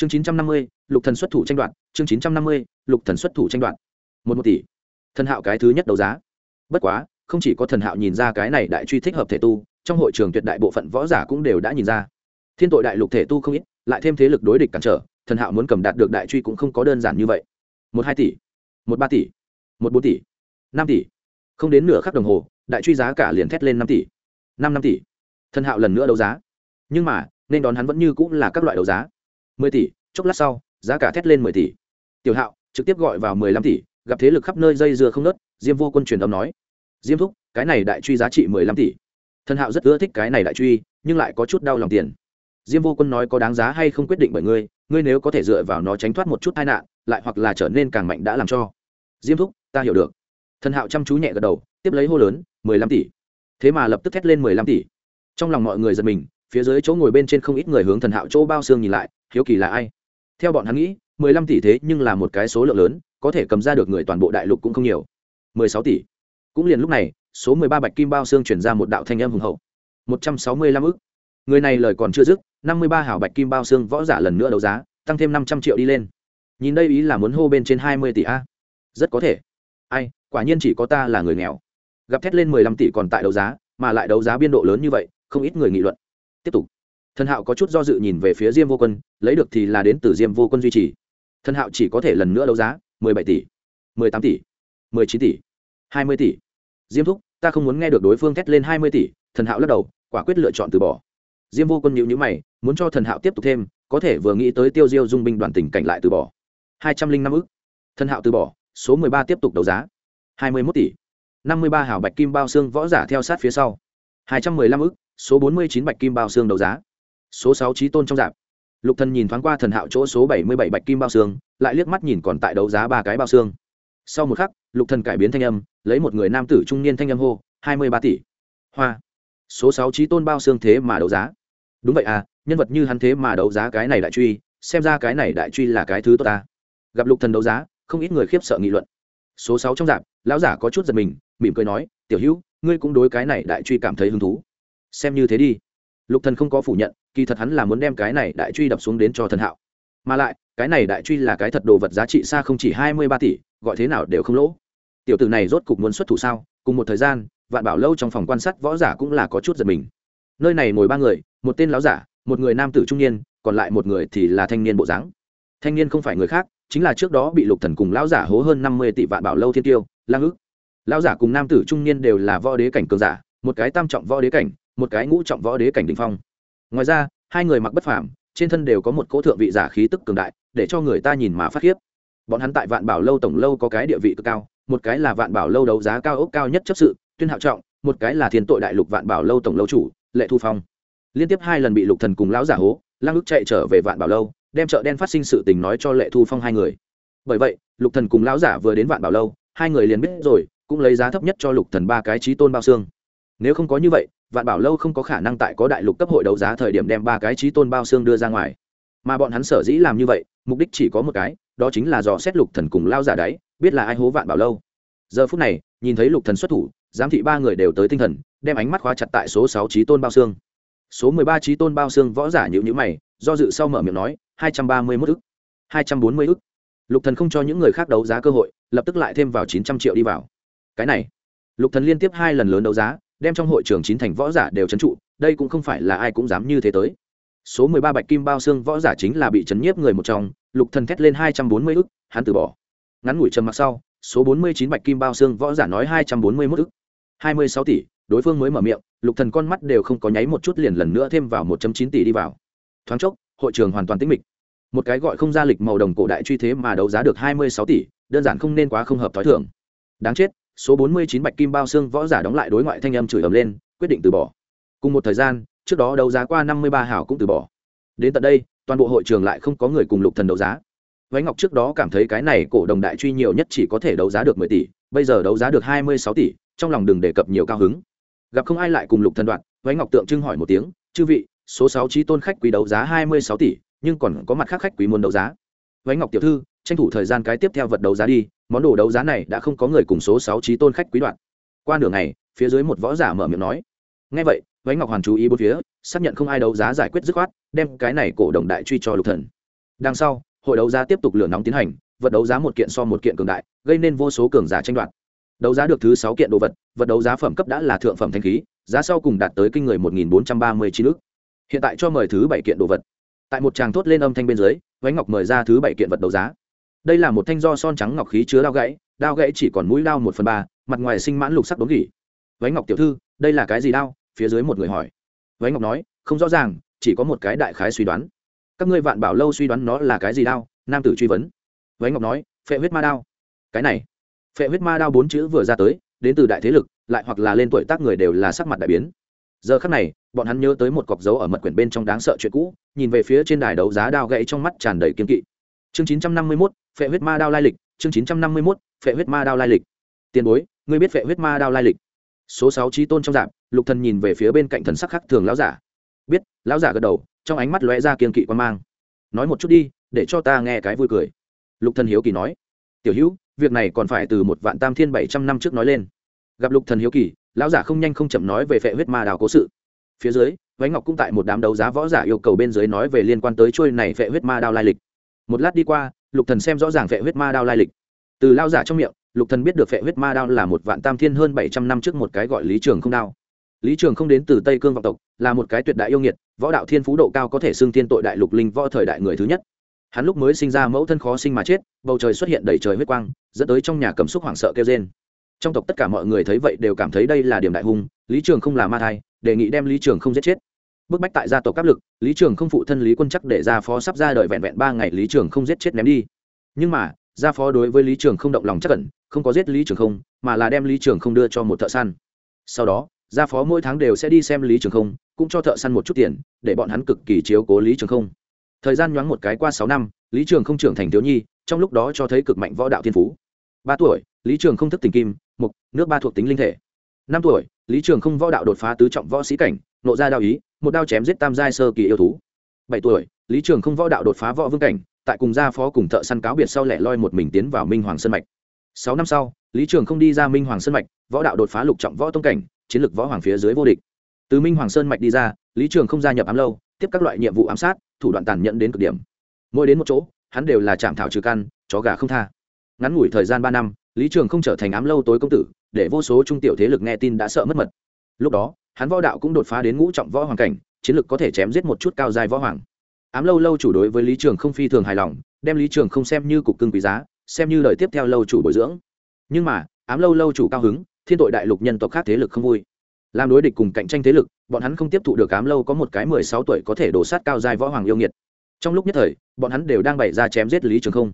chương chín trăm năm mươi, lục thần xuất thủ tranh đoạt, chương chín trăm năm mươi, lục thần xuất thủ tranh đoạt. Một một tỷ. Thần hạo cái thứ nhất đấu giá. Bất quá, không chỉ có thần hạo nhìn ra cái này đại truy thích hợp thể tu, trong hội trường tuyệt đại bộ phận võ giả cũng đều đã nhìn ra. Thiên tội đại lục thể tu không ít, lại thêm thế lực đối địch cản trở, thần hạo muốn cầm đạt được đại truy cũng không có đơn giản như vậy. Một hai tỷ. Một ba tỷ. Một bốn tỷ. Năm tỷ. Không đến nửa khắc đồng hồ, đại truy giá cả liền thét lên năm tỷ. Năm năm tỷ. Thần hạo lần nữa đấu giá. Nhưng mà, nên đón hắn vẫn như cũng là các loại đấu giá mười tỷ, chốc lát sau, giá cả thét lên mười tỷ. Tiểu hạo trực tiếp gọi vào mười lăm tỷ, gặp thế lực khắp nơi dây dưa không nớt diêm vô quân truyền âm nói, diêm thúc, cái này đại truy giá trị mười lăm tỷ. Thần hạo rất ưa thích cái này đại truy, nhưng lại có chút đau lòng tiền. Diêm vô quân nói có đáng giá hay không quyết định bởi ngươi ngươi nếu có thể dựa vào nó tránh thoát một chút tai nạn, lại hoặc là trở nên càng mạnh đã làm cho. Diêm thúc, ta hiểu được. Thần hạo chăm chú nhẹ gật đầu, tiếp lấy hô lớn, mười lăm tỷ. Thế mà lập tức thét lên mười lăm tỷ. Trong lòng mọi người giật mình phía dưới chỗ ngồi bên trên không ít người hướng thần hạo chỗ bao xương nhìn lại, hiếu kỳ là ai? Theo bọn hắn nghĩ, mười lăm tỷ thế nhưng là một cái số lượng lớn, có thể cầm ra được người toàn bộ đại lục cũng không nhiều. mười sáu tỷ. Cũng liền lúc này, số mười ba bạch kim bao xương chuyển ra một đạo thanh âm hùng hậu. một trăm sáu mươi lăm ức. Người này lời còn chưa dứt, năm mươi ba hảo bạch kim bao xương võ giả lần nữa đấu giá, tăng thêm năm trăm triệu đi lên. Nhìn đây ý là muốn hô bên trên hai mươi tỷ a? Rất có thể. Ai, quả nhiên chỉ có ta là người nghèo. Gặp thét lên mười lăm tỷ còn tại đấu giá, mà lại đấu giá biên độ lớn như vậy, không ít người nghị luận tiếp tục. Thần hạo có chút do dự nhìn về phía diêm vô quân, lấy được thì là đến từ diêm vô quân duy trì. Thần hạo chỉ có thể lần nữa đấu giá, mười bảy tỷ, mười tám tỷ, mười chín tỷ, hai mươi tỷ. Diêm thúc, ta không muốn nghe được đối phương thét lên hai mươi tỷ, thần hạo lắc đầu, quả quyết lựa chọn từ bỏ. Diêm vô quân nhịu nhữ mày, muốn cho thần hạo tiếp tục thêm, có thể vừa nghĩ tới tiêu diêu dung binh đoàn tình cảnh lại từ bỏ. hai trăm linh năm ức. Thần hạo từ bỏ, số mười ba tiếp tục đấu giá, hai mươi mốt tỷ. năm mươi ba hảo bạch kim bao xương võ giả theo sát phía sau hai trăm mười lăm ức, số bốn mươi chín bạch kim bao xương đấu giá. Số sáu trí tôn trong dạp. Lục thần nhìn thoáng qua thần hạo chỗ số bảy mươi bảy bạch kim bao xương, lại liếc mắt nhìn còn tại đấu giá ba cái bao xương. Sau một khắc, lục thần cải biến thanh âm, lấy một người nam tử trung niên thanh âm hô, hai mươi ba tỷ. Hoa. Số sáu trí tôn bao xương thế mà đấu giá. Đúng vậy à nhân vật như hắn thế mà đấu giá cái này đại truy, xem ra cái này đại truy là cái thứ tốt ta. Gặp lục thần đấu giá, không ít người khiếp sợ nghị luận. Số sáu trong dạp, lão giả có chút giật mình, mỉm cười nói, tiểu hữu ngươi cũng đối cái này đại truy cảm thấy hứng thú. Xem như thế đi. Lục thần không có phủ nhận, kỳ thật hắn là muốn đem cái này đại truy đập xuống đến cho thần hạo. Mà lại, cái này đại truy là cái thật đồ vật giá trị xa không chỉ hai mươi ba tỷ, gọi thế nào đều không lỗ. Tiểu tử này rốt cục muốn xuất thủ sao? Cùng một thời gian, vạn bảo lâu trong phòng quan sát võ giả cũng là có chút giật mình. Nơi này ngồi ba người, một tên lão giả, một người nam tử trung niên, còn lại một người thì là thanh niên bộ dáng. Thanh niên không phải người khác, chính là trước đó bị lục thần cùng lão giả hố hơn năm mươi tỷ vạn bảo lâu thiên tiêu, lang ức lão giả cùng nam tử trung niên đều là võ đế cảnh cường giả, một cái tam trọng võ đế cảnh, một cái ngũ trọng võ đế cảnh đỉnh phong. Ngoài ra, hai người mặc bất phàm, trên thân đều có một cỗ thượng vị giả khí tức cường đại, để cho người ta nhìn mà phát khiếp. Bọn hắn tại vạn bảo lâu tổng lâu có cái địa vị cực cao, một cái là vạn bảo lâu đấu giá cao ốc cao nhất chấp sự, tuyên hạo trọng, một cái là thiên tội đại lục vạn bảo lâu tổng lâu chủ, lệ thu phong. Liên tiếp hai lần bị lục thần cùng lão giả hố lang ức chạy trở về vạn bảo lâu, đem chợ đen phát sinh sự tình nói cho lệ thu phong hai người. Bởi vậy, lục thần cùng lão giả vừa đến vạn bảo lâu, hai người liền biết rồi cũng lấy giá thấp nhất cho lục thần ba cái trí tôn bao xương. Nếu không có như vậy, vạn bảo lâu không có khả năng tại có đại lục cấp hội đấu giá thời điểm đem ba cái trí tôn bao xương đưa ra ngoài. Mà bọn hắn sở dĩ làm như vậy, mục đích chỉ có một cái, đó chính là dò xét lục thần cùng lao giả đấy, biết là ai hố vạn bảo lâu. Giờ phút này, nhìn thấy lục thần xuất thủ, giám thị ba người đều tới tinh thần, đem ánh mắt khóa chặt tại số sáu trí tôn bao xương. Số mười ba trí tôn bao xương võ giả nhữ nhữ mày, do dự sau mở miệng nói, hai trăm ba mươi mốt ức. Hai trăm bốn mươi ức. Lục thần không cho những người khác đấu giá cơ hội, lập tức lại thêm vào chín trăm triệu đi vào cái này. Lục thần liên tiếp hai lần lớn đấu giá, đem trong hội trường chín thành võ giả đều chấn trụ, đây cũng không phải là ai cũng dám như thế tới. Số mười ba bạch kim bao xương võ giả chính là bị chấn nhiếp người một trong, lục thần thét lên hai trăm bốn mươi ức, hắn từ bỏ. Ngắn ngủi trầm mặc sau, số bốn mươi chín bạch kim bao xương võ giả nói hai trăm bốn mươi mốt ức. hai mươi sáu tỷ, đối phương mới mở miệng, lục thần con mắt đều không có nháy một chút liền lần nữa thêm vào một chín tỷ đi vào. Thoáng chốc, hội trường hoàn toàn tĩnh mịch. Một cái gọi không ra lịch màu đồng cổ đại truy thế mà đấu giá được hai mươi sáu tỷ, đơn giản không nên quá không hợp thói thường. Đáng chết số bốn mươi chín bạch kim bao xương võ giả đóng lại đối ngoại thanh âm chửi ầm lên quyết định từ bỏ cùng một thời gian trước đó đấu giá qua năm mươi ba hảo cũng từ bỏ đến tận đây toàn bộ hội trường lại không có người cùng lục thần đấu giá Vánh Ngọc trước đó cảm thấy cái này cổ đồng đại truy nhiều nhất chỉ có thể đấu giá được mười tỷ, bây giờ đấu giá được hai mươi sáu tỷ, trong lòng đừng đề cập nhiều cao hứng. Gặp không ai lại cùng Lục Thần đoạn, Vánh Ngọc tượng trưng hỏi một tiếng, "Chư vị, số sáu chí tôn khách quý đấu giá hai mươi sáu tỷ, nhưng còn có mặt khác khách quý muốn đấu giá." Vánh Ngọc tiểu thư, tranh thủ thời gian cái tiếp theo vật đấu giá đi, món đồ đấu giá này đã không có người cùng số sáu trí tôn khách quý đoạn. Qua nửa ngày, phía dưới một võ giả mở miệng nói. Nghe vậy, Vánh Ngọc hoàn chú ý bốn phía, xác nhận không ai đấu giá giải quyết dứt khoát, đem cái này cổ đồng đại truy cho Lục Thần. đằng sau hội đấu giá tiếp tục lửa nóng tiến hành vật đấu giá một kiện so một kiện cường đại gây nên vô số cường giả tranh đoạt đấu giá được thứ sáu kiện đồ vật vật đấu giá phẩm cấp đã là thượng phẩm thanh khí giá sau cùng đạt tới kinh người một nghìn bốn trăm ba mươi chín ước hiện tại cho mời thứ bảy kiện đồ vật tại một tràng thốt lên âm thanh bên dưới vánh ngọc mời ra thứ bảy kiện vật đấu giá đây là một thanh do son trắng ngọc khí chứa đao gãy đao gãy chỉ còn mũi đao một phần ba, mặt ngoài sinh mãn lục sắc đốn gỉ. Váy ngọc tiểu thư, đây là cái gì đao? Phía dưới một người hỏi. Váy ngọc nói, không rõ ràng, chỉ có một cái đại khái suy đoán. Các ngươi vạn bảo lâu suy đoán nó là cái gì đao? Nam tử truy vấn. Váy ngọc nói, phệ huyết ma đao. Cái này, phệ huyết ma đao bốn chữ vừa ra tới, đến từ đại thế lực, lại hoặc là lên tuổi tác người đều là sắc mặt đại biến. Giờ khắc này, bọn hắn nhớ tới một cọc dấu ở mật quyển bên trong đáng sợ chuyện cũ, nhìn về phía trên đài đấu giá đao gãy trong mắt tràn đầy kiên kỵ chương chín trăm năm mươi mốt, phệ huyết ma đao lai lịch. Chương chín trăm năm mươi mốt, phệ huyết ma đao lai lịch. Tiền bối, ngươi biết phệ huyết ma đao lai lịch? Số sáu trí tôn trong dạng, lục thần nhìn về phía bên cạnh thần sắc khắc thường lão giả. Biết, lão giả gật đầu, trong ánh mắt lóe ra kiên kỵ quan mang. Nói một chút đi, để cho ta nghe cái vui cười. Lục thần hiếu kỳ nói. Tiểu hữu, việc này còn phải từ một vạn tam thiên bảy trăm năm trước nói lên. Gặp lục thần hiếu kỳ, lão giả không nhanh không chậm nói về phệ huyết ma đào cố sự. Phía dưới, vánh ngọc cũng tại một đám đấu giá võ giả yêu cầu bên dưới nói về liên quan tới chuôi này phệ huyết ma đao lai lịch một lát đi qua, lục thần xem rõ ràng phệ huyết ma đao lai lịch. Từ lao giả trong miệng, lục thần biết được phệ huyết ma đao là một vạn tam thiên hơn bảy trăm năm trước một cái gọi lý trường không đao. Lý trường không đến từ tây cương vọng tộc, là một cái tuyệt đại yêu nghiệt, võ đạo thiên phú độ cao có thể xưng thiên tội đại lục linh võ thời đại người thứ nhất. Hắn lúc mới sinh ra mẫu thân khó sinh mà chết, bầu trời xuất hiện đầy trời huyết quang, dẫn tới trong nhà cầm xúc hoảng sợ kêu trên trong tộc tất cả mọi người thấy vậy đều cảm thấy đây là điểm đại hung, lý trường không là ma thai, đề nghị đem lý trường không giết chết bức bách tại gia tộc áp lực lý trường không phụ thân lý quân chắc để ra phó sắp ra đời vẹn vẹn ba ngày lý trường không giết chết ném đi nhưng mà gia phó đối với lý trường không động lòng chắc cẩn không có giết lý trường không mà là đem lý trường không đưa cho một thợ săn sau đó gia phó mỗi tháng đều sẽ đi xem lý trường không cũng cho thợ săn một chút tiền để bọn hắn cực kỳ chiếu cố lý trường không thời gian nhoáng một cái qua sáu năm lý trường không trưởng thành thiếu nhi trong lúc đó cho thấy cực mạnh võ đạo thiên phú ba tuổi lý trường không thức tình kim mục nước ba thuộc tính linh thể năm tuổi lý trường không võ đạo đột phá tứ trọng võ sĩ cảnh nộ ra đao ý một đao chém giết tam giai sơ kỳ yêu thú. Bảy tuổi, lý trường không võ đạo đột phá võ vương cảnh, tại cùng gia phó cùng thợ săn cáo biệt sau lẻ loi một mình tiến vào minh hoàng sơn mạch. Sáu năm sau, lý trường không đi ra minh hoàng sơn mạch, võ đạo đột phá lục trọng võ tông cảnh, chiến lược võ hoàng phía dưới vô địch. Từ minh hoàng sơn mạch đi ra, lý trường không gia nhập ám lâu, tiếp các loại nhiệm vụ ám sát, thủ đoạn tàn nhẫn đến cực điểm. Mỗi đến một chỗ, hắn đều là chạm thảo trừ căn, chó gà không tha. Ngắn ngủi thời gian ba năm, lý trường không trở thành ám lâu tối công tử, để vô số trung tiểu thế lực nghe tin đã sợ mất mật. Lúc đó hắn võ đạo cũng đột phá đến ngũ trọng võ hoàng cảnh, chiến lược có thể chém giết một chút cao dài võ hoàng. Ám lâu lâu chủ đối với lý trường không phi thường hài lòng, đem lý trường không xem như cục cưng quý giá, xem như lời tiếp theo lâu chủ bồi dưỡng. Nhưng mà, ám lâu lâu chủ cao hứng, thiên tội đại lục nhân tộc khác thế lực không vui. Làm đối địch cùng cạnh tranh thế lực, bọn hắn không tiếp thụ được ám lâu có một cái mười sáu tuổi có thể đổ sát cao dài võ hoàng yêu nghiệt. Trong lúc nhất thời, bọn hắn đều đang bày ra chém giết lý trường không.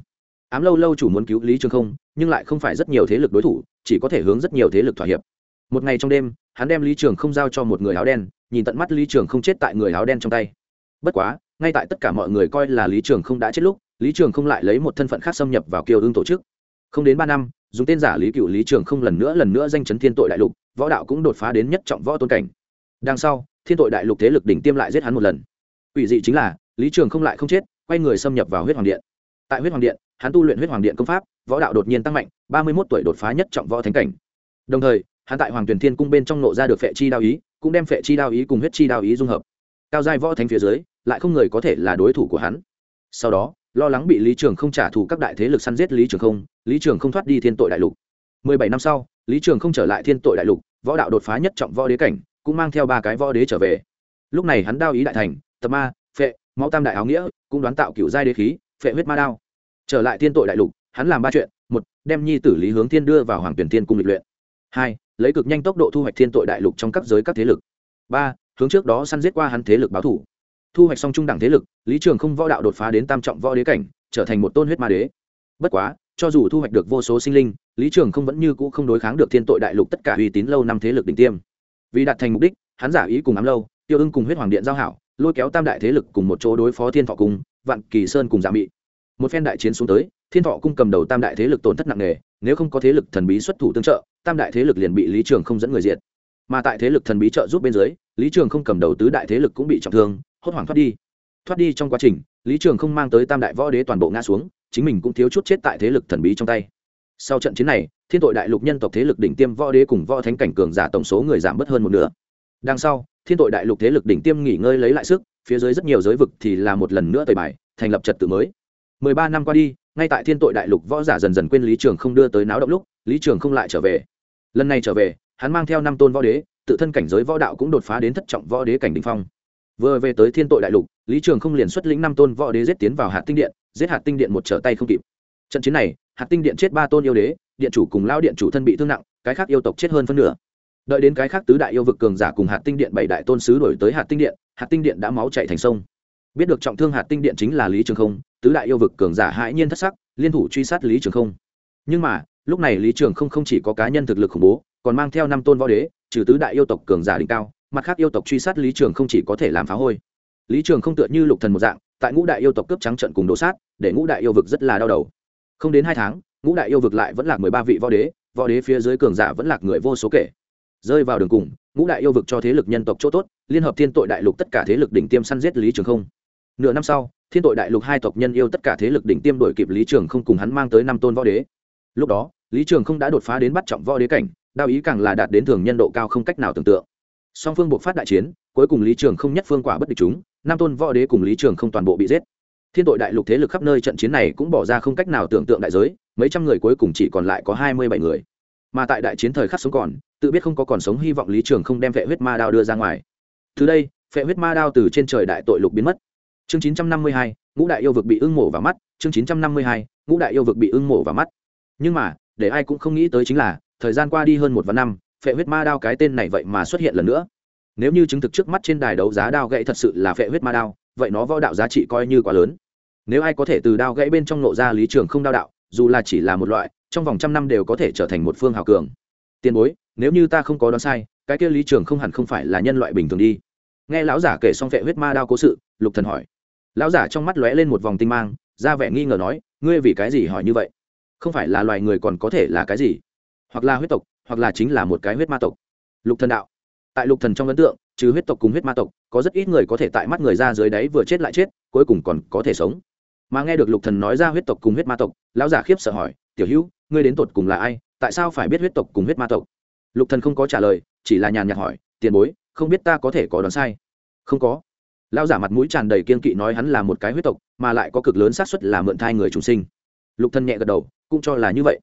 Ám lâu lâu chủ muốn cứu lý trường không, nhưng lại không phải rất nhiều thế lực đối thủ, chỉ có thể hướng rất nhiều thế lực thỏa hiệp một ngày trong đêm, hắn đem lý trường không giao cho một người áo đen, nhìn tận mắt lý trường không chết tại người áo đen trong tay. Bất quá, ngay tại tất cả mọi người coi là lý trường không đã chết lúc, lý trường không lại lấy một thân phận khác xâm nhập vào kiều ương tổ chức. Không đến ba năm, dùng tên giả lý cựu lý trường không lần nữa lần nữa danh chấn thiên tội đại lục, võ đạo cũng đột phá đến nhất trọng võ tôn cảnh. Đằng sau, thiên tội đại lục thế lực đỉnh tiêm lại giết hắn một lần. Ủy dị chính là, lý trường không lại không chết, quay người xâm nhập vào huyết hoàng điện. Tại huyết hoàng điện, hắn tu luyện huyết hoàng điện công pháp, võ đạo đột nhiên tăng mạnh, ba mươi một tuổi đột phá nhất trọng võ thánh cảnh. Đồng thời hắn tại hoàng tuyền thiên cung bên trong nộ ra được phệ chi đao ý, cũng đem phệ chi đao ý cùng huyết chi đao ý dung hợp. Cao giai võ thánh phía dưới, lại không người có thể là đối thủ của hắn. Sau đó, lo lắng bị lý trường không trả thù các đại thế lực săn giết lý trường không, lý trường không thoát đi thiên tội đại lục. Mười bảy năm sau, lý trường không trở lại thiên tội đại lục, võ đạo đột phá nhất trọng võ đế cảnh, cũng mang theo ba cái võ đế trở về. Lúc này hắn đao ý đại thành, tập ma, phệ, máu tam đại áo nghĩa, cũng đoán tạo cựu giai đế khí, phệ huyết ma đao. Trở lại thiên tội đại lục, hắn làm ba chuyện, một, đem nhi tử lý hướng thiên đưa vào hoàng tuyển thiên cung lịch luyện hai, lấy cực nhanh tốc độ thu hoạch thiên tội đại lục trong các giới các thế lực. Ba, hướng trước đó săn giết qua hắn thế lực báo thủ. Thu hoạch xong trung đẳng thế lực, lý trường không võ đạo đột phá đến tam trọng võ đế cảnh, trở thành một tôn huyết ma đế. Bất quá, cho dù thu hoạch được vô số sinh linh, lý trường không vẫn như cũ không đối kháng được thiên tội đại lục tất cả uy tín lâu năm thế lực đỉnh tiêm. Vì đạt thành mục đích, hắn giả ý cùng ám lâu, tiêu ưng cùng huyết hoàng điện giao hảo, lôi kéo tam đại thế lực cùng một chỗ đối phó thiên thọ cung, vạn kỳ sơn cùng giả mị một phen đại chiến xuống tới, thiên thọ cung cầm đầu tam đại thế lực tổn thất nặng nề, nếu không có thế lực thần bí xuất thủ tương trợ, tam đại thế lực liền bị lý trường không dẫn người diệt. Mà tại thế lực thần bí trợ giúp bên dưới, lý trường không cầm đầu tứ đại thế lực cũng bị trọng thương, hốt hoảng thoát đi. Thoát đi trong quá trình, lý trường không mang tới tam đại võ đế toàn bộ ngã xuống, chính mình cũng thiếu chút chết tại thế lực thần bí trong tay. Sau trận chiến này, thiên tội đại lục nhân tộc thế lực đỉnh tiêm võ đế cùng võ thánh cảnh cường giả tổng số người giảm bớt hơn một nửa. Đằng sau, thiên tội đại lục thế lực đỉnh tiêm nghỉ ngơi lấy lại sức, phía dưới rất nhiều giới vực thì là một lần nữa tời bài, thành lập trật tự mới mười ba năm qua đi, ngay tại thiên tội đại lục võ giả dần dần quên lý trường không đưa tới náo động lúc, lý trường không lại trở về. Lần này trở về, hắn mang theo năm tôn võ đế, tự thân cảnh giới võ đạo cũng đột phá đến thất trọng võ đế cảnh đình phong. Vừa về tới thiên tội đại lục, lý trường không liền xuất lĩnh năm tôn võ đế giết tiến vào hạt tinh điện, giết hạt tinh điện một trở tay không kịp. Trận chiến này, hạt tinh điện chết ba tôn yêu đế, điện chủ cùng lao điện chủ thân bị thương nặng, cái khác yêu tộc chết hơn phân nửa. Đợi đến cái khác tứ đại yêu vực cường giả cùng hạt tinh điện bảy đại tôn sứ đổi tới hạt tinh điện, hạt tinh điện đã máu chạy thành sông. Biết được trọng thương hạt tinh điện chính là lý trường không tứ đại yêu vực cường giả hãi nhiên thất sắc, liên thủ truy sát lý trường không. Nhưng mà, lúc này lý trường không không chỉ có cá nhân thực lực khủng bố, còn mang theo năm tôn võ đế, trừ tứ đại yêu tộc cường giả đỉnh cao, mặt khác yêu tộc truy sát lý trường không chỉ có thể làm phá hôi. Lý trường không tựa như lục thần một dạng, tại ngũ đại yêu tộc cướp trắng trận cùng đổ sát, để ngũ đại yêu vực rất là đau đầu. Không đến hai tháng, ngũ đại yêu vực lại vẫn là mười ba vị võ đế võ đế phía dưới cường giả vẫn là người vô số kể. Rơi vào đường cùng, ngũ đại yêu vực cho thế lực nhân tộc chỗ tốt, liên hợp thiên tội đại lục tất cả thế lực đỉnh tiêm săn giết lý trường không. Nửa năm sau thiên tội đại lục hai tộc nhân yêu tất cả thế lực đỉnh tiêm đổi kịp lý trường không cùng hắn mang tới năm tôn võ đế. Lúc đó, lý trường không đã đột phá đến bắt trọng võ đế cảnh, đao ý càng là đạt đến thường nhân độ cao không cách nào tưởng tượng. Song phương buộc phát đại chiến, cuối cùng lý trường không nhất phương quả bất địch chúng, năm tôn võ đế cùng lý trường không toàn bộ bị giết. Thiên tội đại lục thế lực khắp nơi trận chiến này cũng bỏ ra không cách nào tưởng tượng đại giới, mấy trăm người cuối cùng chỉ còn lại có hai mươi bảy người. Mà tại đại chiến thời khắc sống còn, tự biết không có còn sống hy vọng lý trường không đem vệ huyết ma đao đưa ra ngoài. Từ đây vệ huyết ma đao từ trên trời đại tội lục biến mất chương chín trăm năm mươi hai, ngũ đại yêu vực bị ưng mổ vào mắt, chương chín trăm năm mươi hai, ngũ đại yêu vực bị ưng mổ vào mắt. Nhưng mà, để ai cũng không nghĩ tới chính là, thời gian qua đi hơn một vạn năm, phệ huyết ma đao cái tên này vậy mà xuất hiện lần nữa. Nếu như chứng thực trước mắt trên đài đấu giá đao gãy thật sự là phệ huyết ma đao, vậy nó võ đạo giá trị coi như quá lớn. Nếu ai có thể từ đao gãy bên trong nộ ra lý trường không đao đạo, dù là chỉ là một loại, trong vòng trăm năm đều có thể trở thành một phương hào cường. Tiền bối, nếu như ta không có đoán sai, cái kia lý trường không hẳn không phải là nhân loại bình thường đi. Nghe lão giả kể xong phệ huyết ma đao cố sự, lục thần hỏi lão giả trong mắt lóe lên một vòng tinh mang, ra vẻ nghi ngờ nói, ngươi vì cái gì hỏi như vậy? Không phải là loài người còn có thể là cái gì? Hoặc là huyết tộc, hoặc là chính là một cái huyết ma tộc. Lục thần đạo. Tại lục thần trong ấn tượng, trừ huyết tộc cùng huyết ma tộc, có rất ít người có thể tại mắt người ra dưới đáy vừa chết lại chết, cuối cùng còn có thể sống. Mà nghe được lục thần nói ra huyết tộc cùng huyết ma tộc, lão giả khiếp sợ hỏi, tiểu hữu, ngươi đến tột cùng là ai? Tại sao phải biết huyết tộc cùng huyết ma tộc? Lục thần không có trả lời, chỉ là nhàn nhạt hỏi, tiền bối, không biết ta có thể có đoán sai? Không có lão giả mặt mũi tràn đầy kiên kỵ nói hắn là một cái huyết tộc, mà lại có cực lớn xác suất là mượn thai người trùng sinh. Lục thân nhẹ gật đầu, cũng cho là như vậy.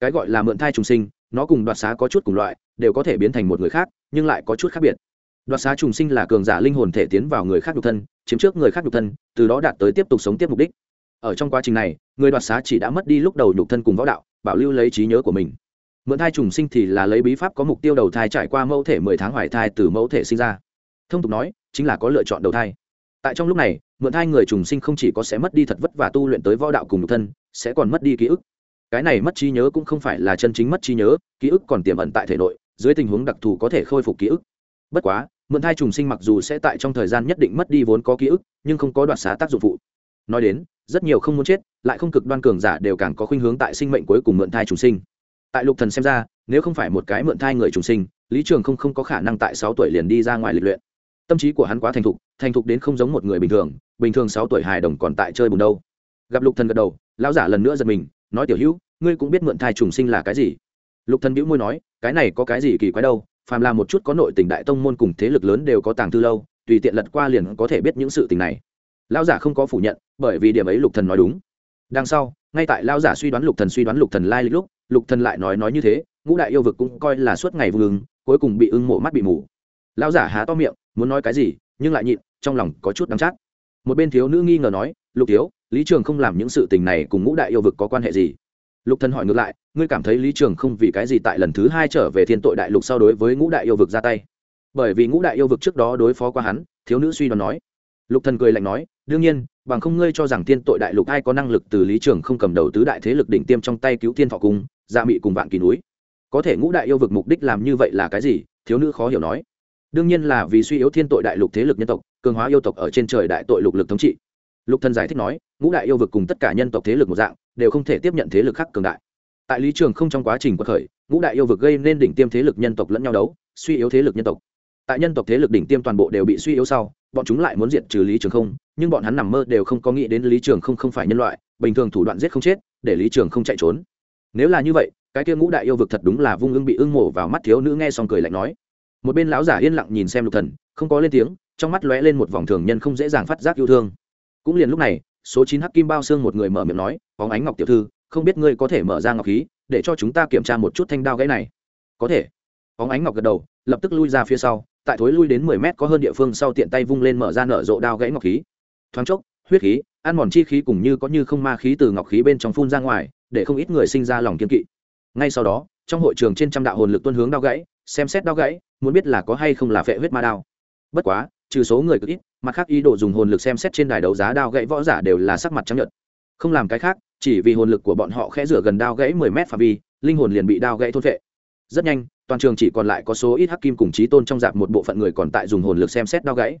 Cái gọi là mượn thai trùng sinh, nó cùng đoạt xá có chút cùng loại, đều có thể biến thành một người khác, nhưng lại có chút khác biệt. Đoạt xá trùng sinh là cường giả linh hồn thể tiến vào người khác nhục thân, chiếm trước người khác nhục thân, từ đó đạt tới tiếp tục sống tiếp mục đích. Ở trong quá trình này, người đoạt xá chỉ đã mất đi lúc đầu nhục thân cùng võ đạo, bảo lưu lấy trí nhớ của mình. Mượn thai trùng sinh thì là lấy bí pháp có mục tiêu đầu thai trải qua mẫu thể mười tháng hoài thai từ mẫu thể sinh ra. Thông tục nói chính là có lựa chọn đầu thai. Tại trong lúc này, mượn thai người trùng sinh không chỉ có sẽ mất đi thật vất và tu luyện tới võ đạo cùng nhục thân, sẽ còn mất đi ký ức. Cái này mất trí nhớ cũng không phải là chân chính mất trí nhớ, ký ức còn tiềm ẩn tại thể nội, dưới tình huống đặc thù có thể khôi phục ký ức. Bất quá, mượn thai trùng sinh mặc dù sẽ tại trong thời gian nhất định mất đi vốn có ký ức, nhưng không có đoạt xá tác dụng phụ. Nói đến, rất nhiều không muốn chết, lại không cực đoan cường giả đều càng có khuynh hướng tại sinh mệnh cuối cùng mượn thai trùng sinh. Tại lục thần xem ra, nếu không phải một cái mượn thai người trùng sinh, lý trường không không có khả năng tại sáu tuổi liền đi ra ngoài lịch luyện tâm trí của hắn quá thành thục thành thục đến không giống một người bình thường bình thường sáu tuổi hài đồng còn tại chơi bùn đâu. Gặp lục thần gật đầu, lão giả lần nữa giật mình, nói tiểu hữu, ngươi cũng biết mượn thai trùng sinh là cái gì? Lục thần bĩu môi nói, cái này có cái gì kỳ quái đâu, phàm là một chút có nội tình đại tông môn cùng thế lực lớn đều có tàng thư lâu, tùy tiện lật qua liền có thể biết những sự tình này. Lão giả không có phủ nhận, bởi vì điểm ấy lục thần nói đúng. Đằng sau, ngay tại lão giả suy đoán lục thần suy đoán lục thần lai lịch lúc, lục thần lại nói nói như thế, ngũ đại yêu vực cũng coi là suốt ngày vương cuối cùng bị ưng mộ mắt bị mù. Lão giả há to miệng muốn nói cái gì, nhưng lại nhịn, trong lòng có chút đắng chát. Một bên thiếu nữ nghi ngờ nói, lục thiếu, lý trường không làm những sự tình này cùng ngũ đại yêu vực có quan hệ gì? Lục thần hỏi ngược lại, ngươi cảm thấy lý trường không vì cái gì tại lần thứ hai trở về thiên tội đại lục sau đối với ngũ đại yêu vực ra tay? Bởi vì ngũ đại yêu vực trước đó đối phó qua hắn, thiếu nữ suy đoán nói. Lục thần cười lạnh nói, đương nhiên, bằng không ngươi cho rằng thiên tội đại lục ai có năng lực từ lý trường không cầm đầu tứ đại thế lực đỉnh tiêm trong tay cứu thiên thọ cung gia mị cùng vạn kỳ núi? Có thể ngũ đại yêu vực mục đích làm như vậy là cái gì? Thiếu nữ khó hiểu nói đương nhiên là vì suy yếu thiên tội đại lục thế lực nhân tộc, cường hóa yêu tộc ở trên trời đại tội lục lực thống trị. Lục thần giải thích nói, ngũ đại yêu vực cùng tất cả nhân tộc thế lực một dạng, đều không thể tiếp nhận thế lực khác cường đại. Tại lý trường không trong quá trình quật khởi, ngũ đại yêu vực gây nên đỉnh tiêm thế lực nhân tộc lẫn nhau đấu, suy yếu thế lực nhân tộc. Tại nhân tộc thế lực đỉnh tiêm toàn bộ đều bị suy yếu sau, bọn chúng lại muốn diệt trừ lý trường không, nhưng bọn hắn nằm mơ đều không có nghĩ đến lý trường không không phải nhân loại, bình thường thủ đoạn giết không chết, để lý trường không chạy trốn. Nếu là như vậy, cái kia ngũ đại yêu vực thật đúng là vung ưng bị ưng mổ vào mắt thiếu nữ nghe xong cười lạnh nói một bên lão giả yên lặng nhìn xem lục thần, không có lên tiếng, trong mắt lóe lên một vòng thường nhân không dễ dàng phát giác yêu thương. Cũng liền lúc này, số chín hắc kim bao xương một người mở miệng nói, bóng ánh ngọc tiểu thư, không biết ngươi có thể mở ra ngọc khí, để cho chúng ta kiểm tra một chút thanh đao gãy này. Có thể. Bóng ánh ngọc gật đầu, lập tức lui ra phía sau, tại thối lui đến mười mét có hơn địa phương sau tiện tay vung lên mở ra nở rộ đao gãy ngọc khí. Thoáng chốc, huyết khí, ăn mòn chi khí cùng như có như không ma khí từ ngọc khí bên trong phun ra ngoài, để không ít người sinh ra lòng kiên kỵ. Ngay sau đó, trong hội trường trên trăm đạo hồn lực tuân hướng đao gãy, xem xét đao gãy muốn biết là có hay không là phệ huyết ma đao. Bất quá, trừ số người cực ít, mặt khác ý đồ dùng hồn lực xem xét trên đài đấu giá đao gãy võ giả đều là sắc mặt trắng nhợt. Không làm cái khác, chỉ vì hồn lực của bọn họ khẽ rửa gần đao gãy mười mét phạm vi, linh hồn liền bị đao gãy thôn vệ rất nhanh, toàn trường chỉ còn lại có số ít hắc kim cùng trí tôn trong dạp một bộ phận người còn tại dùng hồn lực xem xét đao gãy.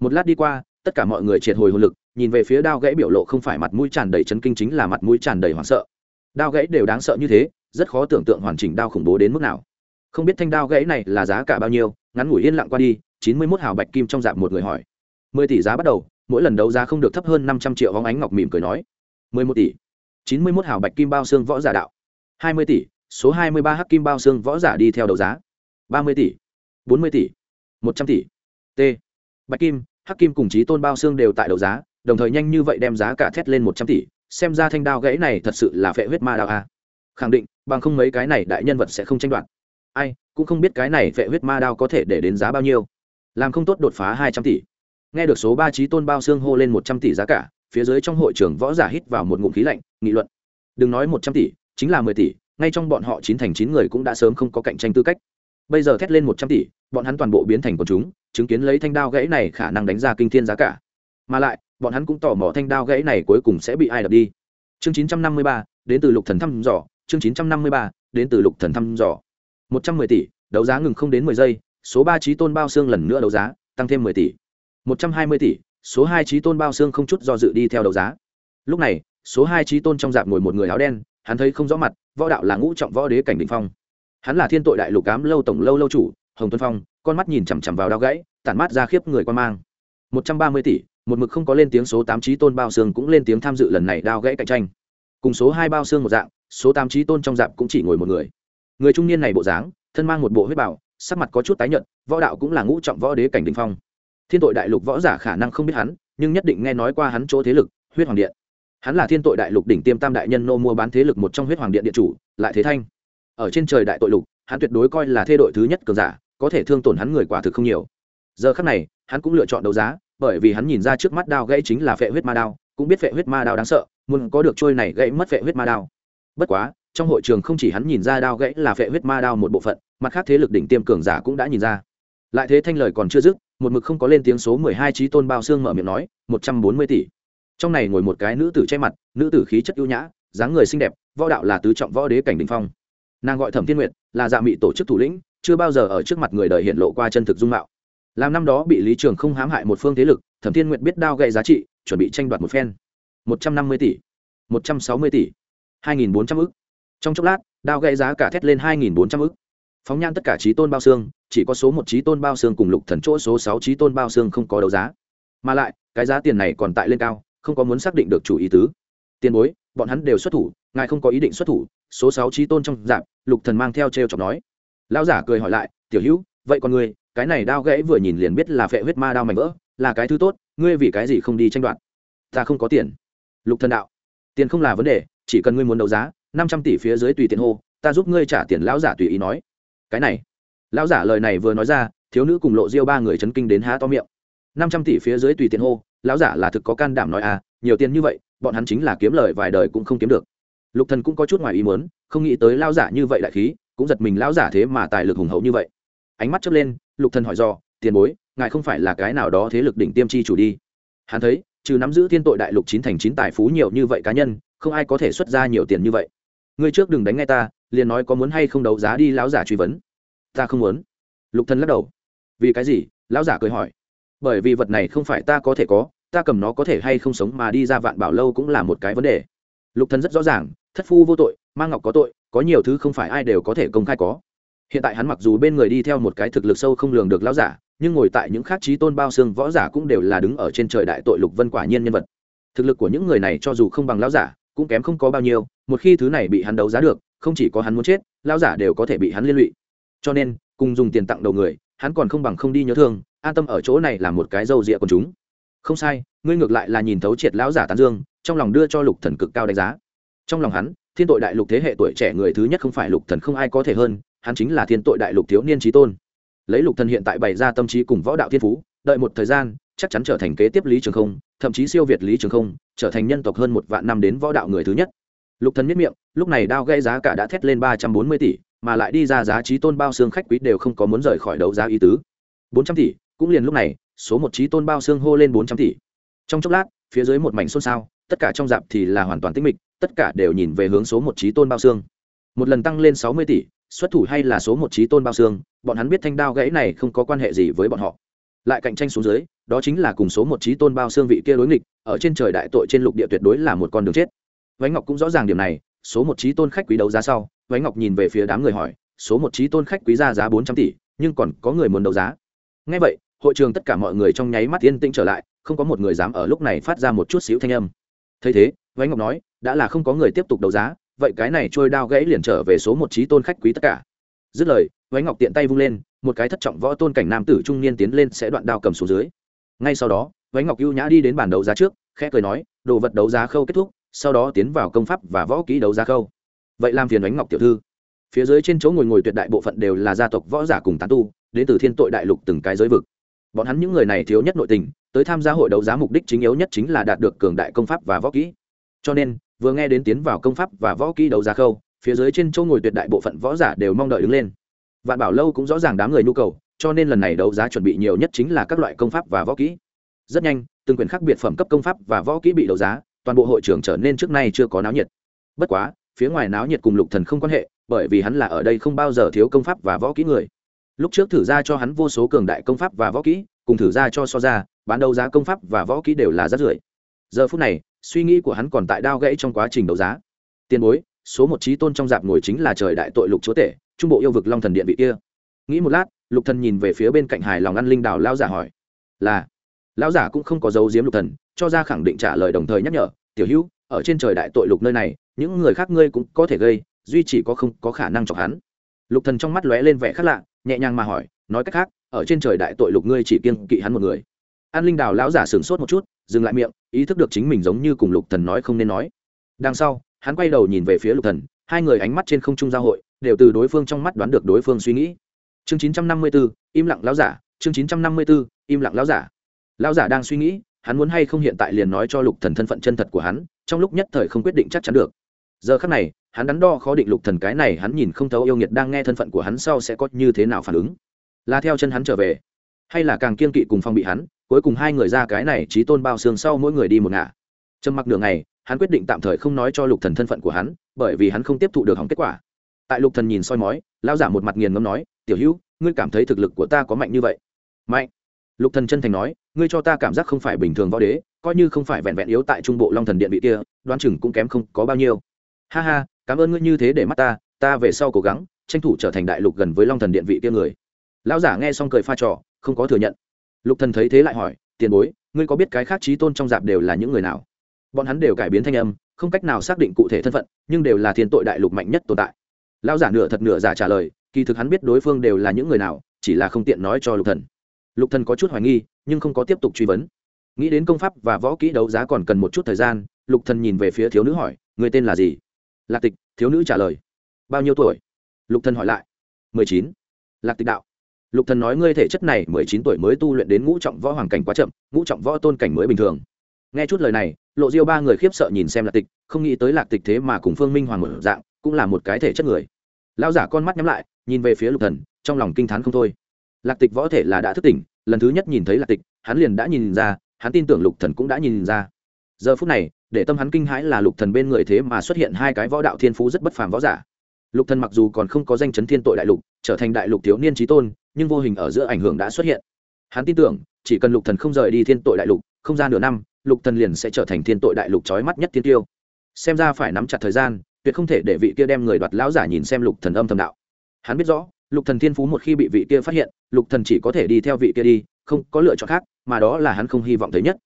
Một lát đi qua, tất cả mọi người triệt hồi hồn lực, nhìn về phía đao gãy biểu lộ không phải mặt mũi tràn đầy chấn kinh chính là mặt mũi tràn đầy hoảng sợ. Đao gãy đều đáng sợ như thế, rất khó tưởng tượng hoàn chỉnh đao khủng bố đến mức nào không biết thanh đao gãy này là giá cả bao nhiêu, ngắn ngủi yên lặng qua đi, chín mươi mốt hào bạch kim trong dạp một người hỏi. mười tỷ giá bắt đầu, mỗi lần đấu giá không được thấp hơn năm trăm triệu vóng ánh ngọc mỉm cười nói. mười một tỷ. chín mươi mốt hào bạch kim bao xương võ giả đạo. hai mươi tỷ, số hai mươi ba hắc kim bao xương võ giả đi theo đấu giá. ba mươi tỷ. bốn mươi tỷ. một trăm tỷ. T. Bạch kim, hắc kim cùng chí tôn bao xương đều tại đấu giá, đồng thời nhanh như vậy đem giá cả thét lên một trăm tỷ, xem ra thanh đao gãy này thật sự là phệ huyết ma đao a. Khẳng định, bằng không mấy cái này đại nhân vật sẽ không tranh đoạt ai, cũng không biết cái này Vệ huyết ma đao có thể để đến giá bao nhiêu. Làm không tốt đột phá hai trăm tỷ. Nghe được số ba chí tôn bao xương hô lên một trăm tỷ giá cả, phía dưới trong hội trường võ giả hít vào một ngụm khí lạnh, nghị luận. Đừng nói một trăm tỷ, chính là mười tỷ, ngay trong bọn họ chín thành chín người cũng đã sớm không có cạnh tranh tư cách. Bây giờ thét lên một trăm tỷ, bọn hắn toàn bộ biến thành quần chúng, chứng kiến lấy thanh đao gãy này khả năng đánh ra kinh thiên giá cả. Mà lại, bọn hắn cũng tò mò thanh đao gãy này cuối cùng sẽ bị ai đập đi. Chương chín trăm năm mươi ba, đến từ lục thần thăm dò, chương chín trăm năm mươi ba, đến từ lục thần thăm dò một trăm mười tỷ, đấu giá ngừng không đến mười giây, số ba trí tôn bao xương lần nữa đấu giá, tăng thêm mười tỷ. một trăm hai mươi tỷ, số hai trí tôn bao xương không chút do dự đi theo đấu giá. Lúc này, số hai trí tôn trong dạp ngồi một người áo đen, hắn thấy không rõ mặt, võ đạo là ngũ trọng võ đế cảnh đ phong. Hắn là thiên tội đại lục cám lâu tổng lâu lâu chủ, hồng Tuấn phong, con mắt nhìn chằm chằm vào đao gãy, tản mát ra khiếp người quan mang. một trăm ba mươi tỷ, một mực không có lên tiếng số tám trí tôn bao xương cũng lên tiếng tham dự lần này đao gãy cạnh tranh. Cùng số hai bao xương một dạng, số tám trí tôn trong dạp cũng chỉ ngồi một người người trung niên này bộ dáng, thân mang một bộ huyết bảo, sắc mặt có chút tái nhợt, võ đạo cũng là ngũ trọng võ đế cảnh đình phong. Thiên tội đại lục võ giả khả năng không biết hắn, nhưng nhất định nghe nói qua hắn chỗ thế lực, huyết hoàng điện. Hắn là thiên tội đại lục đỉnh tiêm tam đại nhân nô mua bán thế lực một trong huyết hoàng điện điện chủ, lại thế thanh. Ở trên trời đại tội lục, hắn tuyệt đối coi là thê đội thứ nhất cường giả, có thể thương tổn hắn người quả thực không nhiều. Giờ khắc này, hắn cũng lựa chọn đấu giá, bởi vì hắn nhìn ra trước mắt đao gãy chính là phệ huyết ma đao, cũng biết phệ huyết ma đao đáng sợ, muốn có được trôi này gãy mất phệ huyết ma đao. Bất quá trong hội trường không chỉ hắn nhìn ra đao gãy là phệ huyết ma đao một bộ phận, mặt khác thế lực đỉnh tiêm cường giả cũng đã nhìn ra. Lại thế thanh lời còn chưa dứt, một mực không có lên tiếng số mười hai trí tôn bao xương mở miệng nói, một trăm bốn mươi tỷ. Trong này ngồi một cái nữ tử che mặt, nữ tử khí chất ưu nhã, dáng người xinh đẹp, võ đạo là tứ trọng võ đế cảnh đình phong. Nàng gọi thẩm thiên nguyệt, là dạ mị tổ chức thủ lĩnh, chưa bao giờ ở trước mặt người đời hiện lộ qua chân thực dung mạo. Làm năm đó bị lý trường không hãm hại một phương thế lực, thẩm thiên nguyệt biết đao gậy giá trị, chuẩn bị tranh đoạt một phen. Một trăm năm mươi tỷ. Một trăm sáu mươi tỷ. Hai nghìn bốn trăm ức trong chốc lát, đao gây giá cả thét lên hai nghìn bốn trăm ức. Phóng nhan tất cả trí tôn bao xương, chỉ có số một trí tôn bao xương cùng lục thần chỗ số sáu trí tôn bao xương không có đấu giá. Mà lại, cái giá tiền này còn tại lên cao, không có muốn xác định được chủ ý tứ. Tiền bối, bọn hắn đều xuất thủ, ngài không có ý định xuất thủ, số sáu trí tôn trong dạp, lục thần mang theo t r e o chọc nói. Lão giả cười hỏi lại, tiểu hữu, vậy còn ngươi, cái này đao gãy vừa nhìn liền biết là phệ huyết ma đao mảnh vỡ, là cái thứ tốt, ngươi vì cái gì không đi tranh đoạt? Ta không có tiền. Lục thần đạo, tiền không là vấn đề, chỉ cần ngươi muốn đấu giá năm trăm tỷ phía dưới tùy tiền hô, ta giúp ngươi trả tiền lão giả tùy ý nói. Cái này, lão giả lời này vừa nói ra, thiếu nữ cùng lộ diêu ba người chấn kinh đến há to miệng. Năm trăm tỷ phía dưới tùy tiền hô, lão giả là thực có can đảm nói à nhiều tiền như vậy, bọn hắn chính là kiếm lời vài đời cũng không kiếm được. Lục thần cũng có chút ngoài ý muốn, không nghĩ tới lão giả như vậy đại khí, cũng giật mình lão giả thế mà tài lực hùng hậu như vậy. Ánh mắt chớp lên, lục thần hỏi do tiền bối, ngài không phải là cái nào đó thế lực đỉnh tiêm chi chủ đi? Hắn thấy, trừ nắm giữ thiên tội đại lục chín thành chín tài phú nhiều như vậy cá nhân, không ai có thể xuất ra nhiều tiền như vậy ngươi trước đừng đánh ngay ta, liền nói có muốn hay không đấu giá đi lão giả truy vấn. Ta không muốn. Lục thần lắc đầu. Vì cái gì? Lão giả cười hỏi. Bởi vì vật này không phải ta có thể có, ta cầm nó có thể hay không sống mà đi ra vạn bảo lâu cũng là một cái vấn đề. Lục thần rất rõ ràng, thất phu vô tội mang ngọc có tội, có nhiều thứ không phải ai đều có thể công khai có. Hiện tại hắn mặc dù bên người đi theo một cái thực lực sâu không lường được lão giả, nhưng ngồi tại những khác trí tôn bao xương võ giả cũng đều là đứng ở trên trời đại tội lục vân quả nhiên nhân vật. Thực lực của những người này cho dù không bằng lão giả cũng kém không có bao nhiêu, một khi thứ này bị hắn đấu giá được, không chỉ có hắn muốn chết, lão giả đều có thể bị hắn liên lụy. Cho nên, cùng dùng tiền tặng đầu người, hắn còn không bằng không đi nhớ thương, an tâm ở chỗ này là một cái dâu rịa của chúng. Không sai, ngươi ngược lại là nhìn thấu triệt lão giả tán dương, trong lòng đưa cho lục thần cực cao đánh giá. Trong lòng hắn, thiên tội đại lục thế hệ tuổi trẻ người thứ nhất không phải lục thần không ai có thể hơn, hắn chính là thiên tội đại lục thiếu niên trí tôn. Lấy lục thần hiện tại bày ra tâm trí cùng võ đạo thiên phú, đợi một thời gian chắc chắn trở thành kế tiếp lý trường không, thậm chí siêu việt lý trường không, trở thành nhân tộc hơn một vạn năm đến võ đạo người thứ nhất. Lục thần miết miệng, lúc này đao gây giá cả đã thét lên ba trăm bốn mươi tỷ, mà lại đi ra giá trí tôn bao xương khách quý đều không có muốn rời khỏi đấu giá ý tứ. bốn trăm tỷ, cũng liền lúc này, số một trí tôn bao xương hô lên bốn trăm tỷ. Trong chốc lát, phía dưới một mảnh xôn xao, tất cả trong dạp thì là hoàn toàn tĩnh mịch, tất cả đều nhìn về hướng số một trí tôn bao xương. Một lần tăng lên sáu mươi tỷ, xuất thủ hay là số một trí tôn bao xương, bọn hắn biết thanh đao gãy này không có quan hệ gì với bọn họ. Lại cạnh tranh xuống dưới đó chính là cùng số một trí tôn bao xương vị kia đối nghịch, ở trên trời đại tội trên lục địa tuyệt đối là một con đường chết. Vánh ngọc cũng rõ ràng điểm này, số một trí tôn khách quý đấu giá sau vánh ngọc nhìn về phía đám người hỏi, số một trí tôn khách quý ra giá bốn trăm tỷ, nhưng còn có người muốn đấu giá? Ngay vậy, hội trường tất cả mọi người trong nháy mắt yên tĩnh trở lại, không có một người dám ở lúc này phát ra một chút xíu thanh âm. Thấy thế vánh ngọc nói, đã là không có người tiếp tục đấu giá, vậy cái này trôi đao gãy liền trở về số một trí tôn khách quý tất cả. Dứt lời vánh ngọc tiện tay vung lên, một cái thất trọng võ tôn cảnh nam tử trung niên tiến lên sẽ đoạn đao cầm xuống dưới ngay sau đó, vánh ngọc ưu nhã đi đến bàn đấu giá trước, khẽ cười nói, đồ vật đấu giá khâu kết thúc, sau đó tiến vào công pháp và võ kỹ đấu giá khâu. Vậy làm phiền vánh ngọc tiểu thư. Phía dưới trên chỗ ngồi ngồi tuyệt đại bộ phận đều là gia tộc võ giả cùng tán tu, đến từ thiên tội đại lục từng cái giới vực. Bọn hắn những người này thiếu nhất nội tình, tới tham gia hội đấu giá mục đích chính yếu nhất chính là đạt được cường đại công pháp và võ kỹ. Cho nên, vừa nghe đến tiến vào công pháp và võ kỹ đấu giá khâu, phía dưới trên chỗ ngồi tuyệt đại bộ phận võ giả đều mong đợi đứng lên. Vạn bảo lâu cũng rõ ràng đám người nhu cầu cho nên lần này đấu giá chuẩn bị nhiều nhất chính là các loại công pháp và võ kỹ. Rất nhanh, từng quyền khác biệt phẩm cấp công pháp và võ kỹ bị đấu giá, toàn bộ hội trưởng trở nên trước nay chưa có náo nhiệt. Bất quá, phía ngoài náo nhiệt cùng lục thần không quan hệ, bởi vì hắn là ở đây không bao giờ thiếu công pháp và võ kỹ người. Lúc trước thử ra cho hắn vô số cường đại công pháp và võ kỹ, cùng thử ra cho so ra, bán đấu giá công pháp và võ kỹ đều là rất rưởi. Giờ phút này, suy nghĩ của hắn còn tại đao gãy trong quá trình đấu giá. Tiền bối, số một trí tôn trong dạp ngồi chính là trời đại tội lục chúa tể, trung bộ yêu vực long thần điện vị kia. Nghĩ một lát lục thần nhìn về phía bên cạnh hài lòng ăn linh đào lao giả hỏi, là lão giả cũng không có dấu giếm lục thần, cho ra khẳng định trả lời đồng thời nhắc nhở, tiểu hữu, ở trên trời đại tội lục nơi này, những người khác ngươi cũng có thể gây, duy chỉ có không có khả năng chọc hắn. Lục thần trong mắt lóe lên vẻ khác lạ, nhẹ nhàng mà hỏi, nói cách khác, ở trên trời đại tội lục ngươi chỉ kiêng kỵ hắn một người. An linh đào lão giả sửng sốt một chút, dừng lại miệng, ý thức được chính mình giống như cùng lục thần nói không nên nói. Đằng sau, hắn quay đầu nhìn về phía lục thần, hai người ánh mắt trên không trung giao hội, đều từ đối phương trong mắt đoán được đối phương suy nghĩ chương 954, im lặng lão giả chương 954, im lặng lão giả. Lão giả đang suy nghĩ hắn muốn hay không hiện tại liền nói cho lục thần thân phận chân thật của hắn trong lúc nhất thời không quyết định chắc chắn được. Giờ khắc này hắn đắn đo khó định lục thần cái này hắn nhìn không thấu yêu nghiệt đang nghe thân phận của hắn sau sẽ có như thế nào phản ứng. Là theo chân hắn trở về hay là càng kiên kỵ cùng phong bị hắn cuối cùng hai người ra cái này trí tôn bao xương sau mỗi người đi một ngả. Trầm mặc nửa ngày hắn quyết định tạm thời không nói cho lục thần thân phận của hắn bởi vì hắn không tiếp thụ được hỏng kết quả tại lục thần nhìn soi mói lao giả một mặt nghiền ngâm nói, tiểu hữu, ngươi cảm thấy thực lực của ta có mạnh như vậy? Mạnh. Lục thần chân thành nói, ngươi cho ta cảm giác không phải bình thường võ đế, coi như không phải vẹn vẹn yếu tại trung bộ long thần điện vị kia, đoán chừng cũng kém không có bao nhiêu. Ha ha, cảm ơn ngươi như thế để mắt ta ta về sau cố gắng tranh thủ trở thành đại lục gần với long thần điện vị kia người. Lão giả nghe xong cười pha trò, không có thừa nhận. Lục thần thấy thế lại hỏi, tiền bối, ngươi có biết cái khác trí tôn trong dạp đều là những người nào? Bọn hắn đều cải biến thanh âm, không cách nào xác định cụ thể thân phận, nhưng đều là thiên tội đại lục mạnh nhất tồn tại lão giả nửa thật nửa giả trả lời, kỳ thực hắn biết đối phương đều là những người nào, chỉ là không tiện nói cho lục thần. Lục thần có chút hoài nghi, nhưng không có tiếp tục truy vấn. Nghĩ đến công pháp và võ kỹ đấu giá còn cần một chút thời gian, lục thần nhìn về phía thiếu nữ hỏi người tên là gì? Lạc tịch, thiếu nữ trả lời, bao nhiêu tuổi? Lục thần hỏi lại, mười chín. Lạc tịch đạo, lục thần nói ngươi thể chất này mười chín tuổi mới tu luyện đến ngũ trọng võ hoàng cảnh quá chậm, ngũ trọng võ tôn cảnh mới bình thường. Nghe chút lời này, lộ diêu ba người khiếp sợ nhìn xem lạc tịch, không nghĩ tới lạc tịch thế mà cùng phương minh hoàng một dạng, cũng là một cái thể chất người lão giả con mắt nhắm lại, nhìn về phía lục thần, trong lòng kinh thán không thôi. Lạc tịch võ thể là đã thức tỉnh, lần thứ nhất nhìn thấy lạc tịch, hắn liền đã nhìn ra, hắn tin tưởng lục thần cũng đã nhìn ra. Giờ phút này, để tâm hắn kinh hãi là lục thần bên người thế mà xuất hiện hai cái võ đạo thiên phú rất bất phàm võ giả. Lục thần mặc dù còn không có danh chấn thiên tội đại lục, trở thành đại lục thiếu niên trí tôn, nhưng vô hình ở giữa ảnh hưởng đã xuất hiện. Hắn tin tưởng, chỉ cần lục thần không rời đi thiên tội đại lục, không gian nửa năm, lục thần liền sẽ trở thành thiên tội đại lục chói mắt nhất thiên tiêu. Xem ra phải nắm chặt thời gian tuyệt không thể để vị kia đem người đoạt lão giả nhìn xem lục thần âm thầm đạo. Hắn biết rõ, lục thần thiên phú một khi bị vị kia phát hiện, lục thần chỉ có thể đi theo vị kia đi, không có lựa chọn khác, mà đó là hắn không hy vọng thấy nhất.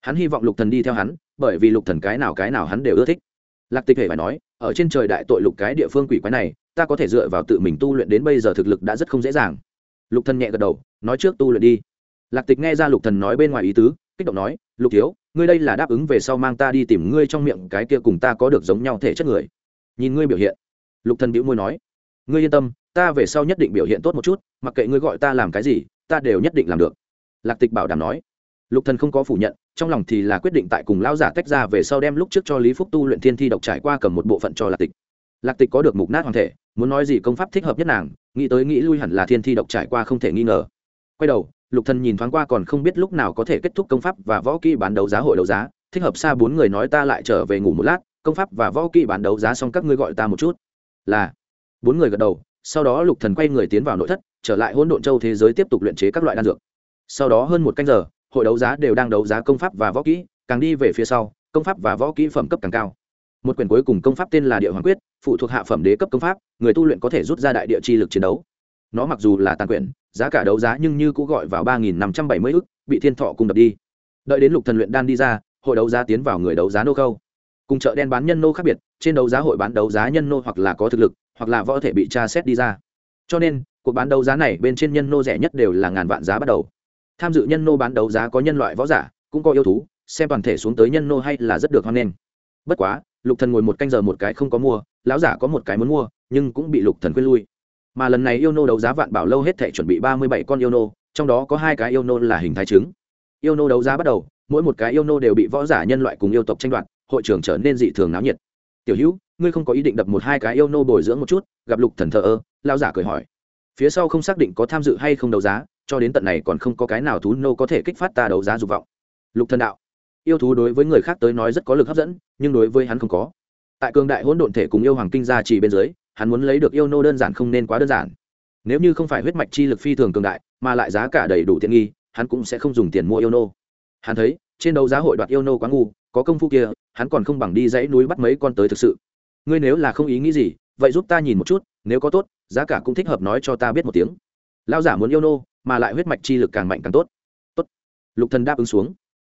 Hắn hy vọng lục thần đi theo hắn, bởi vì lục thần cái nào cái nào hắn đều ưa thích. Lạc tịch hề phải nói, ở trên trời đại tội lục cái địa phương quỷ quái này, ta có thể dựa vào tự mình tu luyện đến bây giờ thực lực đã rất không dễ dàng. Lục thần nhẹ gật đầu, nói trước tu luyện đi. Lạc tịch nghe ra lục thần nói bên ngoài ý tứ, kích động nói, lục thiếu, ngươi đây là đáp ứng về sau mang ta đi tìm ngươi trong miệng cái kia cùng ta có được giống nhau thể chất người nhìn ngươi biểu hiện. Lục thần bĩu môi nói, ngươi yên tâm, ta về sau nhất định biểu hiện tốt một chút, mặc kệ ngươi gọi ta làm cái gì, ta đều nhất định làm được. Lạc tịch bảo đảm nói. Lục thần không có phủ nhận, trong lòng thì là quyết định tại cùng lão giả tách ra về sau đem lúc trước cho lý phúc tu luyện thiên thi độc trải qua cầm một bộ phận cho lạc tịch. Lạc tịch có được mục nát hoàng thể, muốn nói gì công pháp thích hợp nhất nàng, nghĩ tới nghĩ lui hẳn là thiên thi độc trải qua không thể nghi ngờ. Quay đầu, lục thần nhìn thoáng qua còn không biết lúc nào có thể kết thúc công pháp và võ kỹ bán đấu giá hội đấu giá, thích hợp xa bốn người nói ta lại trở về ngủ một lát công pháp và võ kỹ bán đấu giá xong các ngươi gọi ta một chút. Là. Bốn người gật đầu, sau đó lục thần quay người tiến vào nội thất, trở lại hỗn độn châu thế giới tiếp tục luyện chế các loại đan dược. Sau đó hơn một canh giờ, hội đấu giá đều đang đấu giá công pháp và võ kỹ, càng đi về phía sau, công pháp và võ kỹ phẩm cấp càng cao. Một quyển cuối cùng công pháp tên là địa hoàng quyết, phụ thuộc hạ phẩm đế cấp công pháp, người tu luyện có thể rút ra đại địa chi lực chiến đấu. Nó mặc dù là tàn quyển, giá cả đấu giá nhưng như cũng gọi vào ba nghìn năm trăm bảy mươi ức, bị thiên thọ cùng đập đi. Đợi đến lục thần luyện đan đi ra, hội đấu giá tiến vào người đấu giá nô khâu cùng chợ đen bán nhân nô khác biệt, trên đấu giá hội bán đấu giá nhân nô hoặc là có thực lực, hoặc là võ thể bị tra xét đi ra. Cho nên, cuộc bán đấu giá này bên trên nhân nô rẻ nhất đều là ngàn vạn giá bắt đầu. Tham dự nhân nô bán đấu giá có nhân loại võ giả, cũng có yêu thú, xem toàn thể xuống tới nhân nô hay là rất được hoan nghênh. Bất quá, lục thần ngồi một canh giờ một cái không có mua, lão giả có một cái muốn mua, nhưng cũng bị lục thần quên lui. Mà lần này yêu nô đấu giá vạn bảo lâu hết thể chuẩn bị ba mươi bảy con yêu nô, trong đó có hai cái yêu nô là hình thái trứng. Yêu nô đấu giá bắt đầu, mỗi một cái yêu nô đều bị võ giả nhân loại cùng yêu tộc tranh đoạt hội trường trở nên dị thường náo nhiệt. Tiểu hữu, ngươi không có ý định đập một hai cái yêu nô bồi dưỡng một chút? gặp lục thần thờ ơ lao giả cười hỏi. Phía sau không xác định có tham dự hay không đấu giá, cho đến tận này còn không có cái nào thú nô có thể kích phát ta đấu giá dục vọng. Lục thần đạo. Yêu thú đối với người khác tới nói rất có lực hấp dẫn, nhưng đối với hắn không có. Tại cường đại hỗn độn thể cùng yêu hoàng kinh gia chỉ bên dưới, hắn muốn lấy được yêu nô đơn giản không nên quá đơn giản. Nếu như không phải huyết mạch chi lực phi thường cường đại, mà lại giá cả đầy đủ tiện nghi, hắn cũng sẽ không dùng tiền mua yêu nô. Hắn thấy, trên đấu giá hội đoạt yêu nô quá ngu, có công phu kia hắn còn không bằng đi dãy núi bắt mấy con tới thực sự. Ngươi nếu là không ý nghĩ gì, vậy giúp ta nhìn một chút, nếu có tốt, giá cả cũng thích hợp nói cho ta biết một tiếng. Lao giả muốn yêu nô, mà lại huyết mạch chi lực càng mạnh càng tốt. Tốt. Lục thần đáp ứng xuống.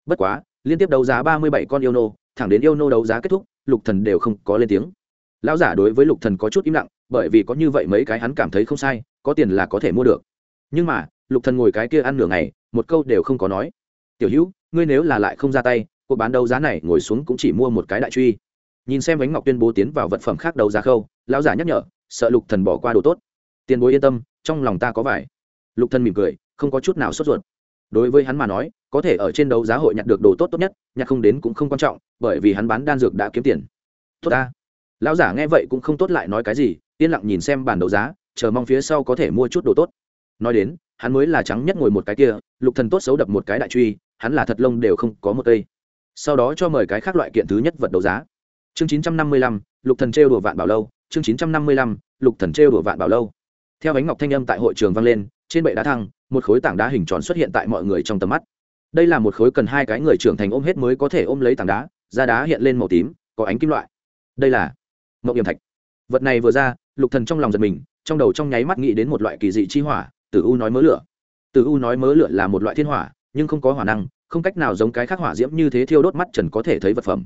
Bất quá, liên tiếp đấu giá ba mươi bảy con yêu nô, thẳng đến yêu nô đấu giá kết thúc, lục thần đều không có lên tiếng. Lão giả đối với lục thần có chút im lặng, bởi vì có như vậy mấy cái hắn cảm thấy không sai, có tiền là có thể mua được. Nhưng mà, lục thần ngồi cái kia ăn nửa ngày, một câu đều không có nói. Tiểu hữu, ngươi nếu là lại không ra tay cuộc bán đấu giá này ngồi xuống cũng chỉ mua một cái đại truy. Nhìn xem bánh ngọc tuyên bố tiến vào vật phẩm khác đấu giá khâu, lão giả nhắc nhở, sợ lục thần bỏ qua đồ tốt. Tiền bối yên tâm, trong lòng ta có vải. Lục thần mỉm cười, không có chút nào sốt ruột. Đối với hắn mà nói, có thể ở trên đấu giá hội nhặt được đồ tốt tốt nhất, nhặt không đến cũng không quan trọng, bởi vì hắn bán đan dược đã kiếm tiền. Tốt ta. Lão giả nghe vậy cũng không tốt lại nói cái gì, yên lặng nhìn xem bản đấu giá, chờ mong phía sau có thể mua chút đồ tốt. Nói đến, hắn mới là trắng nhất ngồi một cái kia, lục thần tốt xấu đập một cái đại truy, hắn là thật lông đều không có một cây sau đó cho mời cái khác loại kiện thứ nhất vật đấu giá. Chương chín trăm năm mươi lăm, lục thần trêu đùa vạn bảo lâu. Chương chín trăm năm mươi lăm, lục thần trêu đùa vạn bảo lâu. Theo ánh ngọc thanh âm tại hội trường vang lên, trên bệ đá thăng, một khối tảng đá hình tròn xuất hiện tại mọi người trong tầm mắt. Đây là một khối cần hai cái người trưởng thành ôm hết mới có thể ôm lấy tảng đá, da đá hiện lên màu tím, có ánh kim loại. Đây là mậu điểm thạch. Vật này vừa ra, lục thần trong lòng giật mình, trong đầu trong nháy mắt nghĩ đến một loại kỳ dị chi hỏa, tử u nói mớ lửa. Tử u nói mớ lửa là một loại thiên hỏa, nhưng không có hỏa năng không cách nào giống cái khác hỏa diễm như thế thiêu đốt mắt trần có thể thấy vật phẩm.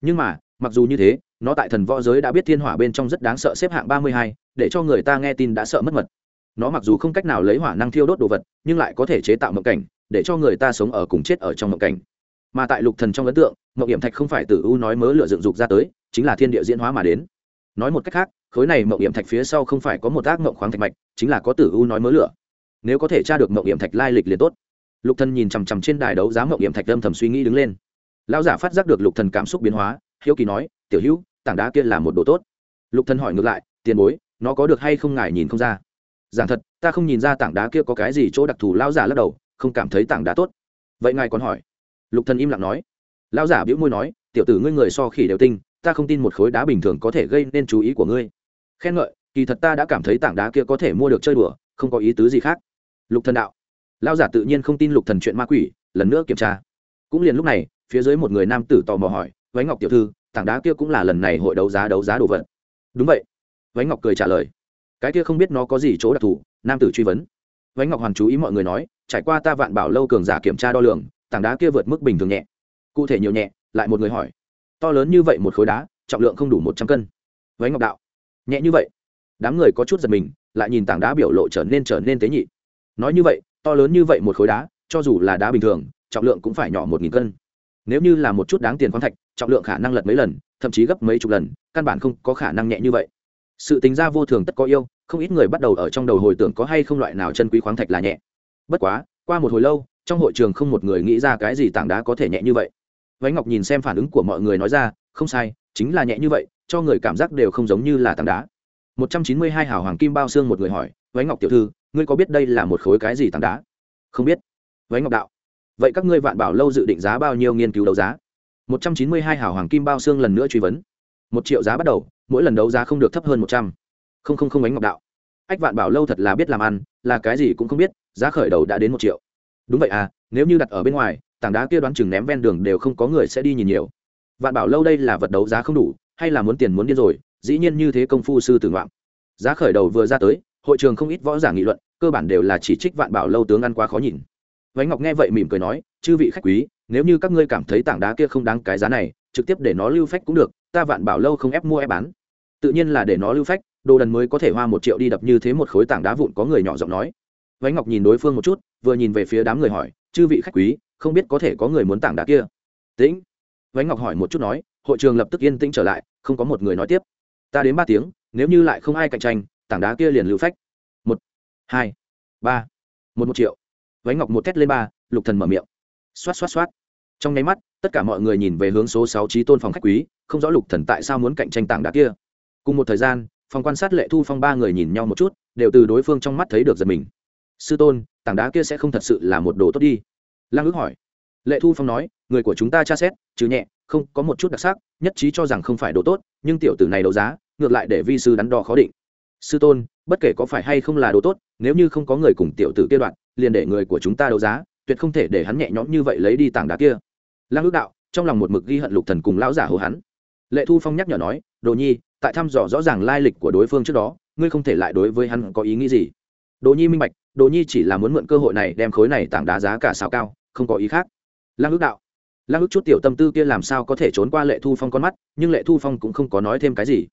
Nhưng mà, mặc dù như thế, nó tại thần võ giới đã biết thiên hỏa bên trong rất đáng sợ xếp hạng ba mươi hai, để cho người ta nghe tin đã sợ mất mật. Nó mặc dù không cách nào lấy hỏa năng thiêu đốt đồ vật, nhưng lại có thể chế tạo mộng cảnh, để cho người ta sống ở cùng chết ở trong mộng cảnh. Mà tại lục thần trong ấn tượng, mộng hiểm thạch không phải từ u nói mớ lựa dựng dục ra tới, chính là thiên địa diễn hóa mà đến. Nói một cách khác, khối này mộng hiểm thạch phía sau không phải có một ác mộng khoáng thạch mạch, chính là có tử u nói mớ lửa. Nếu có thể tra được mộng hiểm thạch lai lịch liền tốt lục thần nhìn chằm chằm trên đài đấu giá mộng nghiệm thạch âm thầm suy nghĩ đứng lên. Lão giả phát giác được lục thần cảm xúc biến hóa, hiếu kỳ nói, tiểu hữu, tảng đá kia là một đồ tốt. Lục thần hỏi ngược lại, tiền bối, nó có được hay không ngài nhìn không ra? Giảng thật, ta không nhìn ra tảng đá kia có cái gì chỗ đặc thù. Lão giả lắc đầu, không cảm thấy tảng đá tốt. Vậy ngài còn hỏi? Lục thần im lặng nói. Lão giả bĩu môi nói, tiểu tử ngươi người so khỉ đều tinh, ta không tin một khối đá bình thường có thể gây nên chú ý của ngươi. Khen ngợi, kỳ thật ta đã cảm thấy tảng đá kia có thể mua được chơi đùa, không có ý tứ gì khác. Lục thần đạo lão giả tự nhiên không tin lục thần chuyện ma quỷ, lần nữa kiểm tra. Cũng liền lúc này, phía dưới một người nam tử tò mò hỏi vánh ngọc tiểu thư, tảng đá kia cũng là lần này hội đấu giá đấu giá đồ vật. Đúng vậy. Vánh ngọc cười trả lời. Cái kia không biết nó có gì chỗ đặc thù? Nam tử truy vấn. Vánh ngọc hoàn chú ý mọi người nói, trải qua ta vạn bảo lâu cường giả kiểm tra đo lường, tảng đá kia vượt mức bình thường nhẹ. Cụ thể nhiều nhẹ, lại một người hỏi. To lớn như vậy một khối đá, trọng lượng không đủ một trăm cân. Vánh ngọc đạo. Nhẹ như vậy? Đám người có chút giật mình, lại nhìn tảng đá biểu lộ trở nên trở nên tế nhị. Nói như vậy to lớn như vậy một khối đá, cho dù là đá bình thường, trọng lượng cũng phải nhỏ một nghìn cân. Nếu như là một chút đáng tiền khoáng thạch, trọng lượng khả năng lật mấy lần, thậm chí gấp mấy chục lần, căn bản không có khả năng nhẹ như vậy. Sự tính ra vô thường tất có yêu, không ít người bắt đầu ở trong đầu hồi tưởng có hay không loại nào chân quý khoáng thạch là nhẹ. Bất quá, qua một hồi lâu, trong hội trường không một người nghĩ ra cái gì tảng đá có thể nhẹ như vậy. Vánh ngọc nhìn xem phản ứng của mọi người nói ra, không sai, chính là nhẹ như vậy, cho người cảm giác đều không giống như là tảng đá. Một trăm chín mươi hai hào hoàng kim bao xương một người hỏi vánh ngọc tiểu thư ngươi có biết đây là một khối cái gì tảng đá? Không biết. Vánh ngọc đạo. Vậy các ngươi vạn bảo lâu dự định giá bao nhiêu nghiên cứu đấu giá? Một trăm chín mươi hai hào hoàng kim bao xương lần nữa truy vấn. Một triệu giá bắt đầu, mỗi lần đấu giá không được thấp hơn một trăm. Không không không ánh ngọc đạo. Ách, vạn bảo lâu thật là biết làm ăn, là cái gì cũng không biết, giá khởi đầu đã đến một triệu. Đúng vậy à nếu như đặt ở bên ngoài, tảng đá kia đoán chừng ném ven đường đều không có người sẽ đi nhìn nhiều. Vạn bảo lâu đây là vật đấu giá không đủ, hay là muốn tiền muốn điên rồi, dĩ nhiên như thế công phu sư tử ngoạm. Giá khởi đầu vừa ra tới hội trường không ít võ giả nghị luận, cơ bản đều là chỉ trích vạn bảo lâu tướng ăn quá khó nhìn. Vánh ngọc nghe vậy mỉm cười nói, chư vị khách quý, nếu như các ngươi cảm thấy tảng đá kia không đáng cái giá này, trực tiếp để nó lưu phách cũng được, ta vạn bảo lâu không ép mua ép bán. Tự nhiên là để nó lưu phách, đồ đần mới có thể hoa một triệu đi đập như thế một khối tảng đá vụn có người nhỏ giọng nói. Vánh ngọc nhìn đối phương một chút, vừa nhìn về phía đám người hỏi, chư vị khách quý, không biết có thể có người muốn tảng đá kia? Tĩnh. Vánh ngọc hỏi một chút nói, hội trường lập tức yên tĩnh trở lại, không có một người nói tiếp. Ta đến ba tiếng, nếu như lại không ai cạnh tranh tảng đá kia liền lưu phách. Một, hai, ba, một một triệu. Váy ngọc một thét lên ba, lục thần mở miệng. Xoát xoát xoát. Trong nháy mắt, tất cả mọi người nhìn về hướng số sáu trí tôn phòng khách quý, không rõ lục thần tại sao muốn cạnh tranh tảng đá kia. Cùng một thời gian, phòng quan sát lệ thu phong ba người nhìn nhau một chút, đều từ đối phương trong mắt thấy được giật mình. Sư tôn, tảng đá kia sẽ không thật sự là một đồ tốt đi. Lăng ước hỏi. Lệ thu phong nói, người của chúng ta tra xét chứ nhẹ, không có một chút đặc sắc, nhất trí cho rằng không phải đồ tốt, nhưng tiểu tử này đấu giá, ngược lại để vi sư đắn đo khó định sư tôn, bất kể có phải hay không là đồ tốt, nếu như không có người cùng tiểu tử kia đoạn, liền để người của chúng ta đấu giá, tuyệt không thể để hắn nhẹ nhõm như vậy lấy đi tảng đá kia. Lăng ước đạo, trong lòng một mực ghi hận lục thần cùng lão giả hồ hắn. Lệ thu phong nhắc nhở nói, đồ nhi, tại thăm dò rõ ràng lai lịch của đối phương trước đó, ngươi không thể lại đối với hắn có ý nghĩ gì. Đồ nhi minh bạch, đồ nhi chỉ là muốn mượn cơ hội này đem khối này tảng đá giá cả sao cao, không có ý khác. Lăng ước đạo, lăng ước chút tiểu tâm tư kia làm sao có thể trốn qua lệ thu phong con mắt, nhưng lệ thu phong cũng không có nói thêm cái gì.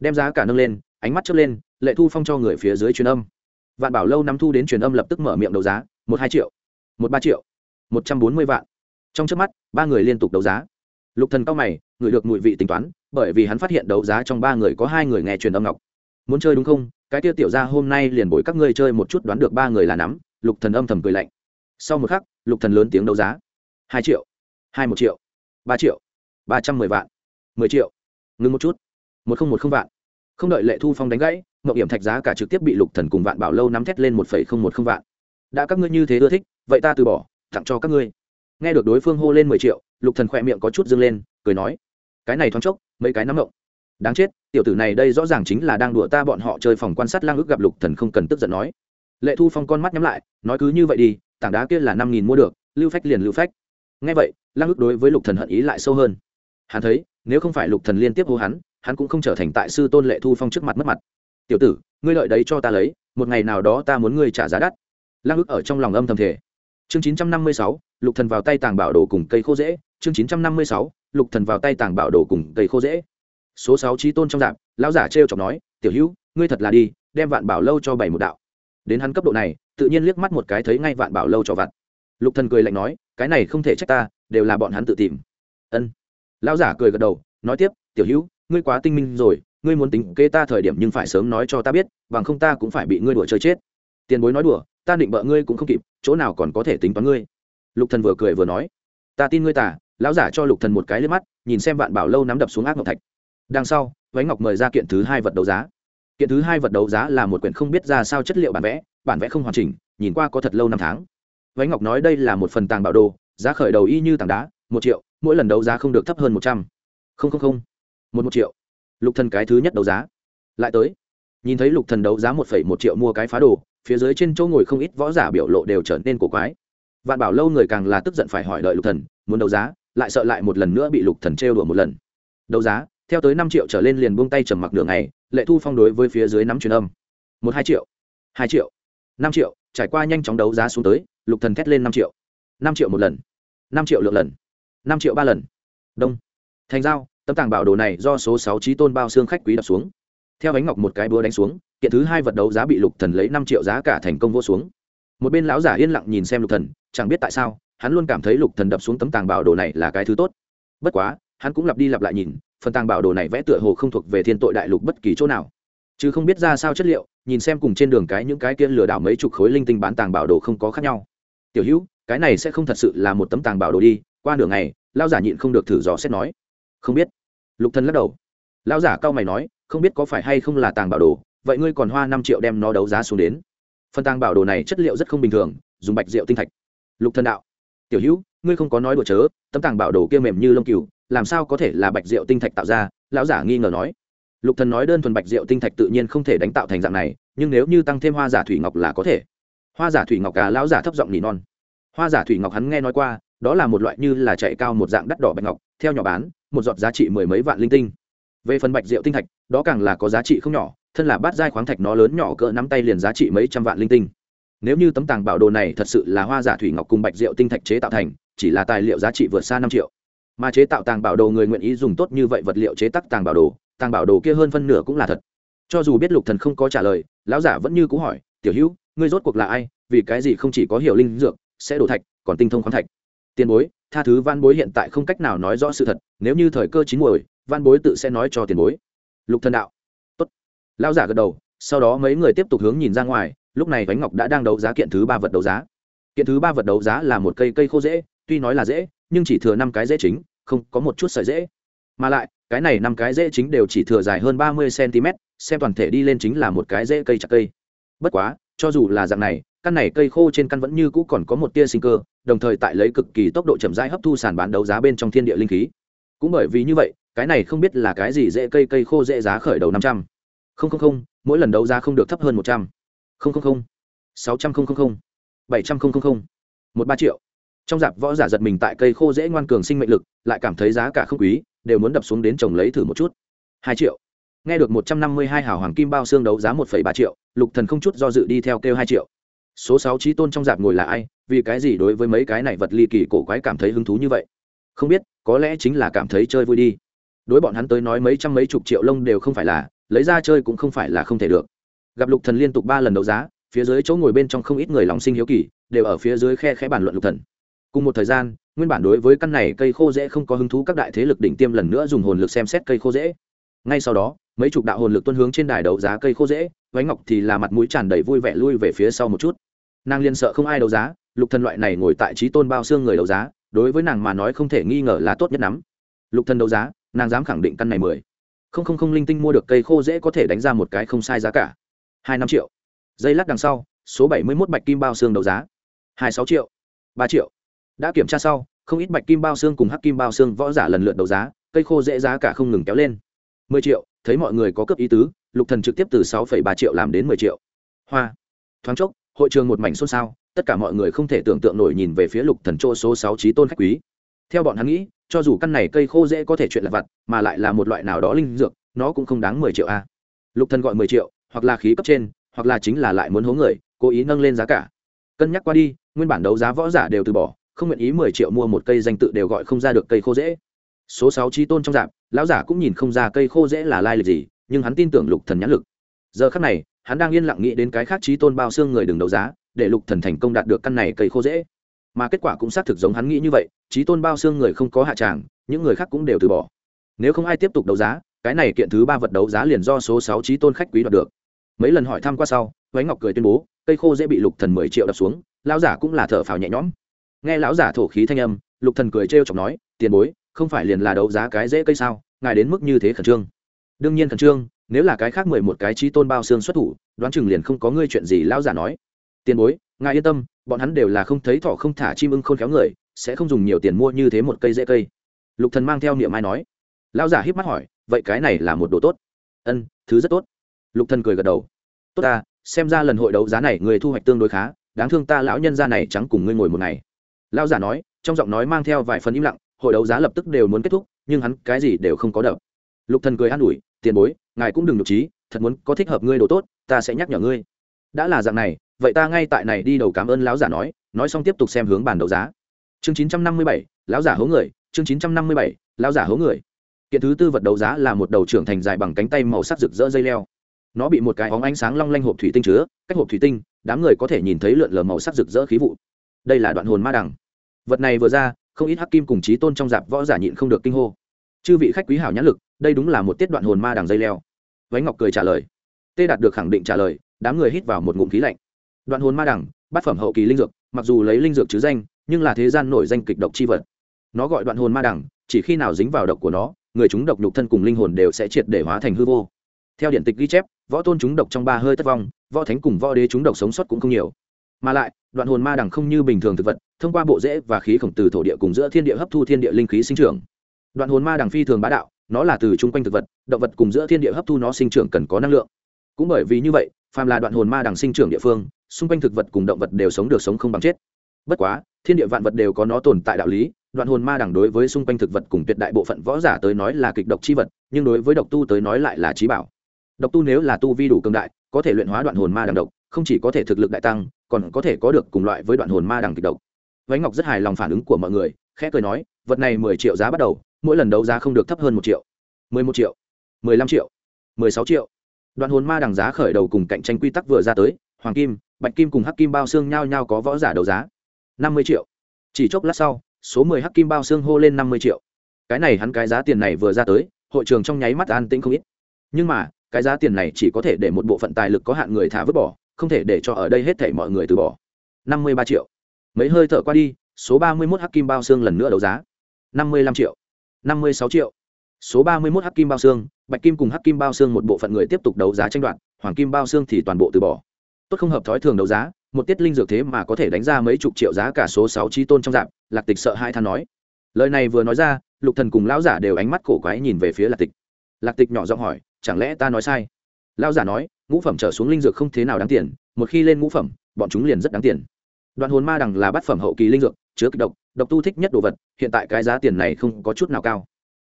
Đem giá cả nâng lên ánh mắt chớp lên, lệ thu phong cho người phía dưới truyền âm. Vạn bảo lâu nắm thu đến truyền âm lập tức mở miệng đấu giá, một hai triệu, một ba triệu, một trăm bốn mươi vạn. Trong trước mắt, ba người liên tục đấu giá. Lục thần cao mày, người được mùi vị tính toán, bởi vì hắn phát hiện đấu giá trong ba người có hai người nghe truyền âm ngọc. Muốn chơi đúng không? Cái tiêu tiểu ra hôm nay liền bồi các ngươi chơi một chút đoán được ba người là nắm. Lục thần âm thầm cười lạnh. Sau một khắc, lục thần lớn tiếng đấu giá. Hai triệu, hai một triệu, ba triệu, ba trăm mười vạn, mười triệu. Ngừng một chút. Một không một không vạn không đợi lệ thu phong đánh gãy mậu hiểm thạch giá cả trực tiếp bị lục thần cùng vạn bảo lâu nắm thét lên một phẩy không một không vạn. Đã các ngươi như thế ưa thích, vậy ta từ bỏ, tặng cho các ngươi. Nghe được đối phương hô lên mười triệu, lục thần khỏe miệng có chút dâng lên, cười nói, cái này thoáng chốc, mấy cái nắm mộng đáng chết, tiểu tử này đây rõ ràng chính là đang đùa ta bọn họ chơi phòng quan sát lang ước gặp lục thần không cần tức giận nói. Lệ thu phong con mắt nhắm lại, nói cứ như vậy đi, tảng đá kia là năm nghìn mua được, lưu phách liền lưu phách. Nghe vậy, lang ước đối với lục thần hận ý lại sâu hơn. Hắn thấy, nếu không phải lục thần liên tiếp hô hắn hắn cũng không trở thành tại sư tôn lệ thu phong trước mặt mất mặt. Tiểu tử, ngươi lợi đấy cho ta lấy, một ngày nào đó ta muốn ngươi trả giá đắt. Lang ức ở trong lòng âm thầm thể chương chín trăm năm mươi sáu, lục thần vào tay tàng bảo đồ cùng cây khô dễ chương chín trăm năm mươi sáu, lục thần vào tay tàng bảo đồ cùng cây khô dễ số sáu trí tôn trong dạp, lão giả trêu chọc nói, tiểu hữu, ngươi thật là đi, đem vạn bảo lâu cho bảy một đạo. Đến hắn cấp độ này, tự nhiên liếc mắt một cái thấy ngay vạn bảo lâu cho vặt. Lục thần cười lạnh nói, cái này không thể trách ta, đều là bọn hắn tự tìm. Ân. Lão giả cười gật đầu, nói tiếp, tiểu hữu ngươi quá tinh minh rồi, ngươi muốn tính kế ta thời điểm nhưng phải sớm nói cho ta biết, bằng không ta cũng phải bị ngươi đùa chơi chết. Tiền bối nói đùa, ta định bợ ngươi cũng không kịp, chỗ nào còn có thể tính toán ngươi. Lục thần vừa cười vừa nói, ta tin ngươi tả lão giả cho lục thần một cái lên mắt, nhìn xem vạn bảo lâu nắm đập xuống ác ngọc thạch. Đằng sau vánh ngọc mời ra kiện thứ hai vật đấu giá. Kiện thứ hai vật đấu giá là một quyển không biết ra sao chất liệu bản vẽ bản vẽ không hoàn chỉnh, nhìn qua có thật lâu năm tháng. Vánh ngọc nói đây là một phần tàng bảo đồ, giá khởi đầu y như tảng đá, một triệu, mỗi lần đấu giá không được thấp hơn một trăm. Không không không một một triệu. Lục thần cái thứ nhất đấu giá. Lại tới. Nhìn thấy lục thần đấu giá một phẩy một triệu mua cái phá đồ, phía dưới trên chỗ ngồi không ít võ giả biểu lộ đều trở nên cổ quái. Vạn bảo lâu người càng là tức giận phải hỏi đợi lục thần, muốn đấu giá, lại sợ lại một lần nữa bị lục thần trêu đùa một lần. Đấu giá, theo tới năm triệu trở lên liền buông tay trầm mặc đường này lệ thu phong đối với phía dưới nắm truyền âm. Một hai triệu hai triệu, năm triệu, trải qua nhanh chóng đấu giá xuống tới, lục thần thét lên năm triệu. Năm triệu một lần, năm triệu lượng lần, năm triệu ba lần. Đông. Thành giao tấm tàng bảo đồ này do số sáu trí tôn bao xương khách quý đập xuống. Theo ánh ngọc một cái búa đánh xuống, kiện thứ hai vật đấu giá bị lục thần lấy năm triệu giá cả thành công vô xuống. Một bên lão giả yên lặng nhìn xem lục thần, chẳng biết tại sao, hắn luôn cảm thấy lục thần đập xuống tấm tàng bảo đồ này là cái thứ tốt. Bất quá, hắn cũng lặp đi lặp lại nhìn, phần tàng bảo đồ này vẽ tựa hồ không thuộc về thiên tội đại lục bất kỳ chỗ nào. Chứ không biết ra sao chất liệu, nhìn xem cùng trên đường cái những cái kia lừa đảo mấy chục khối linh tinh bán tàng bảo đồ không có khác nhau. Tiểu hữu, cái này sẽ không thật sự là một tấm tàng bảo đồ đi, qua nửa ngày lao giả nhịn không được thử dò xét nói. Không biết lục thần lắc đầu. Lão giả cao mày nói, không biết có phải hay không là tàng bảo đồ, vậy ngươi còn hoa năm triệu đem nó đấu giá xuống đến. Phần tàng bảo đồ này chất liệu rất không bình thường, dùng bạch rượu tinh thạch. Lục thần đạo, tiểu hữu, ngươi không có nói đùa chớ, tấm tàng bảo đồ kia mềm như lông cừu, làm sao có thể là bạch rượu tinh thạch tạo ra? Lão giả nghi ngờ nói. Lục thần nói đơn thuần bạch rượu tinh thạch tự nhiên không thể đánh tạo thành dạng này, nhưng nếu như tăng thêm hoa giả thủy ngọc là có thể. Hoa giả thủy ngọc à lão giả thấp giọng nỉ non. Hoa giả thủy ngọc hắn nghe nói qua, đó là một loại như là chạy cao một dạng đắt đỏ bạch ngọc, theo nhỏ bán một giọt giá trị mười mấy vạn linh tinh. Về phần bạch rượu tinh thạch, đó càng là có giá trị không nhỏ, thân là bát giai khoáng thạch nó lớn nhỏ cỡ nắm tay liền giá trị mấy trăm vạn linh tinh. Nếu như tấm tàng bảo đồ này thật sự là hoa giả thủy ngọc cùng bạch rượu tinh thạch chế tạo thành, chỉ là tài liệu giá trị vượt xa năm triệu. Mà chế tạo tàng bảo đồ người nguyện ý dùng tốt như vậy vật liệu chế tác tàng bảo đồ, tàng bảo đồ kia hơn phân nửa cũng là thật. Cho dù biết lục thần không có trả lời, lão giả vẫn như cũ hỏi, tiểu hữu, ngươi rốt cuộc là ai? Vì cái gì không chỉ có hiểu linh dược, sẽ đổ thạch, còn tinh thông khoáng thạch? Tiền bối tha thứ văn bối hiện tại không cách nào nói rõ sự thật, nếu như thời cơ chín muồi văn bối tự sẽ nói cho tiền bối. Lục thần đạo. Tốt. Lão giả gật đầu, sau đó mấy người tiếp tục hướng nhìn ra ngoài, lúc này bánh ngọc đã đang đấu giá kiện thứ ba vật đấu giá. Kiện thứ ba vật đấu giá là một cây cây khô dễ, tuy nói là dễ, nhưng chỉ thừa năm cái dễ chính, không có một chút sợi dễ. Mà lại, cái này năm cái dễ chính đều chỉ thừa dài hơn ba mươi cm xem toàn thể đi lên chính là một cái dễ cây chặt cây. Bất quá cho dù là dạng này, căn này cây khô trên căn vẫn như cũ còn có một tia sinh cơ, đồng thời tại lấy cực kỳ tốc độ chậm rãi hấp thu sàn bán đấu giá bên trong thiên địa linh khí. Cũng bởi vì như vậy, cái này không biết là cái gì dễ cây cây khô dễ giá khởi đầu năm trăm. Không không không, mỗi lần đấu giá không được thấp hơn một trăm. Không không không. Sáu trăm không không không. Bảy trăm không không không. Một ba triệu. Trong dạp võ giả giật mình tại cây khô dễ ngoan cường sinh mệnh lực, lại cảm thấy giá cả không quý, đều muốn đập xuống đến trồng lấy thử một chút. Hai triệu nghe được một trăm năm mươi hai hào hoàng kim bao xương đấu giá một phẩy ba triệu, lục thần không chút do dự đi theo kêu hai triệu. Số sáu trí tôn trong dạp ngồi là ai? Vì cái gì đối với mấy cái này vật ly kỳ cổ quái cảm thấy hứng thú như vậy? Không biết, có lẽ chính là cảm thấy chơi vui đi. Đối bọn hắn tới nói mấy trăm mấy chục triệu lông đều không phải là, lấy ra chơi cũng không phải là không thể được. Gặp lục thần liên tục ba lần đấu giá, phía dưới chỗ ngồi bên trong không ít người lòng sinh hiếu kỳ, đều ở phía dưới khe khẽ bàn luận lục thần. Cùng một thời gian, nguyên bản đối với căn này cây khô dễ không có hứng thú các đại thế lực đỉnh tiêm lần nữa dùng hồn lực xem xét cây khô dễ. Ngay sau đó mấy chục đạo hồn lực tuân hướng trên đài đấu giá cây khô dễ, váy ngọc thì là mặt mũi tràn đầy vui vẻ lui về phía sau một chút. Nàng liên sợ không ai đấu giá, lục thần loại này ngồi tại trí tôn bao xương người đấu giá, đối với nàng mà nói không thể nghi ngờ là tốt nhất lắm. Lục thần đấu giá, nàng dám khẳng định căn này mười. Không không không linh tinh mua được cây khô dễ có thể đánh ra một cái không sai giá cả. Hai năm triệu. Dây lát đằng sau, số bảy mươi một bạch kim bao xương đấu giá. Hai sáu triệu. Ba triệu. Đã kiểm tra sau, không ít bạch kim bao xương cùng hắc kim bao xương võ giả lần lượt đấu giá, cây khô dễ giá cả không ngừng kéo lên. mười triệu thấy mọi người có cấp ý tứ, lục thần trực tiếp từ sáu phẩy ba triệu làm đến mười triệu. Hoa. Thoáng chốc, hội trường một mảnh xôn xao, tất cả mọi người không thể tưởng tượng nổi nhìn về phía lục thần chỗ số sáu trí tôn khách quý. Theo bọn hắn nghĩ, cho dù căn này cây khô dễ có thể chuyện là vặt, mà lại là một loại nào đó linh dược, nó cũng không đáng mười triệu a. Lục thần gọi mười triệu, hoặc là khí cấp trên, hoặc là chính là lại muốn hố người, cố ý nâng lên giá cả. Cân nhắc qua đi, nguyên bản đấu giá võ giả đều từ bỏ, không nguyện ý mười triệu mua một cây danh tự đều gọi không ra được cây khô dễ số sáu trí tôn trong dạp, lão giả cũng nhìn không ra cây khô dễ là lai lịch gì, nhưng hắn tin tưởng lục thần nhãn lực. Giờ khắc này, hắn đang yên lặng nghĩ đến cái khác trí tôn bao xương người đừng đấu giá, để lục thần thành công đạt được căn này cây khô dễ. Mà kết quả cũng xác thực giống hắn nghĩ như vậy, trí tôn bao xương người không có hạ tràng, những người khác cũng đều từ bỏ. Nếu không ai tiếp tục đấu giá, cái này kiện thứ ba vật đấu giá liền do số sáu trí tôn khách quý đoạt được. Mấy lần hỏi thăm qua sau váy ngọc cười tuyên bố, cây khô dễ bị lục thần mười triệu đập xuống, lão giả cũng là thở phào nhẹ nhõm. Nghe lão giả thổ khí thanh âm, lục thần cười trêu chọc nói, tiền bối không phải liền là đấu giá cái dễ cây sao, ngài đến mức như thế khẩn trương. Đương nhiên khẩn trương, nếu là cái khác mười một cái trí tôn bao xương xuất thủ, đoán chừng liền không có ngươi chuyện gì lão giả nói. Tiền bối, ngài yên tâm, bọn hắn đều là không thấy thỏ không thả chim ưng không khéo người, sẽ không dùng nhiều tiền mua như thế một cây dễ cây. Lục thần mang theo niệm ai nói. Lão giả híp mắt hỏi, vậy cái này là một đồ tốt. Ân, thứ rất tốt. Lục thần cười gật đầu. Tốt ta, xem ra lần hội đấu giá này người thu hoạch tương đối khá, đáng thương ta lão nhân gia này trắng cùng ngươi ngồi một ngày. Lão giả nói, trong giọng nói mang theo vài phần im lặng hội đấu giá lập tức đều muốn kết thúc nhưng hắn cái gì đều không có đập. Lục thần cười an ủi tiền bối ngài cũng đừng nhục trí thật muốn có thích hợp ngươi đồ tốt ta sẽ nhắc nhở ngươi. Đã là dạng này vậy ta ngay tại này đi đầu cảm ơn lão giả nói nói xong tiếp tục xem hướng bàn đấu giá. Chương 957, lão giả hố người chương 957, lão giả hố người. Kiện thứ tư vật đấu giá là một đầu trưởng thành dài bằng cánh tay màu sắc rực rỡ dây leo. Nó bị một cái óng ánh sáng long lanh hộp thủy tinh chứa cách hộp thủy tinh đám người có thể nhìn thấy lượn lờ màu sắc rực rỡ khí vụ. Đây là đoạn hồn ma đằng. Vật này vừa ra không ít hắc kim cùng chí tôn trong dạp võ giả nhịn không được kinh hô. Chư vị khách quý hảo nhãn lực, đây đúng là một tiết đoạn hồn ma đằng dây leo. Vánh ngọc cười trả lời. Tê đạt được khẳng định trả lời, đám người hít vào một ngụm khí lạnh. Đoạn hồn ma đằng, bát phẩm hậu kỳ linh dược, mặc dù lấy linh dược chứ danh, nhưng là thế gian nổi danh kịch độc chi vật. Nó gọi đoạn hồn ma đằng, chỉ khi nào dính vào độc của nó, người chúng độc nhục thân cùng linh hồn đều sẽ triệt để hóa thành hư vô. Theo điện tịch ghi chép, võ tôn chúng độc trong ba hơi tất vong, võ thánh cùng võ đế chúng độc sống sót cũng không nhiều mà lại, đoạn hồn ma đằng không như bình thường thực vật, thông qua bộ rễ và khí khổng từ thổ địa cùng giữa thiên địa hấp thu thiên địa linh khí sinh trưởng. Đoạn hồn ma đằng phi thường bá đạo, nó là từ chung quanh thực vật, động vật cùng giữa thiên địa hấp thu nó sinh trưởng cần có năng lượng. Cũng bởi vì như vậy, phàm là đoạn hồn ma đằng sinh trưởng địa phương, xung quanh thực vật cùng động vật đều sống được sống không bằng chết. Bất quá, thiên địa vạn vật đều có nó tồn tại đạo lý, đoạn hồn ma đằng đối với xung quanh thực vật cùng tuyệt đại bộ phận võ giả tới nói là kịch độc chi vật, nhưng đối với độc tu tới nói lại là trí bảo. Độc tu nếu là tu vi đủ cường đại, có thể luyện hóa đoạn hồn ma đằng độc, không chỉ có thể thực lực đại tăng còn có thể có được cùng loại với đoạn hồn ma đằng kịch độc. Vánh ngọc rất hài lòng phản ứng của mọi người, khẽ cười nói, vật này mười triệu giá bắt đầu, mỗi lần đấu giá không được thấp hơn một triệu. mười một triệu, mười lăm triệu, mười sáu triệu. Đoạn hồn ma đằng giá khởi đầu cùng cạnh tranh quy tắc vừa ra tới, hoàng kim, bạch kim cùng hắc kim bao xương nhao nhao có võ giả đấu giá. năm mươi triệu. Chỉ chốc lát sau, số mười hắc kim bao xương hô lên năm mươi triệu. Cái này hắn cái giá tiền này vừa ra tới, hội trường trong nháy mắt an tĩnh không ít. Nhưng mà, cái giá tiền này chỉ có thể để một bộ phận tài lực có hạn người thả vứt bỏ không thể để cho ở đây hết thảy mọi người từ bỏ. Năm mươi ba triệu. Mấy hơi thở qua đi, số ba mươi mốt hắc kim bao xương lần nữa đấu giá. Năm mươi lăm triệu. Năm mươi sáu triệu. Số ba mươi mốt hắc kim bao xương, bạch kim cùng hắc kim bao xương một bộ phận người tiếp tục đấu giá tranh đoạt, hoàng kim bao xương thì toàn bộ từ bỏ. Tốt không hợp thói thường đấu giá, một tiết linh dược thế mà có thể đánh ra mấy chục triệu giá cả số sáu trí tôn trong dạng lạc tịch sợ hai than nói. Lời này vừa nói ra, lục thần cùng lão giả đều ánh mắt cổ quái nhìn về phía lạc tịch. Lạc tịch nhỏ giọng hỏi, chẳng lẽ ta nói sai? Lão giả nói, ngũ phẩm trở xuống linh dược không thế nào đáng tiền, một khi lên ngũ phẩm, bọn chúng liền rất đáng tiền. Đoạn hồn ma đằng là bát phẩm hậu kỳ linh dược, chứa kịch độc độc tu thích nhất đồ vật, hiện tại cái giá tiền này không có chút nào cao.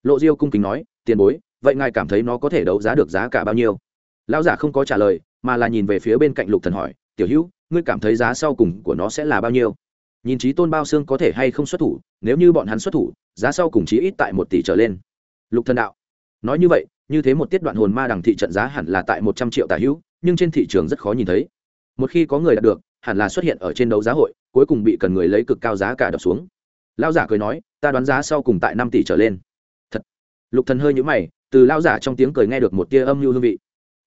Lộ diêu cung kính nói, tiền bối, vậy ngài cảm thấy nó có thể đấu giá được giá cả bao nhiêu? Lão giả không có trả lời, mà là nhìn về phía bên cạnh lục thần hỏi, tiểu hữu, ngươi cảm thấy giá sau cùng của nó sẽ là bao nhiêu? Nhìn trí tôn bao xương có thể hay không xuất thủ, nếu như bọn hắn xuất thủ, giá sau cùng chí ít tại một tỷ trở lên. Lục thần đạo, nói như vậy như thế một tiết đoạn hồn ma đằng thị trận giá hẳn là tại một trăm triệu tả hữu, nhưng trên thị trường rất khó nhìn thấy. Một khi có người đạt được, hẳn là xuất hiện ở trên đấu giá hội, cuối cùng bị cần người lấy cực cao giá cả đập xuống. Lão giả cười nói, ta đoán giá sau cùng tại năm tỷ trở lên. Thật. Lục thần hơi nhũ mày, từ lão giả trong tiếng cười nghe được một tia âm lưu hương vị.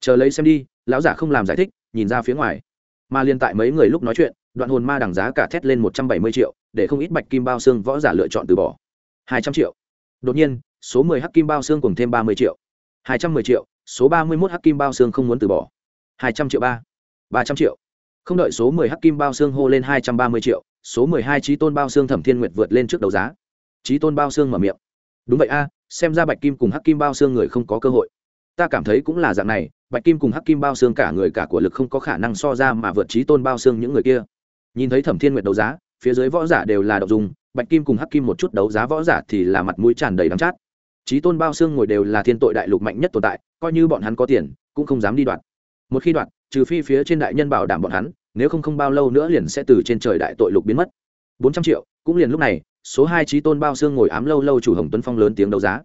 Chờ lấy xem đi, lão giả không làm giải thích, nhìn ra phía ngoài. Mà liên tại mấy người lúc nói chuyện, đoạn hồn ma đằng giá cả thét lên một trăm bảy mươi triệu, để không ít bạch kim bao xương võ giả lựa chọn từ bỏ. hai trăm triệu. Đột nhiên, số mười hắc kim bao xương cùng thêm ba mươi triệu hai trăm mười triệu, số ba mươi mốt hắc kim bao xương không muốn từ bỏ. hai trăm triệu ba ba trăm triệu. Không đợi số mười hắc kim bao xương hô lên hai trăm ba mươi triệu, số mười hai trí tôn bao xương thẩm thiên nguyệt vượt lên trước đấu giá. Trí tôn bao xương mở miệng. Đúng vậy a, xem ra bạch kim cùng hắc kim bao xương người không có cơ hội. Ta cảm thấy cũng là dạng này, bạch kim cùng hắc kim bao xương cả người cả của lực không có khả năng so ra mà vượt trí tôn bao xương những người kia. Nhìn thấy thẩm thiên nguyệt đấu giá, phía dưới võ giả đều là đậu dùng, bạch kim cùng hắc kim một chút đấu giá võ giả thì là mặt mũi tràn đầy đắng chát trí tôn bao xương ngồi đều là thiên tội đại lục mạnh nhất tồn tại, coi như bọn hắn có tiền, cũng không dám đi đoạt. Một khi đoạt, trừ phi phía trên đại nhân bảo đảm bọn hắn, nếu không không bao lâu nữa liền sẽ từ trên trời đại tội lục biến mất. Bốn trăm triệu, cũng liền lúc này, số hai trí tôn bao xương ngồi ám lâu lâu chủ hồng tuấn phong lớn tiếng đấu giá.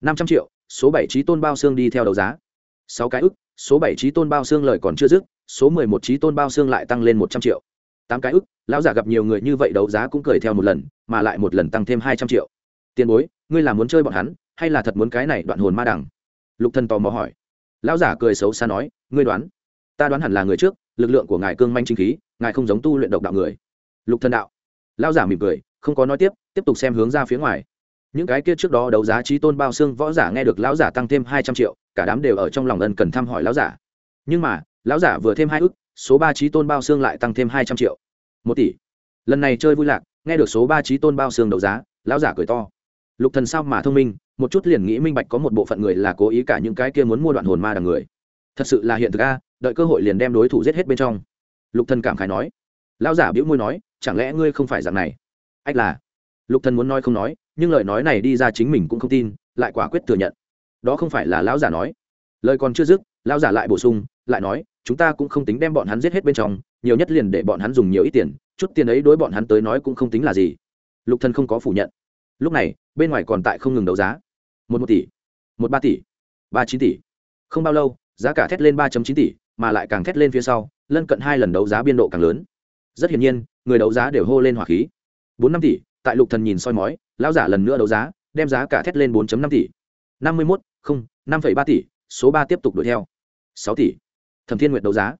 Năm trăm triệu, số bảy trí tôn bao xương đi theo đấu giá. Sáu cái ức, số bảy trí tôn bao xương lời còn chưa dứt, số mười một trí tôn bao xương lại tăng lên một trăm triệu. Tám cái ức, lão giả gặp nhiều người như vậy đấu giá cũng cười theo một lần, mà lại một lần tăng thêm hai trăm triệu. Tiền bối, ngươi là muốn chơi bọn hắn hay là thật muốn cái này đoạn hồn ma đằng? Lục thần tò mò hỏi. Lão giả cười xấu xa nói, ngươi đoán, ta đoán hẳn là người trước, lực lượng của ngài cương manh chính khí, ngài không giống tu luyện độc đạo người. Lục thần đạo. Lão giả mỉm cười, không có nói tiếp tiếp tục xem hướng ra phía ngoài. Những cái kia trước đó đấu giá trí tôn bao xương võ giả nghe được lão giả tăng thêm hai trăm triệu, cả đám đều ở trong lòng ân cần thăm hỏi lão giả. Nhưng mà, lão giả vừa thêm hai ức, số ba trí tôn bao xương lại tăng thêm hai trăm triệu. Một tỷ. Lần này chơi vui lạc, nghe được số ba trí tôn bao xương đấu giá, lão giả cười to. Lục thần sao mà thông minh? Một chút liền nghĩ minh bạch có một bộ phận người là cố ý cả những cái kia muốn mua đoạn hồn ma đằng người. Thật sự là hiện thực a, đợi cơ hội liền đem đối thủ giết hết bên trong. Lục thần cảm khái nói. Lão giả bĩu môi nói, chẳng lẽ ngươi không phải dạng này? Ách là. Lục thần muốn nói không nói, nhưng lời nói này đi ra chính mình cũng không tin, lại quả quyết thừa nhận. Đó không phải là lão giả nói. Lời còn chưa dứt, lão giả lại bổ sung, lại nói, chúng ta cũng không tính đem bọn hắn giết hết bên trong, nhiều nhất liền để bọn hắn dùng nhiều ít tiền, chút tiền ấy đối bọn hắn tới nói cũng không tính là gì. Lục thần không có phủ nhận. Lúc này, bên ngoài còn tại không ngừng đấu giá một một tỷ. Một ba tỷ. Ba chín tỷ. Không bao lâu, giá cả thét lên ba chín tỷ, mà lại càng thét lên phía sau, lân cận hai lần đấu giá biên độ càng lớn. Rất hiển nhiên, người đấu giá đều hô lên hỏa khí. Bốn năm tỷ, tại lục thần nhìn soi mói, lão giả lần nữa đấu giá, đem giá cả thét lên 4.5 tỷ. Năm mươi mốt, không, năm phẩy ba tỷ, số ba tiếp tục đuổi theo. Sáu tỷ. Thẩm thiên nguyệt đấu giá.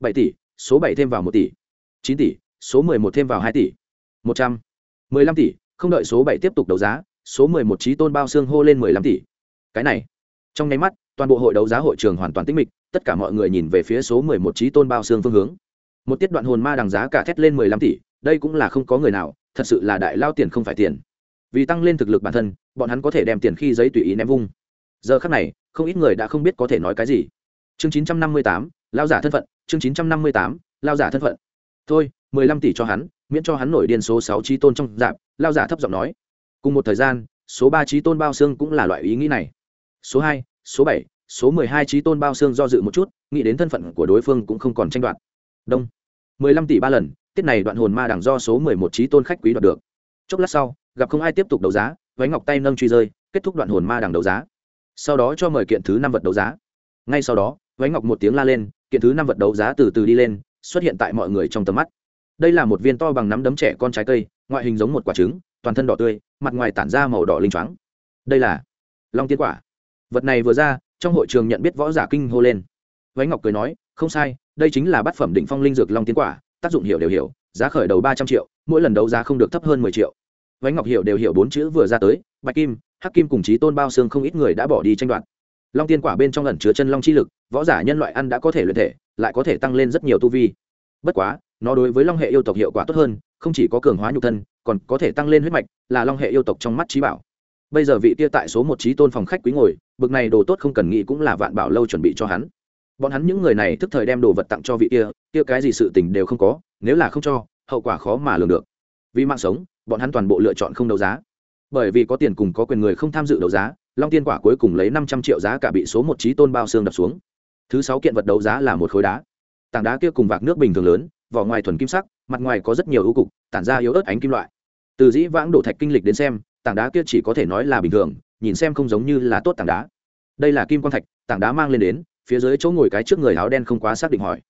Bảy tỷ, số bảy thêm vào một tỷ. Chín tỷ, số mười một thêm vào hai tỷ. Một trăm. Mười lăm tỷ, không đợi số bảy tiếp tục đấu giá số mười một trí tôn bao xương hô lên mười lăm tỷ. Cái này, trong nháy mắt, toàn bộ hội đấu giá hội trường hoàn toàn tĩnh mịch, tất cả mọi người nhìn về phía số mười một trí tôn bao xương phương hướng. Một tiết đoạn hồn ma đằng giá cả thét lên mười lăm tỷ, đây cũng là không có người nào, thật sự là đại lao tiền không phải tiền. Vì tăng lên thực lực bản thân, bọn hắn có thể đem tiền khi giấy tùy ý ném vung. Giờ khắc này, không ít người đã không biết có thể nói cái gì. Chương chín trăm năm mươi tám, lao giả thân phận, chương chín trăm năm mươi tám, lao giả thân phận. Thôi, mười lăm tỷ cho hắn, miễn cho hắn nổi điên số sáu trí tôn trong dạp, lao giả thấp giọng nói cùng một thời gian, số ba trí tôn bao xương cũng là loại ý nghĩ này. Số hai, số bảy, số mười hai trí tôn bao xương do dự một chút, nghĩ đến thân phận của đối phương cũng không còn tranh đoạt. Đông. mười lăm tỷ ba lần, tiết này đoạn hồn ma đẳng do số mười một trí tôn khách quý đoạt được. Chốc lát sau, gặp không ai tiếp tục đấu giá, váy ngọc tay nâng truy rơi, kết thúc đoạn hồn ma đằng đấu giá. Sau đó cho mời kiện thứ năm vật đấu giá. Ngay sau đó, váy ngọc một tiếng la lên, kiện thứ năm vật đấu giá từ từ đi lên, xuất hiện tại mọi người trong tầm mắt. Đây là một viên to bằng nắm đấm trẻ con trái cây, ngoại hình giống một quả trứng, toàn thân đỏ tươi mặt ngoài tản ra màu đỏ linh choáng. Đây là long tiên quả. Vật này vừa ra, trong hội trường nhận biết võ giả kinh hô lên. Vánh ngọc cười nói, không sai, đây chính là bát phẩm định phong linh dược long tiên quả, tác dụng hiểu đều hiểu, giá khởi đầu ba trăm triệu, mỗi lần đấu giá không được thấp hơn mười triệu. Vánh ngọc hiểu đều hiểu bốn chữ vừa ra tới, bạch kim, hắc kim cùng chí tôn bao xương không ít người đã bỏ đi tranh đoạt. Long tiên quả bên trong ẩn chứa chân long chi lực, võ giả nhân loại ăn đã có thể luyện thể, lại có thể tăng lên rất nhiều tu vi. Bất quá, nó đối với long hệ yêu tộc hiệu quả tốt hơn, không chỉ có cường hóa nhục thân còn có thể tăng lên huyết mạch, là long hệ yêu tộc trong mắt trí bảo. Bây giờ vị tia tại số một trí tôn phòng khách quý ngồi, bực này đồ tốt không cần nghĩ cũng là vạn bảo lâu chuẩn bị cho hắn. Bọn hắn những người này thức thời đem đồ vật tặng cho vị kia kia cái gì sự tình đều không có, nếu là không cho, hậu quả khó mà lường được. Vì mạng sống, bọn hắn toàn bộ lựa chọn không đấu giá. Bởi vì có tiền cùng có quyền người không tham dự đấu giá, long tiên quả cuối cùng lấy năm trăm triệu giá cả bị số một trí tôn bao xương đập xuống. Thứ sáu kiện vật đấu giá là một khối đá. Tảng đá kia cùng vạc nước bình thường lớn, vỏ ngoài thuần kim sắc, mặt ngoài có rất nhiều ưu cục, tản ra yếu ớt ánh kim loại từ dĩ vãng đổ thạch kinh lịch đến xem, tảng đá kia chỉ có thể nói là bình thường, nhìn xem không giống như là tốt tảng đá. Đây là kim quan thạch, tảng đá mang lên đến, phía dưới chỗ ngồi cái trước người áo đen không quá xác định hỏi.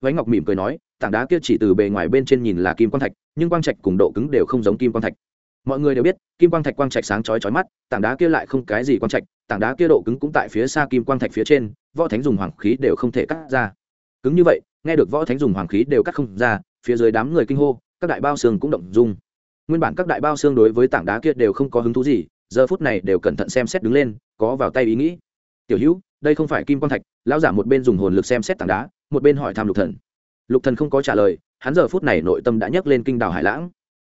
Vánh ngọc mỉm cười nói, tảng đá kia chỉ từ bề ngoài bên trên nhìn là kim quan thạch, nhưng quang trạch cùng độ cứng đều không giống kim quan thạch. Mọi người đều biết, kim quang thạch quang trạch sáng chói chói mắt, tảng đá kia lại không cái gì quang trạch, tảng đá kia độ cứng cũng tại phía xa kim quang thạch phía trên, võ thánh dùng hoàng khí đều không thể cắt ra. Cứng như vậy, nghe được võ thánh dùng hoàng khí đều cắt không ra, phía dưới đám người kinh hô, các đại bao xương cũng động dung nguyên bản các đại bao xương đối với tảng đá kia đều không có hứng thú gì, giờ phút này đều cẩn thận xem xét đứng lên, có vào tay ý nghĩ. Tiểu hữu, đây không phải kim quang thạch, lão giả một bên dùng hồn lực xem xét tảng đá, một bên hỏi thăm lục thần. Lục thần không có trả lời, hắn giờ phút này nội tâm đã nhấc lên kinh đảo hải lãng.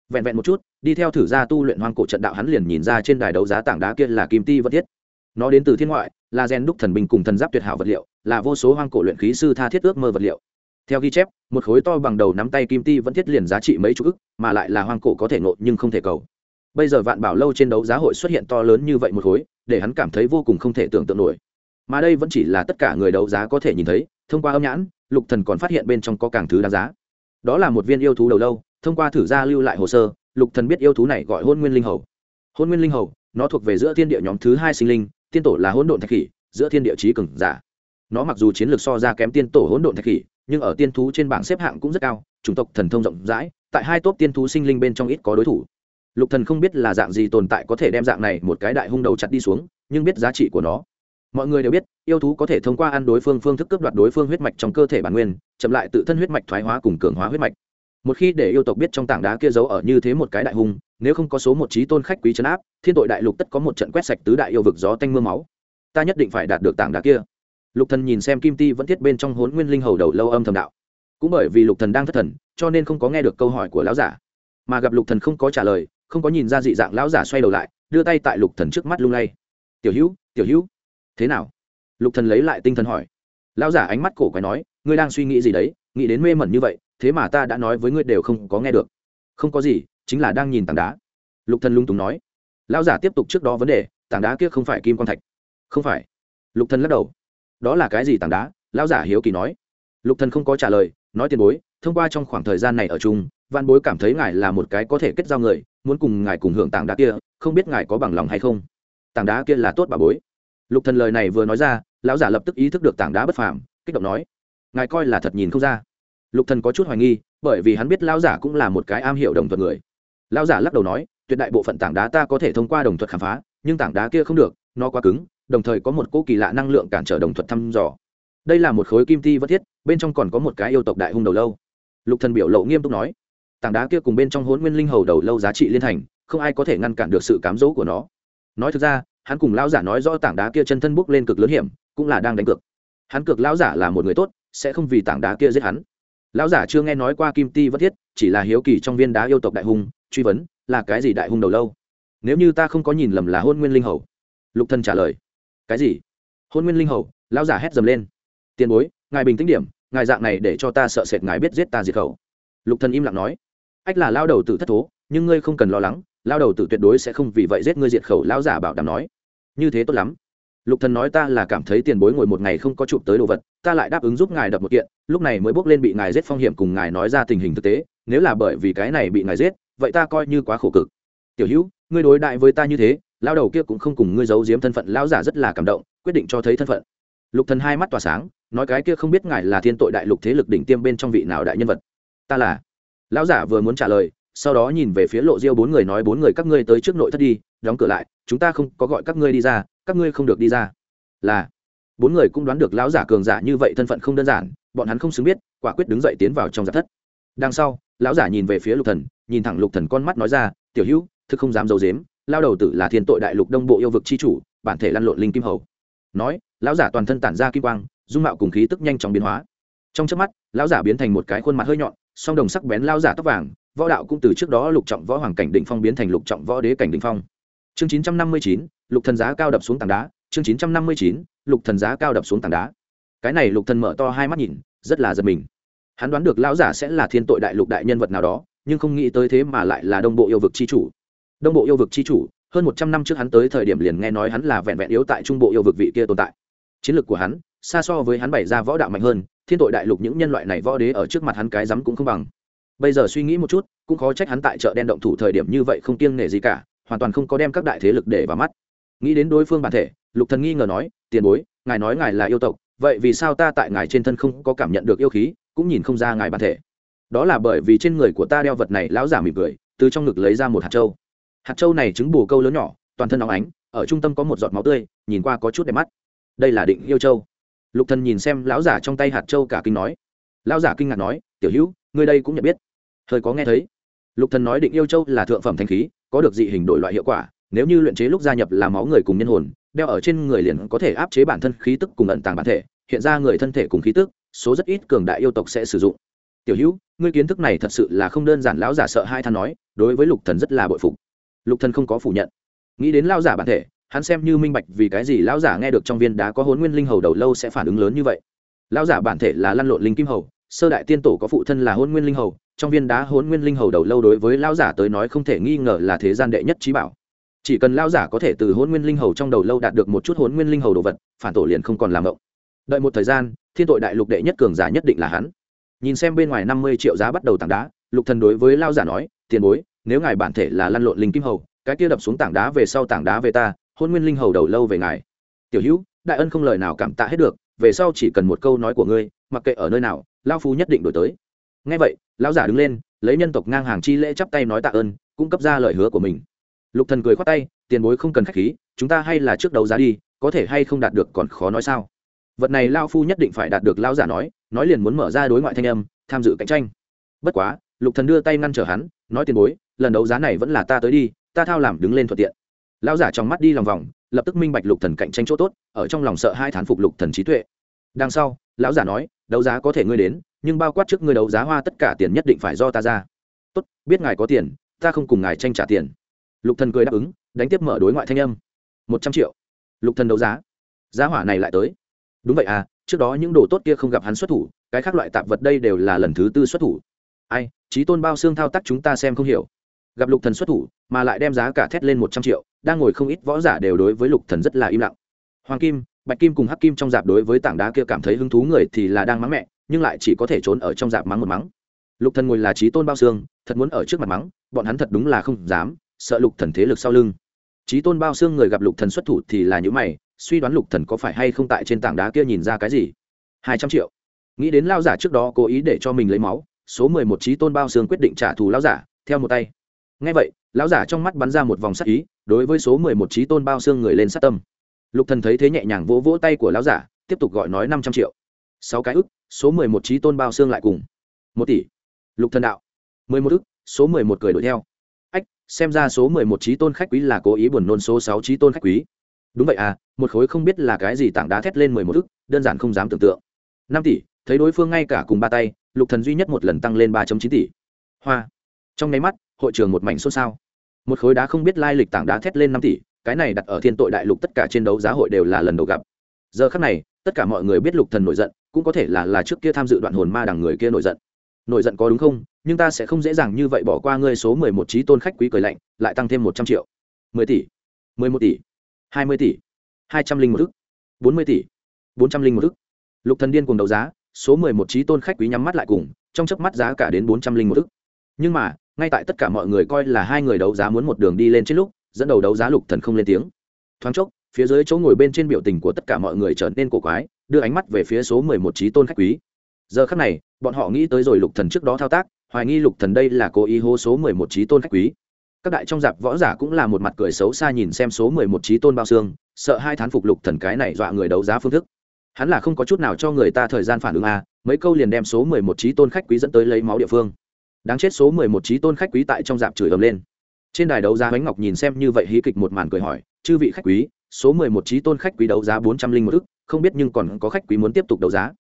Vẹn vẹn một chút, đi theo thử ra tu luyện hoang cổ trận đạo hắn liền nhìn ra trên đài đấu giá tảng đá kia là kim ti vật thiết. Nó đến từ thiên ngoại, là gen đúc thần binh cùng thần giáp tuyệt hảo vật liệu, là vô số hoang cổ luyện khí sư tha thiết ước mơ vật liệu theo ghi chép, một khối to bằng đầu nắm tay kim ti vẫn thiết liền giá trị mấy chục ức, mà lại là hoang cổ có thể nộ nhưng không thể cầu. Bây giờ vạn bảo lâu trên đấu giá hội xuất hiện to lớn như vậy một khối, để hắn cảm thấy vô cùng không thể tưởng tượng nổi. Mà đây vẫn chỉ là tất cả người đấu giá có thể nhìn thấy, thông qua âm nhãn, lục thần còn phát hiện bên trong có càng thứ đáng giá. Đó là một viên yêu thú đầu lâu, thông qua thử gia lưu lại hồ sơ, lục thần biết yêu thú này gọi hôn nguyên linh hầu. Hôn nguyên linh hầu, nó thuộc về giữa thiên địa nhóm thứ hai sinh linh, tiên tổ là hỗn độn thạch khỉ, giữa thiên địa trí cường giả. Nó mặc dù chiến lược so ra kém tiên tổ hỗn độn thạch khỉ nhưng ở tiên thú trên bảng xếp hạng cũng rất cao, chủng tộc thần thông rộng rãi, tại hai top tiên thú sinh linh bên trong ít có đối thủ. Lục thần không biết là dạng gì tồn tại có thể đem dạng này một cái đại hung đầu chặt đi xuống, nhưng biết giá trị của nó. Mọi người đều biết, yêu thú có thể thông qua ăn đối phương phương thức cướp đoạt đối phương huyết mạch trong cơ thể bản nguyên, chậm lại tự thân huyết mạch thoái hóa cùng cường hóa huyết mạch. Một khi để yêu tộc biết trong tảng đá kia giấu ở như thế một cái đại hung, nếu không có số một trí tôn khách quý chấn áp, thiên tội đại lục tất có một trận quét sạch tứ đại yêu vực gió tanh mưa máu. Ta nhất định phải đạt được tảng đá kia lục thần nhìn xem kim ti vẫn thiết bên trong hốn nguyên linh hầu đầu lâu âm thầm đạo. Cũng bởi vì lục thần đang thất thần, cho nên không có nghe được câu hỏi của lão giả. Mà gặp lục thần không có trả lời, không có nhìn ra dị dạng lão giả xoay đầu lại, đưa tay tại lục thần trước mắt lung lay. Tiểu hữu tiểu hữu, thế nào? Lục thần lấy lại tinh thần hỏi. Lão giả ánh mắt cổ quái nói, ngươi đang suy nghĩ gì đấy? Nghĩ đến mê mẩn như vậy, thế mà ta đã nói với ngươi đều không có nghe được. Không có gì, chính là đang nhìn tảng đá. Lục thần lung túng nói. Lão giả tiếp tục trước đó vấn đề, tảng đá kia không phải kim quan thạch. Không phải. Lục thần lắc đầu đó là cái gì tảng đá? Lão giả hiếu kỳ nói. Lục thần không có trả lời, nói tiền bối, thông qua trong khoảng thời gian này ở chung văn bối cảm thấy ngài là một cái có thể kết giao người, muốn cùng ngài cùng hưởng tảng đá kia, không biết ngài có bằng lòng hay không? Tảng đá kia là tốt bà bối. Lục thần lời này vừa nói ra, lão giả lập tức ý thức được tảng đá bất phàm, kích động nói. Ngài coi là thật nhìn không ra. Lục thần có chút hoài nghi, bởi vì hắn biết lão giả cũng là một cái am hiểu đồng thuật người. Lão giả lắc đầu nói, tuyệt đại bộ phận tảng đá ta có thể thông qua đồng thuật khám phá, nhưng tảng đá kia không được, nó quá cứng đồng thời có một cỗ kỳ lạ năng lượng cản trở đồng thuật thăm dò. Đây là một khối kim ti vất thiết, bên trong còn có một cái yêu tộc đại hung đầu lâu. Lục thần biểu lộ nghiêm túc nói, tảng đá kia cùng bên trong hốn nguyên linh hầu đầu lâu giá trị liên thành, không ai có thể ngăn cản được sự cám dỗ của nó. Nói thực ra, hắn cùng lão giả nói rõ tảng đá kia chân thân bốc lên cực lớn hiểm, cũng là đang đánh cược. Hắn cược lão giả là một người tốt, sẽ không vì tảng đá kia giết hắn. Lão giả chưa nghe nói qua kim ti vất thiết, chỉ là hiếu kỳ trong viên đá yêu tộc đại hung, truy vấn, là cái gì đại hung đầu lâu? Nếu như ta không có nhìn lầm là hôn nguyên linh hầu. Lục thần trả lời cái gì? Hôn nguyên linh hầu, lão giả hét dầm lên. Tiền bối, ngài bình tĩnh điểm, ngài dạng này để cho ta sợ sệt ngài biết giết ta diệt khẩu. Lục thần im lặng nói. Ách là lao đầu tử thất thố, nhưng ngươi không cần lo lắng lao đầu tử tuyệt đối sẽ không vì vậy giết ngươi diệt khẩu, Lão giả bảo đảm nói. Như thế tốt lắm. Lục thần nói ta là cảm thấy tiền bối ngồi một ngày không có chụp tới đồ vật, ta lại đáp ứng giúp ngài đập một kiện, lúc này mới bước lên bị ngài giết phong hiểm cùng ngài nói ra tình hình thực tế, nếu là bởi vì cái này bị ngài giết, vậy ta coi như quá khổ cực. Tiểu hữu, ngươi đối đại với ta như thế lao đầu kia cũng không cùng ngươi giấu giếm thân phận lao giả rất là cảm động, quyết định cho thấy thân phận. Lục thần hai mắt tỏa sáng, nói cái kia không biết ngài là thiên tội đại lục thế lực đỉnh tiêm bên trong vị nào đại nhân vật. Ta là. Lão giả vừa muốn trả lời, sau đó nhìn về phía lộ diêu bốn người nói, bốn người các ngươi tới trước nội thất đi, đóng cửa lại, chúng ta không có gọi các ngươi đi ra, các ngươi không được đi ra. Là. Bốn người cũng đoán được lão giả cường giả như vậy thân phận không đơn giản, bọn hắn không xứng biết, quả quyết đứng dậy tiến vào trong giáp thất. Đằng sau, lão giả nhìn về phía lục thần, nhìn thẳng lục thần con mắt nói ra, tiểu hữu, thực không dám giấu dếm lao đầu tử là thiên tội đại lục đông bộ yêu vực chi chủ, bản thể lăn lộn linh kim hầu. Nói, lão giả toàn thân tản ra kim quang, dung mạo cùng khí tức nhanh chóng biến hóa. Trong chớp mắt, lão giả biến thành một cái khuôn mặt hơi nhọn, song đồng sắc bén lao giả tóc vàng, võ đạo cũng từ trước đó lục trọng võ hoàng cảnh định phong biến thành lục trọng võ đế cảnh định phong. Chương chín trăm năm mươi chín, lục thần giá cao đập xuống tảng đá. Chương chín trăm năm mươi chín, lục thần giá cao đập xuống tảng đá. Cái này lục thần mở to hai mắt nhìn, rất là giật mình. Hắn đoán được lão giả sẽ là thiên tội đại lục đại nhân vật nào đó, nhưng không nghĩ tới thế mà lại là đông bộ yêu vực chi chủ đông bộ yêu vực chi chủ, hơn một trăm năm trước hắn tới thời điểm liền nghe nói hắn là vẹn vẹn yếu tại trung bộ yêu vực vị kia tồn tại. Chiến lược của hắn, xa so với hắn bày ra võ đạo mạnh hơn, thiên tội đại lục những nhân loại này võ đế ở trước mặt hắn cái rắm cũng không bằng. Bây giờ suy nghĩ một chút, cũng khó trách hắn tại chợ đen động thủ thời điểm như vậy không kiêng nể gì cả, hoàn toàn không có đem các đại thế lực để vào mắt. Nghĩ đến đối phương bản thể, lục thần nghi ngờ nói, tiền bối, ngài nói ngài là yêu tộc, vậy vì sao ta tại ngài trên thân không có cảm nhận được yêu khí, cũng nhìn không ra ngài bản thể? Đó là bởi vì trên người của ta đeo vật này lão giả mỉm cười, từ trong ngực lấy ra một hạt châu hạt châu này trứng bù câu lớn nhỏ, toàn thân óng ánh, ở trung tâm có một giọt máu tươi, nhìn qua có chút đẹp mắt. Đây là định yêu châu. Lục thần nhìn xem lão giả trong tay hạt châu cả kinh nói. Lão giả kinh ngạc nói, tiểu hữu, ngươi đây cũng nhận biết. Hơi có nghe thấy. Lục thần nói định yêu châu là thượng phẩm thanh khí, có được dị hình đổi loại hiệu quả, nếu như luyện chế lúc gia nhập là máu người cùng nhân hồn, đeo ở trên người liền có thể áp chế bản thân khí tức cùng ẩn tàng bản thể, hiện ra người thân thể cùng khí tức, số rất ít cường đại yêu tộc sẽ sử dụng. Tiểu hữu, ngươi kiến thức này thật sự là không đơn giản. Lão giả sợ hai than nói, đối với lục thần rất là bội phục lục thần không có phủ nhận. Nghĩ đến lão giả bản thể, hắn xem như minh bạch vì cái gì lão giả nghe được trong viên đá có hồn nguyên linh hầu đầu lâu sẽ phản ứng lớn như vậy. Lão giả bản thể là lăn lộn linh kim hầu, sơ đại tiên tổ có phụ thân là hồn nguyên linh hầu, trong viên đá hồn nguyên linh hầu đầu lâu đối với lão giả tới nói không thể nghi ngờ là thế gian đệ nhất trí bảo. Chỉ cần lão giả có thể từ hồn nguyên linh hầu trong đầu lâu đạt được một chút hồn nguyên linh hầu đồ vật, phản tổ liền không còn làm động đợi một thời gian, thiên tội đại lục đệ nhất cường giả nhất định là hắn. Nhìn xem bên ngoài năm mươi triệu giá bắt đầu tảng đá, lục thần đối với lão giả nói, tiền bối nếu ngài bản thể là lăn lộn linh kim hầu, cái kia đập xuống tảng đá về sau tảng đá về ta, hôn nguyên linh hầu đầu lâu về ngài. Tiểu hữu, đại ân không lời nào cảm tạ hết được, về sau chỉ cần một câu nói của ngươi, mặc kệ ở nơi nào lao phu nhất định đổi tới. Ngay vậy, lão giả đứng lên, lấy nhân tộc ngang hàng chi lễ chắp tay nói tạ ơn, cung cấp ra lời hứa của mình. Lục thần cười khoát tay, tiền bối không cần khách khí, chúng ta hay là trước đấu giá đi, có thể hay không đạt được còn khó nói sao? Vật này lao phu nhất định phải đạt được, lão giả nói nói liền muốn mở ra đối ngoại thanh âm, tham dự cạnh tranh. Bất quá, lục thần đưa tay ngăn trở hắn, nói tiền bối lần đấu giá này vẫn là ta tới đi, ta thao làm đứng lên thuận tiện. Lão giả trong mắt đi lòng vòng, lập tức minh bạch lục thần cạnh tranh chỗ tốt, ở trong lòng sợ hai thán phục lục thần trí tuệ. Đằng sau, lão giả nói, đấu giá có thể ngươi đến, nhưng bao quát trước ngươi đấu giá hoa tất cả tiền nhất định phải do ta ra. Tốt, biết ngài có tiền, ta không cùng ngài tranh trả tiền. Lục thần cười đáp ứng, đánh tiếp mở đối ngoại thanh âm. Một trăm triệu. Lục thần đấu giá. Giá hỏa này lại tới. Đúng vậy à trước đó những đồ tốt kia không gặp hắn xuất thủ, cái khác loại tạp vật đây đều là lần thứ tư xuất thủ. Ai trí tôn bao xương thao tác chúng ta xem không hiểu gặp lục thần xuất thủ, mà lại đem giá cả thét lên một trăm triệu, đang ngồi không ít võ giả đều đối với lục thần rất là im lặng. Hoàng kim, bạch kim cùng hắc kim trong dạp đối với tảng đá kia cảm thấy hứng thú người thì là đang mắng mẹ, nhưng lại chỉ có thể trốn ở trong dạp mắng một mắng. Lục thần ngồi là trí tôn bao xương, thật muốn ở trước mặt mắng, bọn hắn thật đúng là không dám, sợ lục thần thế lực sau lưng. Trí tôn bao xương người gặp lục thần xuất thủ thì là những mày, suy đoán lục thần có phải hay không tại trên tảng đá kia nhìn ra cái gì. Hai trăm triệu. Nghĩ đến lao giả trước đó cố ý để cho mình lấy máu, số mười một trí tôn bao xương quyết định trả thù lao giả, theo một tay ngay vậy, lão giả trong mắt bắn ra một vòng sắc ý, đối với số mười một trí tôn bao xương người lên sát tâm. Lục thần thấy thế nhẹ nhàng vỗ vỗ tay của lão giả, tiếp tục gọi nói năm trăm triệu. Sáu cái ức, số mười một trí tôn bao xương lại cùng. Một tỷ. Lục thần đạo. Mười một ức, số mười một cười đuổi theo. Ách, xem ra số mười một trí tôn khách quý là cố ý buồn nôn số sáu trí tôn khách quý. Đúng vậy à một khối không biết là cái gì tảng đá thét lên mười một ức, đơn giản không dám tưởng tượng. Năm tỷ, thấy đối phương ngay cả cùng ba tay, lục thần duy nhất một lần tăng lên ba chín tỷ. Hoa. Trong nháy mắt hội trường một mảnh xôn xao. Một khối đá không biết lai lịch tảng đá thét lên năm tỷ, cái này đặt ở thiên tội đại lục tất cả trên đấu giá hội đều là lần đầu gặp. Giờ khắc này, tất cả mọi người biết lục thần nổi giận, cũng có thể là là trước kia tham dự đoạn hồn ma đằng người kia nổi giận. Nổi giận có đúng không? Nhưng ta sẽ không dễ dàng như vậy bỏ qua ngươi số mười một trí tôn khách quý cười lạnh, lại tăng thêm một trăm triệu. mười tỷ, mười một tỷ, hai mươi tỷ, hai trăm linh một ức, bốn mươi tỷ, bốn trăm linh một ức. Lục thần điên cùng đấu giá, số mười một trí tôn khách quý nhắm mắt lại cùng, trong chớp mắt giá cả đến bốn trăm linh một ức. Nhưng mà ngay tại tất cả mọi người coi là hai người đấu giá muốn một đường đi lên trên lúc, dẫn đầu đấu giá lục thần không lên tiếng. Thoáng chốc, phía dưới chỗ ngồi bên trên biểu tình của tất cả mọi người trở nên cổ quái, đưa ánh mắt về phía số mười một trí tôn khách quý. Giờ khắc này, bọn họ nghĩ tới rồi lục thần trước đó thao tác, hoài nghi lục thần đây là cố ý hô số mười một trí tôn khách quý. Các đại trong dạp võ giả cũng là một mặt cười xấu xa nhìn xem số mười một trí tôn bao xương, sợ hai thán phục lục thần cái này dọa người đấu giá phương thức. Hắn là không có chút nào cho người ta thời gian phản ứng à mấy câu liền đem số mười một trí tôn khách quý dẫn tới lấy máu địa phương đáng chết số mười một trí tôn khách quý tại trong dạp chửi ầm lên. Trên đài đấu giá bánh ngọc nhìn xem như vậy hí kịch một màn cười hỏi, chư vị khách quý, số mười một trí tôn khách quý đấu giá bốn trăm linh một ức, không biết nhưng còn có khách quý muốn tiếp tục đấu giá?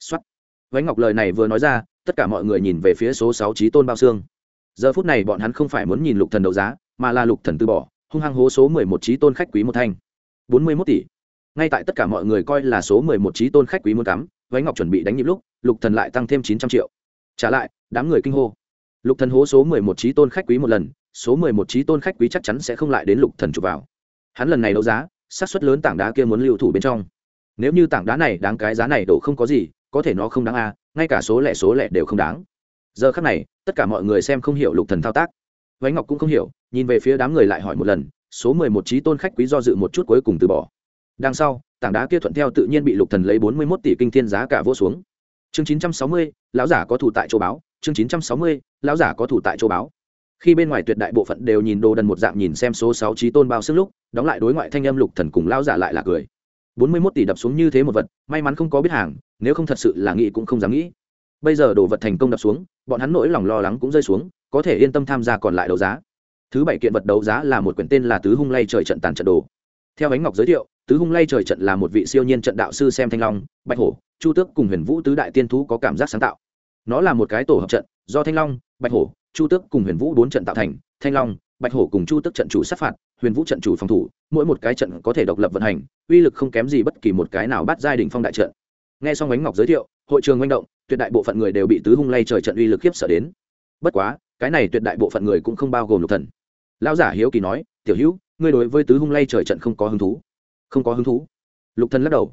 Xuất bánh ngọc lời này vừa nói ra, tất cả mọi người nhìn về phía số sáu trí tôn bao xương. Giờ phút này bọn hắn không phải muốn nhìn lục thần đấu giá, mà là lục thần từ bỏ, hung hăng hố số mười một trí tôn khách quý một thanh. Bốn mươi mốt tỷ. Ngay tại tất cả mọi người coi là số mười một trí tôn khách quý muốn cắm bánh ngọc chuẩn bị đánh nhịp lúc, lục thần lại tăng thêm chín trăm triệu. Trả lại, đám người kinh hô lục thần hố số mười một trí tôn khách quý một lần, số mười một trí tôn khách quý chắc chắn sẽ không lại đến lục thần chụp vào. Hắn lần này đấu giá, xác suất lớn tảng đá kia muốn lưu thủ bên trong. Nếu như tảng đá này đáng cái giá này đổ không có gì, có thể nó không đáng a, ngay cả số lẻ số lẻ đều không đáng. Giờ khắc này, tất cả mọi người xem không hiểu lục thần thao tác. Vánh ngọc cũng không hiểu, nhìn về phía đám người lại hỏi một lần, số mười một trí tôn khách quý do dự một chút cuối cùng từ bỏ. Đằng sau, tảng đá kia thuận theo tự nhiên bị lục thần lấy bốn mươi 41 tỷ kinh thiên giá cả vô xuống. Chương chín trăm sáu mươi, lão giả có thủ tại châu báo, chương chín trăm sáu mươi lão giả có thủ tại châu báo khi bên ngoài tuyệt đại bộ phận đều nhìn đồ đần một dạng nhìn xem số sáu trí tôn bao sức lúc, đóng lại đối ngoại thanh âm lục thần cùng lão giả lại là cười. Bốn mươi 41 tỷ đập xuống như thế một vật, may mắn không có biết hàng, nếu không thật sự là nghĩ cũng không dám nghĩ. Bây giờ đồ vật thành công đập xuống, bọn hắn nỗi lòng lo lắng cũng rơi xuống, có thể yên tâm tham gia còn lại đấu giá. Thứ bảy kiện vật đấu giá là một quyển tên là tứ hung lay trời trận tàn trận đồ. Theo ánh ngọc giới thiệu, tứ hung lay trời trận là một vị siêu nhiên trận đạo sư xem thanh long, bạch hổ, chu tước cùng huyền vũ tứ đại tiên thú có cảm giác sáng tạo. Nó là một cái tổ hợp trận, do thanh long bạch hổ, chu tước cùng huyền vũ bốn trận tạo thành, thanh long, bạch hổ cùng chu tước trận chủ sát phạt, huyền vũ trận chủ phòng thủ, mỗi một cái trận có thể độc lập vận hành, uy lực không kém gì bất kỳ một cái nào bắt giai đình phong đại trận. Nghe xong ánh ngọc giới thiệu, hội trường manh động, tuyệt đại bộ phận người đều bị tứ hung lay trời trận uy lực khiếp sợ đến. Bất quá, cái này tuyệt đại bộ phận người cũng không bao gồm lục thần. Lão giả hiếu kỳ nói, tiểu hữu, ngươi đối với tứ hung lay trời trận không có hứng thú? Không có hứng thú. Lục thần lắc đầu.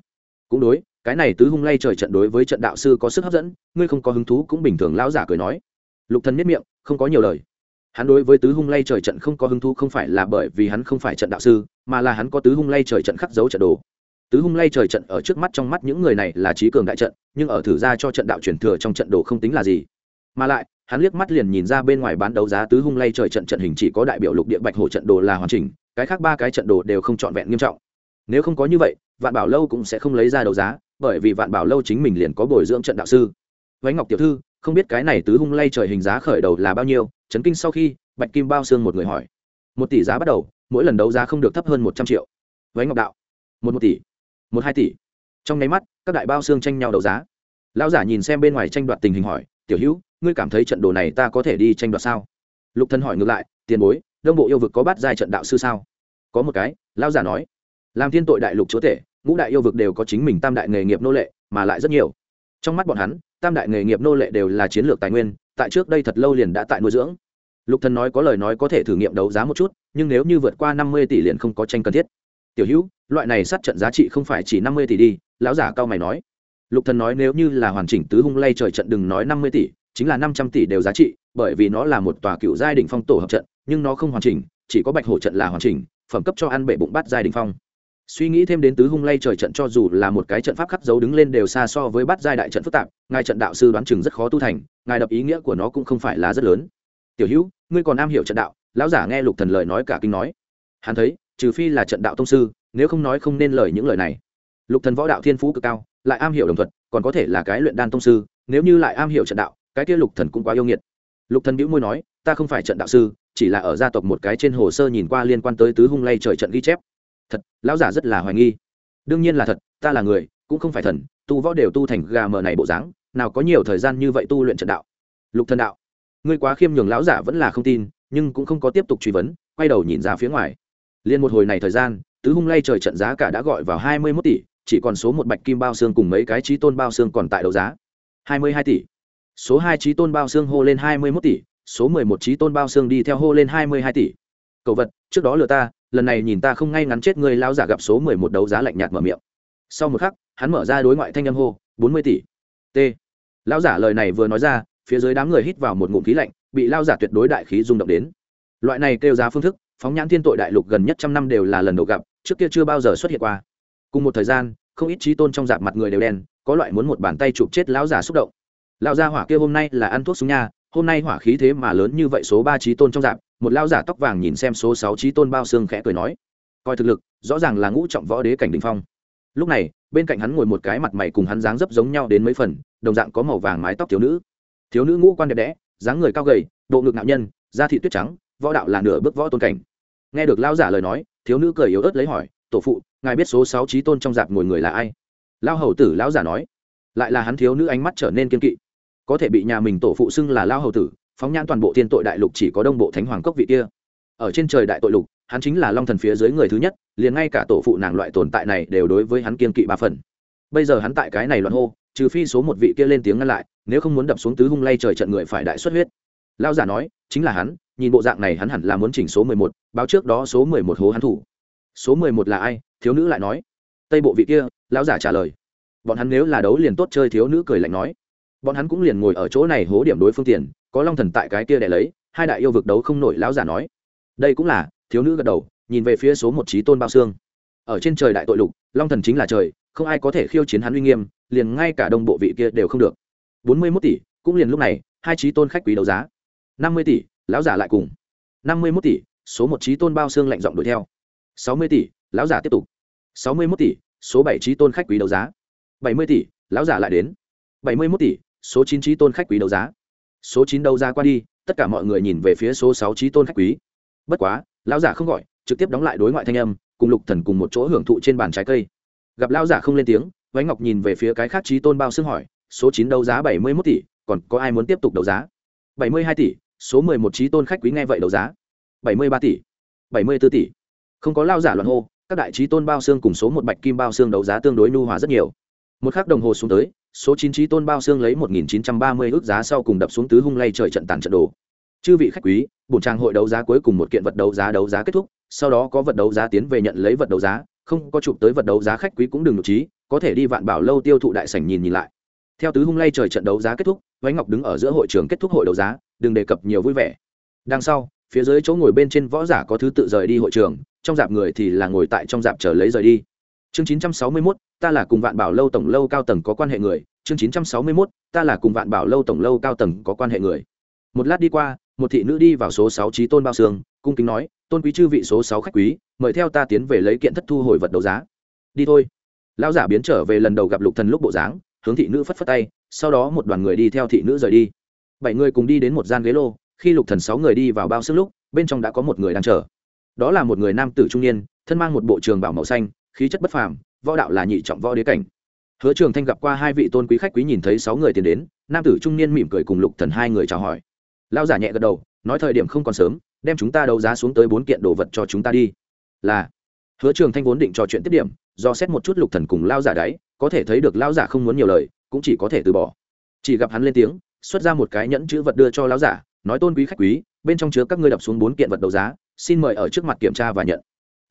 Cũng đối, cái này tứ hung lay trời trận đối với trận đạo sư có sức hấp dẫn, ngươi không có hứng thú cũng bình thường. Lão giả cười nói lục thần miết miệng, không có nhiều lời. Hắn đối với tứ hung lay trời trận không có hứng thú không phải là bởi vì hắn không phải trận đạo sư, mà là hắn có tứ hung lay trời trận khắc dấu trận đồ. Tứ hung lay trời trận ở trước mắt trong mắt những người này là trí cường đại trận, nhưng ở thử ra cho trận đạo truyền thừa trong trận đồ không tính là gì. Mà lại, hắn liếc mắt liền nhìn ra bên ngoài bán đấu giá tứ hung lay trời trận trận hình chỉ có đại biểu lục địa bạch hồ trận đồ là hoàn chỉnh, cái khác ba cái trận đồ đều không trọn vẹn nghiêm trọng. Nếu không có như vậy, vạn bảo lâu cũng sẽ không lấy ra đấu giá, bởi vì vạn bảo lâu chính mình liền có bồi dưỡng trận đạo sư. Vánh ngọc tiểu thư không biết cái này tứ hung lay trời hình giá khởi đầu là bao nhiêu, chấn kinh sau khi, bạch kim bao xương một người hỏi. Một tỷ giá bắt đầu, mỗi lần đấu giá không được thấp hơn một trăm triệu. Với ngọc đạo. Một một tỷ. Một hai tỷ. Trong nháy mắt, các đại bao xương tranh nhau đấu giá. Lão giả nhìn xem bên ngoài tranh đoạt tình hình hỏi, tiểu hữu, ngươi cảm thấy trận đồ này ta có thể đi tranh đoạt sao? Lục thân hỏi ngược lại, tiền bối, đông bộ yêu vực có bắt giai trận đạo sư sao? Có một cái, lão giả nói. Làm thiên tội đại lục chúa tể, ngũ đại yêu vực đều có chính mình tam đại nghề nghiệp nô lệ, mà lại rất nhiều. Trong mắt bọn hắn tam đại nghề nghiệp nô lệ đều là chiến lược tài nguyên, tại trước đây thật lâu liền đã tại nuôi dưỡng. Lục thần nói có lời nói có thể thử nghiệm đấu giá một chút, nhưng nếu như vượt qua năm mươi tỷ liền không có tranh cần thiết. Tiểu hữu, loại này sát trận giá trị không phải chỉ năm mươi tỷ đi, lão giả cao mày nói. Lục thần nói nếu như là hoàn chỉnh tứ hung lay trời trận đừng nói năm mươi tỷ, chính là năm trăm tỷ đều giá trị, bởi vì nó là một tòa cựu giai đình phong tổ hợp trận, nhưng nó không hoàn chỉnh, chỉ có bạch hổ trận là hoàn chỉnh, phẩm cấp cho ăn bệ bụng bát giai đình phong suy nghĩ thêm đến tứ hung lay trời trận cho dù là một cái trận pháp khắc dấu đứng lên đều xa so với bát giai đại trận phức tạp, ngài trận đạo sư đoán chừng rất khó tu thành, ngài đập ý nghĩa của nó cũng không phải là rất lớn. Tiểu hữu, ngươi còn am hiểu trận đạo, lão giả nghe lục thần lời nói cả kinh nói. Hắn thấy, trừ phi là trận đạo tông sư, nếu không nói không nên lời những lời này. Lục thần võ đạo thiên phú cực cao, lại am hiểu đồng thuật, còn có thể là cái luyện đan tông sư, nếu như lại am hiểu trận đạo, cái kia lục thần cũng quá yêu nghiệt. Lục thần bĩu môi nói, ta không phải trận đạo sư, chỉ là ở gia tộc một cái trên hồ sơ nhìn qua liên quan tới tứ hung lay trời trận ghi chép thật, lão giả rất là hoài nghi. Đương nhiên là thật, ta là người, cũng không phải thần, tu võ đều tu thành gà mờ này bộ dáng, nào có nhiều thời gian như vậy tu luyện trận đạo. Lục thần đạo, ngươi quá khiêm nhường lão giả vẫn là không tin, nhưng cũng không có tiếp tục truy vấn, quay đầu nhìn ra phía ngoài. Liên một hồi này thời gian, tứ hung lay trời trận giá cả đã gọi vào hai mươi 21 tỷ, chỉ còn số một bạch kim bao xương cùng mấy cái trí tôn bao xương còn tại đấu giá. hai mươi hai tỷ. Số hai trí tôn bao xương hô lên hai mươi 21 tỷ, số mười một trí tôn bao xương đi theo hô lên hai mươi hai tỷ. Cầu vật, trước đó lừa ta lần này nhìn ta không ngay ngắn chết ngươi lão giả gặp số mười một đấu giá lạnh nhạt mở miệng. Sau một khắc, hắn mở ra đối ngoại thanh âm hô, bốn mươi tỷ. T. Lão giả lời này vừa nói ra, phía dưới đám người hít vào một ngụm khí lạnh, bị lao giả tuyệt đối đại khí rung động đến. Loại này kêu giá phương thức, phóng nhãn thiên tội đại lục gần nhất trăm năm đều là lần đầu gặp, trước kia chưa bao giờ xuất hiện qua. Cùng một thời gian, không ít trí tôn trong dạp mặt người đều đen, có loại muốn một bàn tay chụp chết lão giả xúc động. Lão gia hỏa kia hôm nay là ăn thuốc súng nha, hôm nay hỏa khí thế mà lớn như vậy số ba trí tôn trong dạp một lão giả tóc vàng nhìn xem số sáu trí tôn bao xương khẽ cười nói, coi thực lực, rõ ràng là ngũ trọng võ đế cảnh đình phong. Lúc này, bên cạnh hắn ngồi một cái mặt mày cùng hắn dáng dấp giống nhau đến mấy phần, đồng dạng có màu vàng mái tóc thiếu nữ. Thiếu nữ ngũ quan đẹp đẽ, dáng người cao gầy độ ngực nạo nhân, da thị tuyết trắng, võ đạo là nửa bước võ tôn cảnh. Nghe được lao giả lời nói, thiếu nữ cười yếu ớt lấy hỏi, tổ phụ, ngài biết số sáu trí tôn trong dạp ngồi người là ai? Lao hầu tử lão giả nói, lại là hắn thiếu nữ ánh mắt trở nên kiên kỵ. Có thể bị nhà mình tổ phụ xưng là lao hầu tử phóng nhãn toàn bộ thiên tội đại lục chỉ có đông bộ thánh hoàng cốc vị kia. Ở trên trời đại tội lục, hắn chính là long thần phía dưới người thứ nhất, liền ngay cả tổ phụ nàng loại tồn tại này đều đối với hắn kiên kỵ ba phần. Bây giờ hắn tại cái này loạn hô, trừ phi số một vị kia lên tiếng ngăn lại, nếu không muốn đập xuống tứ hung lay trời trận người phải đại xuất huyết. Lao giả nói, chính là hắn, nhìn bộ dạng này hắn hẳn là muốn chỉnh số mười một, báo trước đó số mười một hố hắn thủ. Số mười một là ai? Thiếu nữ lại nói. Tây bộ vị kia, lão giả trả lời. Bọn hắn nếu là đấu liền tốt chơi thiếu nữ cười lạnh nói bọn hắn cũng liền ngồi ở chỗ này hố điểm đối phương tiền, có long thần tại cái kia để lấy, hai đại yêu vực đấu không nổi lão giả nói. Đây cũng là, thiếu nữ gật đầu, nhìn về phía số một trí tôn bao xương. Ở trên trời đại tội lục, long thần chính là trời, không ai có thể khiêu chiến hắn uy nghiêm, liền ngay cả đông bộ vị kia đều không được. Bốn mươi mốt tỷ, cũng liền lúc này, hai trí tôn khách quý đấu giá. Năm mươi tỷ, lão giả lại cùng. Năm mươi mốt tỷ, số một trí tôn bao xương lạnh giọng đuổi theo. Sáu mươi tỷ, lão giả tiếp tục. Sáu mươi mốt tỷ, số bảy trí tôn khách quý đấu giá. Bảy mươi tỷ, lão giả lại đến. Bảy mươi mốt tỷ số chín trí tôn khách quý đấu giá. Số chín đấu giá qua đi, tất cả mọi người nhìn về phía số sáu trí tôn khách quý. Bất quá, lão giả không gọi, trực tiếp đóng lại đối ngoại thanh âm, cùng lục thần cùng một chỗ hưởng thụ trên bàn trái cây. Gặp lão giả không lên tiếng, vánh ngọc nhìn về phía cái khác trí tôn bao xương hỏi, số chín đấu giá bảy mươi mốt tỷ, còn có ai muốn tiếp tục đấu giá? bảy mươi hai tỷ, số mười một trí tôn khách quý nghe vậy đấu giá. bảy mươi ba tỷ, bảy mươi b ố tỷ. Không có lao giả loạn hô, các đại trí tôn bao xương cùng số một bạch kim bao xương đấu giá tương đối nhu hòa rất nhiều. Một khắc đồng hồ xuống tới số chín trí tôn bao xương lấy một nghìn chín trăm ba mươi ước giá sau cùng đập xuống tứ hung lay trời trận tàn trận đồ. Chư vị khách quý, bổn trang hội đấu giá cuối cùng một kiện vật đấu giá đấu giá kết thúc, sau đó có vật đấu giá tiến về nhận lấy vật đấu giá, không có chụp tới vật đấu giá khách quý cũng đừng nhục trí, có thể đi vạn bảo lâu tiêu thụ đại sảnh nhìn nhìn lại. Theo tứ hung lay trời trận đấu giá kết thúc, vánh ngọc đứng ở giữa hội trường kết thúc hội đấu giá, đừng đề cập nhiều vui vẻ. Đằng sau, phía dưới chỗ ngồi bên trên võ giả có thứ tự rời đi hội trường, trong dạp người thì là ngồi tại trong dạp chờ lấy rời đi chương 961, ta là cùng vạn bảo lâu tổng lâu cao tầng có quan hệ người. Chương 961, ta là cùng vạn bảo lâu tổng lâu cao tầng có quan hệ người. Một lát đi qua một thị nữ đi vào số sáu trí tôn bao xương cung kính nói tôn quý chư vị số sáu khách quý mời theo ta tiến về lấy kiện thất thu hồi vật đấu giá. Đi thôi. Lão giả biến trở về lần đầu gặp lục thần lúc bộ dáng hướng thị nữ phất phất tay sau đó một đoàn người đi theo thị nữ rời đi. Bảy người cùng đi đến một gian ghế lô khi lục thần sáu người đi vào bao xương lúc bên trong đã có một người đang chờ. Đó là một người nam tử trung niên thân mang một bộ trường bảo màu xanh khí chất bất phàm, võ đạo là nhị trọng võ đế cảnh. Hứa trường thanh gặp qua hai vị tôn quý khách quý nhìn thấy sáu người tiến đến, nam tử trung niên mỉm cười cùng lục thần hai người chào hỏi. Lao giả nhẹ gật đầu, nói thời điểm không còn sớm, đem chúng ta đấu giá xuống tới bốn kiện đồ vật cho chúng ta đi. Là, hứa trường thanh vốn định trò chuyện tiếp điểm, do xét một chút lục thần cùng lao giả đấy, có thể thấy được lao giả không muốn nhiều lời, cũng chỉ có thể từ bỏ. Chỉ gặp hắn lên tiếng, xuất ra một cái nhẫn chữ vật đưa cho lão giả, nói, tôn quý khách quý, bên trong chứa các ngươi đập xuống bốn kiện vật đấu giá, xin mời ở trước mặt kiểm tra và nhận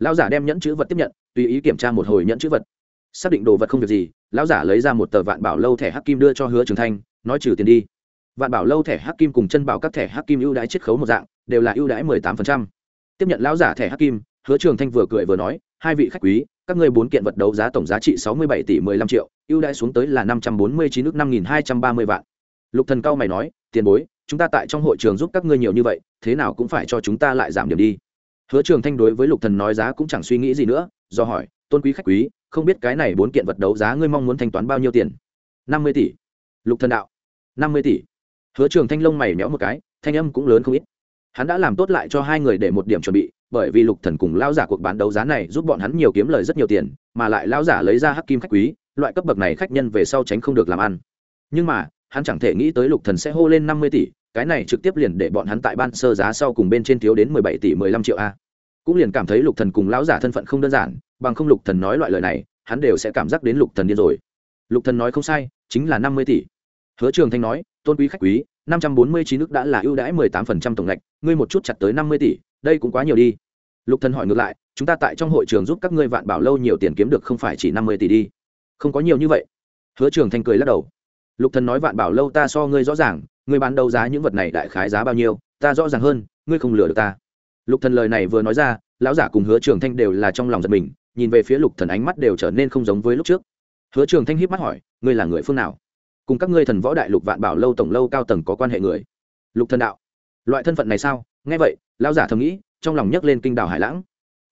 lão giả đem nhẫn chữ vật tiếp nhận, tùy ý kiểm tra một hồi nhẫn chữ vật. Xác định đồ vật không việc gì, lão giả lấy ra một tờ vạn bảo lâu thẻ hắc kim đưa cho hứa trường thanh, nói trừ tiền đi. Vạn bảo lâu thẻ hắc kim cùng chân bảo các thẻ hắc kim ưu đãi chiết khấu một dạng, đều là ưu đãi mười tám phần trăm. Tiếp nhận lão giả thẻ hắc kim, hứa trường thanh vừa cười vừa nói, hai vị khách quý, các ngươi bốn kiện vật đấu giá tổng giá trị sáu mươi bảy tỷ mười lăm triệu, ưu đãi xuống tới là năm trăm bốn mươi chín ước năm nghìn hai trăm ba mươi vạn. Lục thần cao mày nói, tiền bối, chúng ta tại trong hội trường giúp các ngươi nhiều như vậy, thế nào cũng phải cho chúng ta lại giảm điểm đi hứa trường thanh đối với lục thần nói giá cũng chẳng suy nghĩ gì nữa, do hỏi, tôn quý khách quý, không biết cái này bốn kiện vật đấu giá ngươi mong muốn thanh toán bao nhiêu tiền? Năm mươi tỷ. Lục thần đạo. Năm mươi tỷ. Hứa trường thanh lông mày méo một cái, thanh âm cũng lớn không ít. Hắn đã làm tốt lại cho hai người để một điểm chuẩn bị, bởi vì lục thần cùng lao giả cuộc bán đấu giá này giúp bọn hắn nhiều kiếm lời rất nhiều tiền, mà lại lao giả lấy ra hắc kim khách quý, loại cấp bậc này khách nhân về sau tránh không được làm ăn. Nhưng mà, hắn chẳng thể nghĩ tới lục thần sẽ hô lên năm mươi tỷ cái này trực tiếp liền để bọn hắn tại ban sơ giá sau cùng bên trên thiếu đến mười bảy tỷ mười lăm triệu a. Cũng liền cảm thấy lục thần cùng lão giả thân phận không đơn giản, bằng không lục thần nói loại lời này, hắn đều sẽ cảm giác đến lục thần điên rồi. Lục thần nói không sai, chính là năm mươi tỷ. Hứa trường thanh nói, tôn quý khách quý, năm trăm bốn mươi chín nước đã là ưu đãi mười tám phần trăm tổng lệch, ngươi một chút chặt tới năm mươi tỷ, đây cũng quá nhiều đi. Lục thần hỏi ngược lại, chúng ta tại trong hội trường giúp các ngươi vạn bảo lâu nhiều tiền kiếm được không phải chỉ năm mươi tỷ đi? Không có nhiều như vậy. Hứa trường thanh cười lắc đầu. Lục thần nói, vạn bảo lâu ta so ngươi rõ ràng ngươi bán đấu giá những vật này đại khái giá bao nhiêu, ta rõ ràng hơn, ngươi không lừa được ta. Lục thần lời này vừa nói ra, lão giả cùng hứa trường thanh đều là trong lòng giật mình, nhìn về phía lục thần ánh mắt đều trở nên không giống với lúc trước. Hứa trường thanh híp mắt hỏi, ngươi là người phương nào? Cùng các ngươi thần võ đại lục vạn bảo lâu tổng lâu cao tầng có quan hệ người? Lục thần đạo, loại thân phận này sao? Nghe vậy, lão giả thầm nghĩ, trong lòng nhấc lên kinh đảo hải lãng.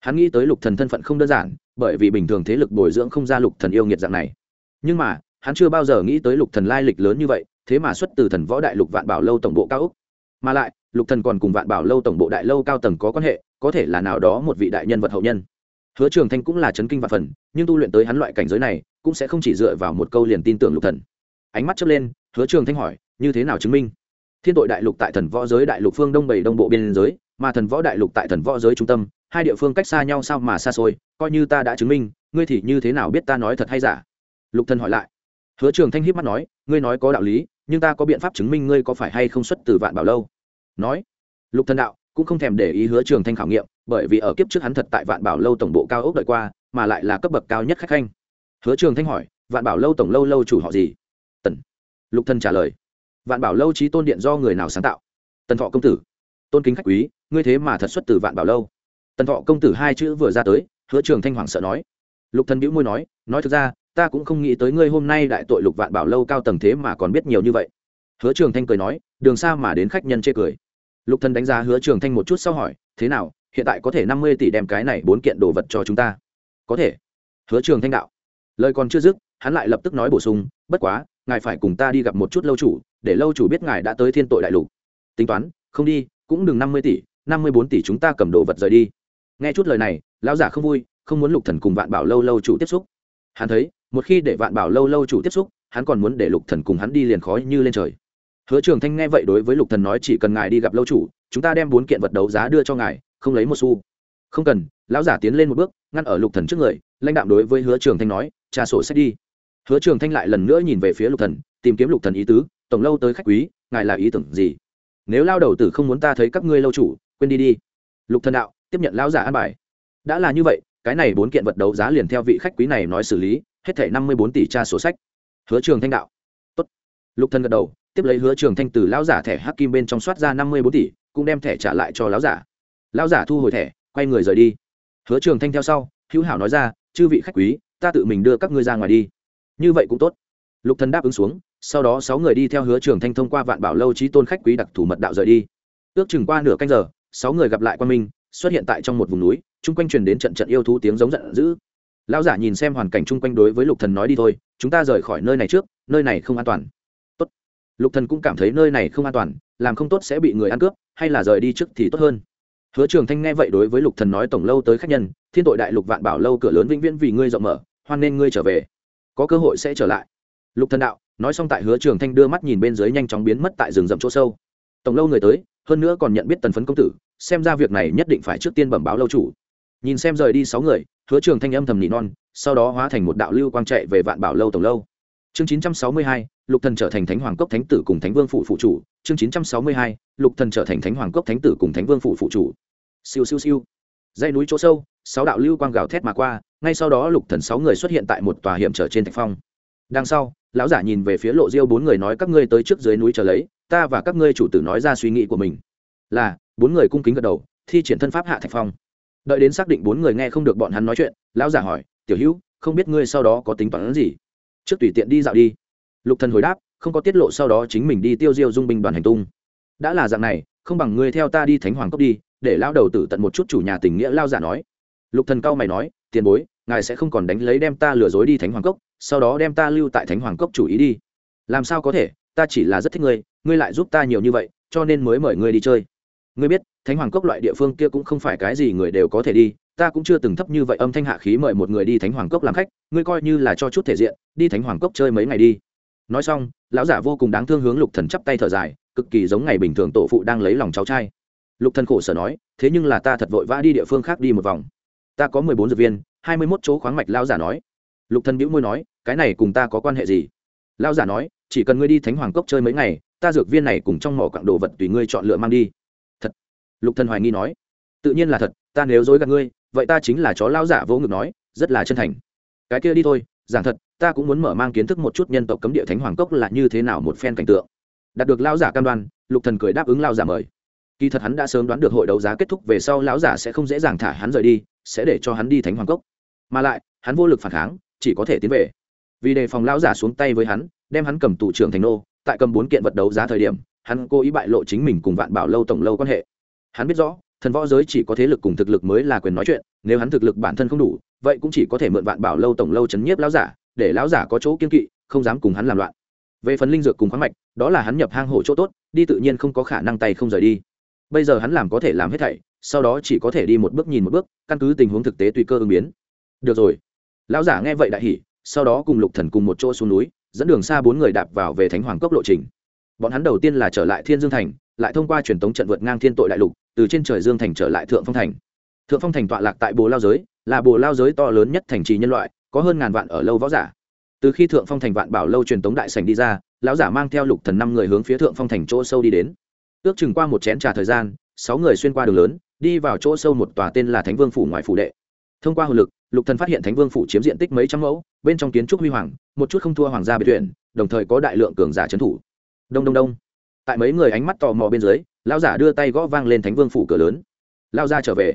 Hắn nghĩ tới lục thần thân phận không đơn giản, bởi vì bình thường thế lực bồi dưỡng không ra lục thần yêu nghiệt dạng này. Nhưng mà, hắn chưa bao giờ nghĩ tới lục thần lai lịch lớn như vậy thế mà xuất từ thần võ đại lục vạn bảo lâu tổng bộ cao úc. Mà lại, lục thần còn cùng vạn bảo lâu tổng bộ đại lâu cao tầng có quan hệ, có thể là nào đó một vị đại nhân vật hậu nhân. Hứa trường thanh cũng là chấn kinh vạn phần, nhưng tu luyện tới hắn loại cảnh giới này, cũng sẽ không chỉ dựa vào một câu liền tin tưởng lục thần. Ánh mắt chớp lên, hứa trường thanh hỏi, như thế nào chứng minh? Thiên tội đại lục tại thần võ giới đại lục phương đông bảy đông bộ biên giới, mà thần võ đại lục tại thần võ giới trung tâm, hai địa phương cách xa nhau sao mà xa xôi, coi như ta đã chứng minh, ngươi thì như thế nào biết ta nói thật hay giả? Lục thần hỏi lại. Hứa trường thanh hiếp mắt nói, ngươi nói có đạo lý nhưng ta có biện pháp chứng minh ngươi có phải hay không xuất từ vạn bảo lâu. Nói, lục thần đạo cũng không thèm để ý hứa trường thanh khảo nghiệm, bởi vì ở kiếp trước hắn thật tại vạn bảo lâu tổng bộ cao ốc đợi qua, mà lại là cấp bậc cao nhất khách khanh. Hứa trường thanh hỏi, vạn bảo lâu tổng lâu lâu chủ họ gì? Tần. Lục thần trả lời, vạn bảo lâu trí tôn điện do người nào sáng tạo? Tần thọ công tử. Tôn kính khách quý, ngươi thế mà thật xuất từ vạn bảo lâu. Tần thọ công tử hai chữ vừa ra tới, hứa trường thanh hoàng sợ nói. Lục thần bĩu môi nói nói thực ra ta cũng không nghĩ tới ngươi hôm nay đại tội lục vạn bảo lâu cao tầng thế mà còn biết nhiều như vậy. Hứa trường thanh cười nói, đường xa mà đến khách nhân chê cười. Lục thần đánh giá hứa trường thanh một chút sau hỏi, thế nào, hiện tại có thể năm mươi tỷ đem cái này bốn kiện đồ vật cho chúng ta? Có thể. Hứa trường thanh đạo. Lời còn chưa dứt, hắn lại lập tức nói bổ sung, bất quá, ngài phải cùng ta đi gặp một chút lâu chủ, để lâu chủ biết ngài đã tới thiên tội đại lục. Tính toán, không đi, cũng đừng năm mươi tỷ, năm mươi bốn tỷ chúng ta cầm đồ vật rời đi. Nghe chút lời này, lão giả không vui, không muốn lục thần cùng vạn bảo lâu lâu chủ tiếp xúc hắn thấy, một khi để vạn bảo lâu lâu chủ tiếp xúc, hắn còn muốn để lục thần cùng hắn đi liền khói như lên trời. Hứa trường thanh nghe vậy đối với lục thần nói, chỉ cần ngài đi gặp lâu chủ, chúng ta đem bốn kiện vật đấu giá đưa cho ngài, không lấy một xu. Không cần. Lão giả tiến lên một bước, ngăn ở lục thần trước người, lãnh đạm đối với hứa trường thanh nói, trà sổ sách đi. Hứa trường thanh lại lần nữa nhìn về phía lục thần, tìm kiếm lục thần ý tứ, tổng lâu tới khách quý, ngài là ý tưởng gì? Nếu lao đầu tử không muốn ta thấy các ngươi lâu chủ, quên đi đi. Lục thần đạo, tiếp nhận lão giả an bài. Đã là như vậy cái này bốn kiện vật đấu giá liền theo vị khách quý này nói xử lý, hết thảy năm mươi bốn tỷ tra sổ sách. Hứa trường thanh đạo. Tốt. Lục thân gật đầu, tiếp lấy hứa trường thanh từ lão giả thẻ hắc kim bên trong soát ra năm mươi bốn tỷ, cũng đem thẻ trả lại cho lão giả. Lão giả thu hồi thẻ, quay người rời đi. Hứa trường thanh theo sau, hữu hảo nói ra, chư vị khách quý, ta tự mình đưa các ngươi ra ngoài đi. Như vậy cũng tốt. Lục thần đáp ứng xuống, sau đó sáu người đi theo hứa trường thanh thông qua vạn bảo lâu trí tôn khách quý đặc thủ mật đạo rời đi. Ước chừng qua nửa canh giờ, sáu người gặp lại quan minh xuất hiện tại trong một vùng núi, chung quanh truyền đến trận trận yêu thú tiếng giống giận dữ. Lão giả nhìn xem hoàn cảnh chung quanh đối với lục thần nói đi thôi, chúng ta rời khỏi nơi này trước, nơi này không an toàn. Tốt. Lục thần cũng cảm thấy nơi này không an toàn, làm không tốt sẽ bị người ăn cướp, hay là rời đi trước thì tốt hơn. Hứa trường thanh nghe vậy đối với lục thần nói tổng lâu tới khách nhân, thiên tội đại lục vạn bảo lâu cửa lớn vĩnh viễn vì ngươi rộng mở, hoan nên ngươi trở về. Có cơ hội sẽ trở lại. Lục thần đạo, nói xong tại hứa trường thanh đưa mắt nhìn bên dưới nhanh chóng biến mất tại rừng rậm chỗ sâu. Tổng lâu người tới, hơn nữa còn nhận biết tần phấn công tử xem ra việc này nhất định phải trước tiên bẩm báo lâu chủ. Nhìn xem rời đi sáu người, hứa trường thanh âm thầm nỉ non, sau đó hóa thành một đạo lưu quang chạy về vạn bảo lâu tổng lâu. Chương chín trăm sáu mươi hai, lục thần trở thành thánh hoàng cốc thánh tử cùng thánh vương phụ phụ chủ. Chương chín trăm sáu mươi hai, lục thần trở thành thánh hoàng cốc thánh tử cùng thánh vương phụ phụ chủ. Siêu siêu siêu. Dãy núi chỗ sâu, sáu đạo lưu quang gào thét mà qua, ngay sau đó lục thần sáu người xuất hiện tại một tòa hiểm trở trên thạch phong. Đằng sau, lão giả nhìn về phía lộ diêu bốn người nói các ngươi tới trước dưới núi chờ lấy, ta và các ngươi chủ tử nói ra suy nghĩ của mình. Là bốn người cung kính gật đầu, thi triển thân pháp hạ thạch phong. Đợi đến xác định bốn người nghe không được bọn hắn nói chuyện, lão giả hỏi, tiểu hữu, không biết ngươi sau đó có tính toán gì? Trước tùy tiện đi dạo đi. Lục thần hồi đáp, không có tiết lộ sau đó chính mình đi tiêu diêu dung binh đoàn hành tung. Đã là dạng này, không bằng ngươi theo ta đi thánh hoàng cốc đi, để lao đầu tử tận một chút chủ nhà tình nghĩa lao giả nói. Lục thần cao mày nói, tiền bối, ngài sẽ không còn đánh lấy đem ta lừa dối đi thánh hoàng cốc, sau đó đem ta lưu tại thánh hoàng cốc chủ ý đi. Làm sao có thể, ta chỉ là rất thích ngươi ngươi lại giúp ta nhiều như vậy, cho nên mới mời ngươi đi chơi ngươi biết, thánh hoàng cốc loại địa phương kia cũng không phải cái gì người đều có thể đi, ta cũng chưa từng thấp như vậy âm thanh hạ khí mời một người đi thánh hoàng cốc làm khách, ngươi coi như là cho chút thể diện, đi thánh hoàng cốc chơi mấy ngày đi. Nói xong, lão giả vô cùng đáng thương hướng lục thần chắp tay thở dài, cực kỳ giống ngày bình thường tổ phụ đang lấy lòng cháu trai. Lục thần khổ sở nói, thế nhưng là ta thật vội vã đi địa phương khác đi một vòng. Ta có mười bốn dược viên, hai mươi mốt chỗ khoáng mạch lão giả nói. Lục thần bĩu môi nói, cái này cùng ta có quan hệ gì? Lão giả nói, chỉ cần ngươi đi thánh hoàng cốc chơi mấy ngày, ta dược viên này cùng trong mỏ quặng đồ vật tùy ngươi chọn lựa mang đi lục thần hoài nghi nói, tự nhiên là thật, ta nếu dối gạt ngươi, vậy ta chính là chó lao giả vô ngực nói, rất là chân thành. Cái kia đi thôi, giảng thật, ta cũng muốn mở mang kiến thức một chút nhân tộc cấm địa thánh hoàng cốc là như thế nào một phen cảnh tượng. Đạt được lao giả cam đoan, lục thần cười đáp ứng lao giả mời. Kỳ thật hắn đã sớm đoán được hội đấu giá kết thúc về sau lão giả sẽ không dễ dàng thả hắn rời đi, sẽ để cho hắn đi thánh hoàng cốc. Mà lại, hắn vô lực phản kháng, chỉ có thể tiến về. Vì đề phòng lão giả xuống tay với hắn, đem hắn cầm tù trưởng thành nô, tại cầm bốn kiện vật đấu giá thời điểm, hắn cố ý bại lộ chính mình cùng vạn bảo lâu tổng lâu quan hệ hắn biết rõ, thần võ giới chỉ có thế lực cùng thực lực mới là quyền nói chuyện, nếu hắn thực lực bản thân không đủ, vậy cũng chỉ có thể mượn vạn bảo lâu tổng lâu chấn nhiếp lão giả, để lão giả có chỗ kiên kỵ, không dám cùng hắn làm loạn. Về phần linh dược cùng khoáng mạch, đó là hắn nhập hang hổ chỗ tốt, đi tự nhiên không có khả năng tay không rời đi. Bây giờ hắn làm có thể làm hết thảy, sau đó chỉ có thể đi một bước nhìn một bước, căn cứ tình huống thực tế tùy cơ ứng biến. Được rồi. Lão giả nghe vậy đại hỉ, sau đó cùng lục thần cùng một chỗ xuống núi, dẫn đường xa bốn người đạp vào về thánh hoàng cốc lộ trình. Bọn hắn đầu tiên là trở lại thiên dương thành, lại thông qua truyền tống trận vượt ngang thiên tội đại lục từ trên trời dương thành trở lại thượng phong thành. Thượng phong thành tọa lạc tại bồ lao giới, là bồ lao giới to lớn nhất thành trì nhân loại, có hơn ngàn vạn ở lâu võ giả. Từ khi thượng phong thành vạn bảo lâu truyền tống đại sành đi ra, lão giả mang theo lục thần năm người hướng phía thượng phong thành chỗ sâu đi đến. Ước chừng qua một chén trà thời gian, sáu người xuyên qua đường lớn, đi vào chỗ sâu một tòa tên là thánh vương phủ ngoài phủ đệ. Thông qua hồn lực, lục thần phát hiện thánh vương phủ chiếm diện tích mấy trăm mẫu, bên trong kiến trúc huy hoàng, một chút không thua hoàng gia biệt tuyển, đồng thời có đại lượng cường giả trấn thủ. Đông đông đông. Tại mấy người ánh mắt tò mò bên dưới lão giả đưa tay gõ vang lên thánh vương phủ cửa lớn. Lao ra trở về.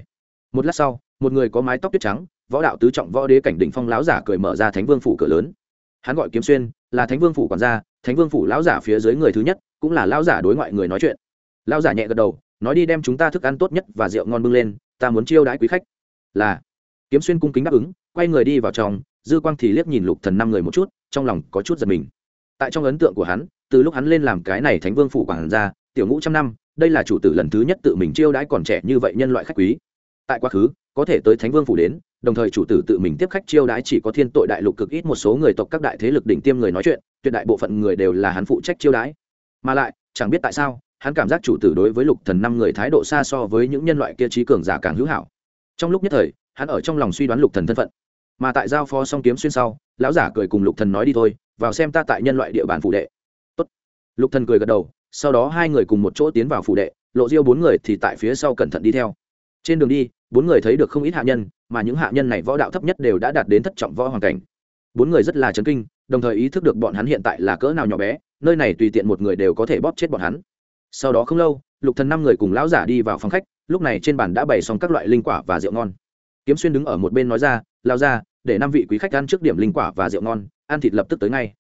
Một lát sau, một người có mái tóc tuyết trắng, võ đạo tứ trọng võ đế cảnh đỉnh phong lão giả cười mở ra thánh vương phủ cửa lớn. Hắn gọi kiếm xuyên, là thánh vương phủ quản gia, thánh vương phủ lão giả phía dưới người thứ nhất, cũng là lão giả đối ngoại người nói chuyện. Lão giả nhẹ gật đầu, nói đi đem chúng ta thức ăn tốt nhất và rượu ngon bưng lên, ta muốn chiêu đãi quý khách. Là. Kiếm xuyên cung kính đáp ứng, quay người đi vào trong, dư quang thì liếc nhìn lục thần năm người một chút, trong lòng có chút giật mình. Tại trong ấn tượng của hắn, từ lúc hắn lên làm cái này thánh vương phủ quản gia tiểu ngũ trăm năm, đây là chủ tử lần thứ nhất tự mình chiêu đãi còn trẻ như vậy nhân loại khách quý. Tại quá khứ, có thể tới thánh vương phủ đến, đồng thời chủ tử tự mình tiếp khách chiêu đãi chỉ có thiên tội đại lục cực ít một số người tộc các đại thế lực đỉnh tiêm người nói chuyện, tuyệt đại bộ phận người đều là hắn phụ trách chiêu đãi. Mà lại, chẳng biết tại sao, hắn cảm giác chủ tử đối với lục thần năm người thái độ xa so với những nhân loại kia trí cường giả càng hữu hảo. Trong lúc nhất thời, hắn ở trong lòng suy đoán lục thần thân phận. Mà tại giao phó song kiếm xuyên sau, lão giả cười cùng lục thần nói đi thôi, vào xem ta tại nhân loại địa bàn phụ đệ. Tốt. lục thần cười gật đầu sau đó hai người cùng một chỗ tiến vào phủ đệ, lộ diêu bốn người thì tại phía sau cẩn thận đi theo. Trên đường đi, bốn người thấy được không ít hạ nhân, mà những hạ nhân này võ đạo thấp nhất đều đã đạt đến thất trọng võ hoàn cảnh. Bốn người rất là chấn kinh, đồng thời ý thức được bọn hắn hiện tại là cỡ nào nhỏ bé, nơi này tùy tiện một người đều có thể bóp chết bọn hắn. Sau đó không lâu, lục thần năm người cùng lão giả đi vào phòng khách, lúc này trên bàn đã bày xong các loại linh quả và rượu ngon. Kiếm xuyên đứng ở một bên nói ra lao ra để năm vị quý khách ăn trước điểm linh quả và rượu ngon, ăn thịt lập tức tới ngay.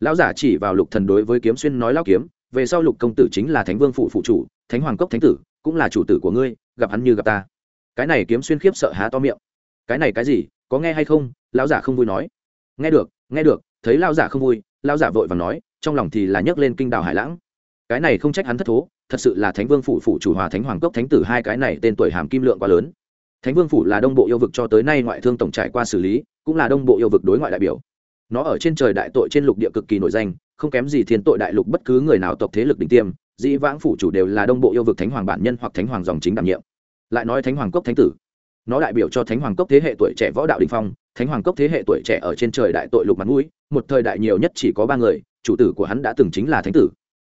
Lão giả chỉ vào lục thần đối với kiếm xuyên nói lao kiếm về sau lục công tử chính là thánh vương phụ phụ chủ, thánh hoàng cốc thánh tử, cũng là chủ tử của ngươi, gặp hắn như gặp ta. Cái này kiếm xuyên khiếp sợ há to miệng. Cái này cái gì, có nghe hay không? Lão giả không vui nói. Nghe được nghe được, thấy lão giả không vui, lão giả vội vàng nói, trong lòng thì là nhấc lên kinh đào hải lãng. Cái này không trách hắn thất thố, thật sự là thánh vương phủ phủ chủ hòa thánh hoàng cốc thánh tử hai cái này tên tuổi hàm kim lượng quá lớn. Thánh vương phủ là đông bộ yêu vực cho tới nay ngoại thương tổng trải qua xử lý, cũng là đông bộ yêu vực đối ngoại đại biểu. Nó ở trên trời đại tội trên lục địa cực kỳ nổi danh không kém gì thiên tội đại lục bất cứ người nào tộc thế lực đỉnh tiêm, dĩ vãng phủ chủ đều là đông bộ yêu vực thánh hoàng bản nhân hoặc thánh hoàng dòng chính đảm nhiệm. Lại nói thánh hoàng cốc thánh tử, nó đại biểu cho thánh hoàng cốc thế hệ tuổi trẻ võ đạo đình phong, thánh hoàng cốc thế hệ tuổi trẻ ở trên trời đại tội lục mặt mũi, một thời đại nhiều nhất chỉ có ba người, chủ tử của hắn đã từng chính là thánh tử.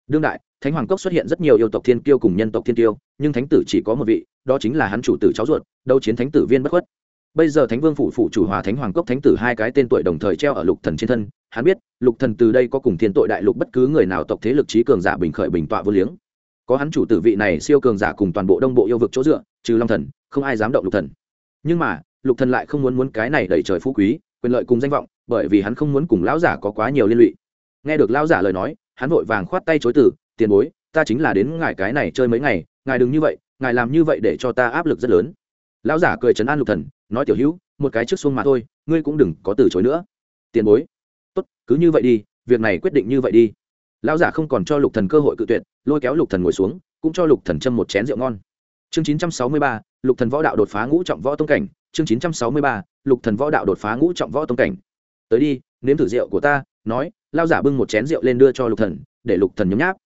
Đương đại, thánh hoàng cốc xuất hiện rất nhiều yêu tộc thiên kiêu cùng nhân tộc thiên kiêu, nhưng thánh tử chỉ có một vị, đó chính là hắn chủ tử cháu ruột, đấu chiến thánh tử viên bất khuất bây giờ thánh vương phủ phủ chủ hòa thánh hoàng cốc thánh tử hai cái tên tuổi đồng thời treo ở lục thần trên thân, hắn biết, lục thần từ đây có cùng thiên tội đại lục bất cứ người nào tộc thế lực trí cường giả bình khởi bình tọa vô liếng. Có hắn chủ tử vị này siêu cường giả cùng toàn bộ đông bộ yêu vực chỗ dựa, trừ long thần, không ai dám động lục thần. Nhưng mà, lục thần lại không muốn muốn cái này đẩy trời phú quý, quyền lợi cùng danh vọng, bởi vì hắn không muốn cùng lão giả có quá nhiều liên lụy. Nghe được lão giả lời nói, hắn vội vàng khoát tay chối từ, tiền bối, ta chính là đến ngài cái này chơi mấy ngày, ngài đừng như vậy, ngài làm như vậy để cho ta áp lực rất lớn. Lão giả cười chấn an lục thần nói tiểu hữu một cái trước xuông mà thôi ngươi cũng đừng có từ chối nữa. Tiền bối. Tốt cứ như vậy đi việc này quyết định như vậy đi. Lão giả không còn cho lục thần cơ hội cự tuyệt lôi kéo lục thần ngồi xuống cũng cho lục thần châm một chén rượu ngon. Chương 963, lục thần võ đạo đột phá ngũ trọng võ tông cảnh. Chương 963, lục thần võ đạo đột phá ngũ trọng võ tông cảnh. Tới đi nếm thử rượu của ta nói lão giả bưng một chén rượu lên đưa cho lục thần để lục thần nhấm nháp.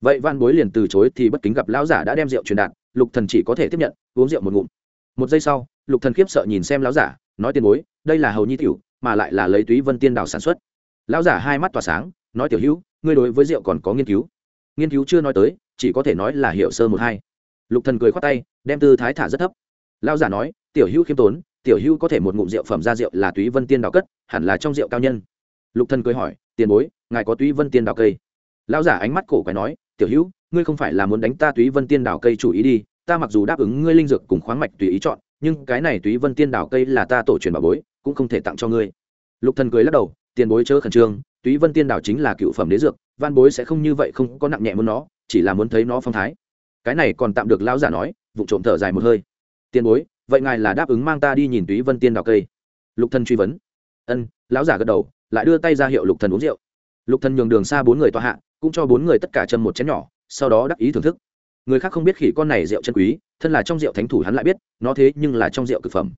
Vậy văn bối liền từ chối thì bất kính gặp lão giả đã đem rượu truyền đạt lục thần chỉ có thể tiếp nhận uống rượu một ngụm một giây sau, lục thần khiếp sợ nhìn xem lão giả, nói tiền bối, đây là hầu nhi tiểu, mà lại là lấy túy vân tiên đảo sản xuất. Lão giả hai mắt tỏa sáng, nói tiểu hữu, ngươi đối với rượu còn có nghiên cứu? Nghiên cứu chưa nói tới, chỉ có thể nói là hiểu sơ một hai. Lục thần cười khoát tay, đem tư thái thả rất thấp. Lão giả nói, tiểu hữu khiêm tốn, tiểu hữu có thể một ngụm rượu phẩm ra rượu là túy vân tiên đào cất, hẳn là trong rượu cao nhân. Lục thần cười hỏi, tiền bối, ngài có túy vân tiên đào cây? Lão giả ánh mắt cổ quái nói, tiểu hữu, ngươi không phải là muốn đánh ta túy vân tiên đào cây chủ ý đi ta mặc dù đáp ứng ngươi linh dược cùng khoáng mạch tùy ý chọn, nhưng cái này túy vân tiên đảo cây là ta tổ truyền bảo bối, cũng không thể tặng cho ngươi. Lục thần cười lắc đầu, tiền bối chớ khẩn trương, túy vân tiên đảo chính là cựu phẩm đế dược, văn bối sẽ không như vậy không có nặng nhẹ muốn nó, chỉ là muốn thấy nó phong thái. Cái này còn tạm được lão giả nói, vụ trộm thở dài một hơi. Tiền bối, vậy ngài là đáp ứng mang ta đi nhìn túy vân tiên đảo cây? Lục thần truy vấn. Ân, lão giả gật đầu, lại đưa tay ra hiệu lục thần uống rượu. Lục thần nhường đường xa bốn người tòa hạ, cũng cho bốn người tất cả châm một chén nhỏ, sau đó đắc ý thưởng thức người khác không biết khỉ con này rượu chân quý, thân là trong rượu thánh thủ hắn lại biết, nó thế nhưng là trong rượu cực phẩm.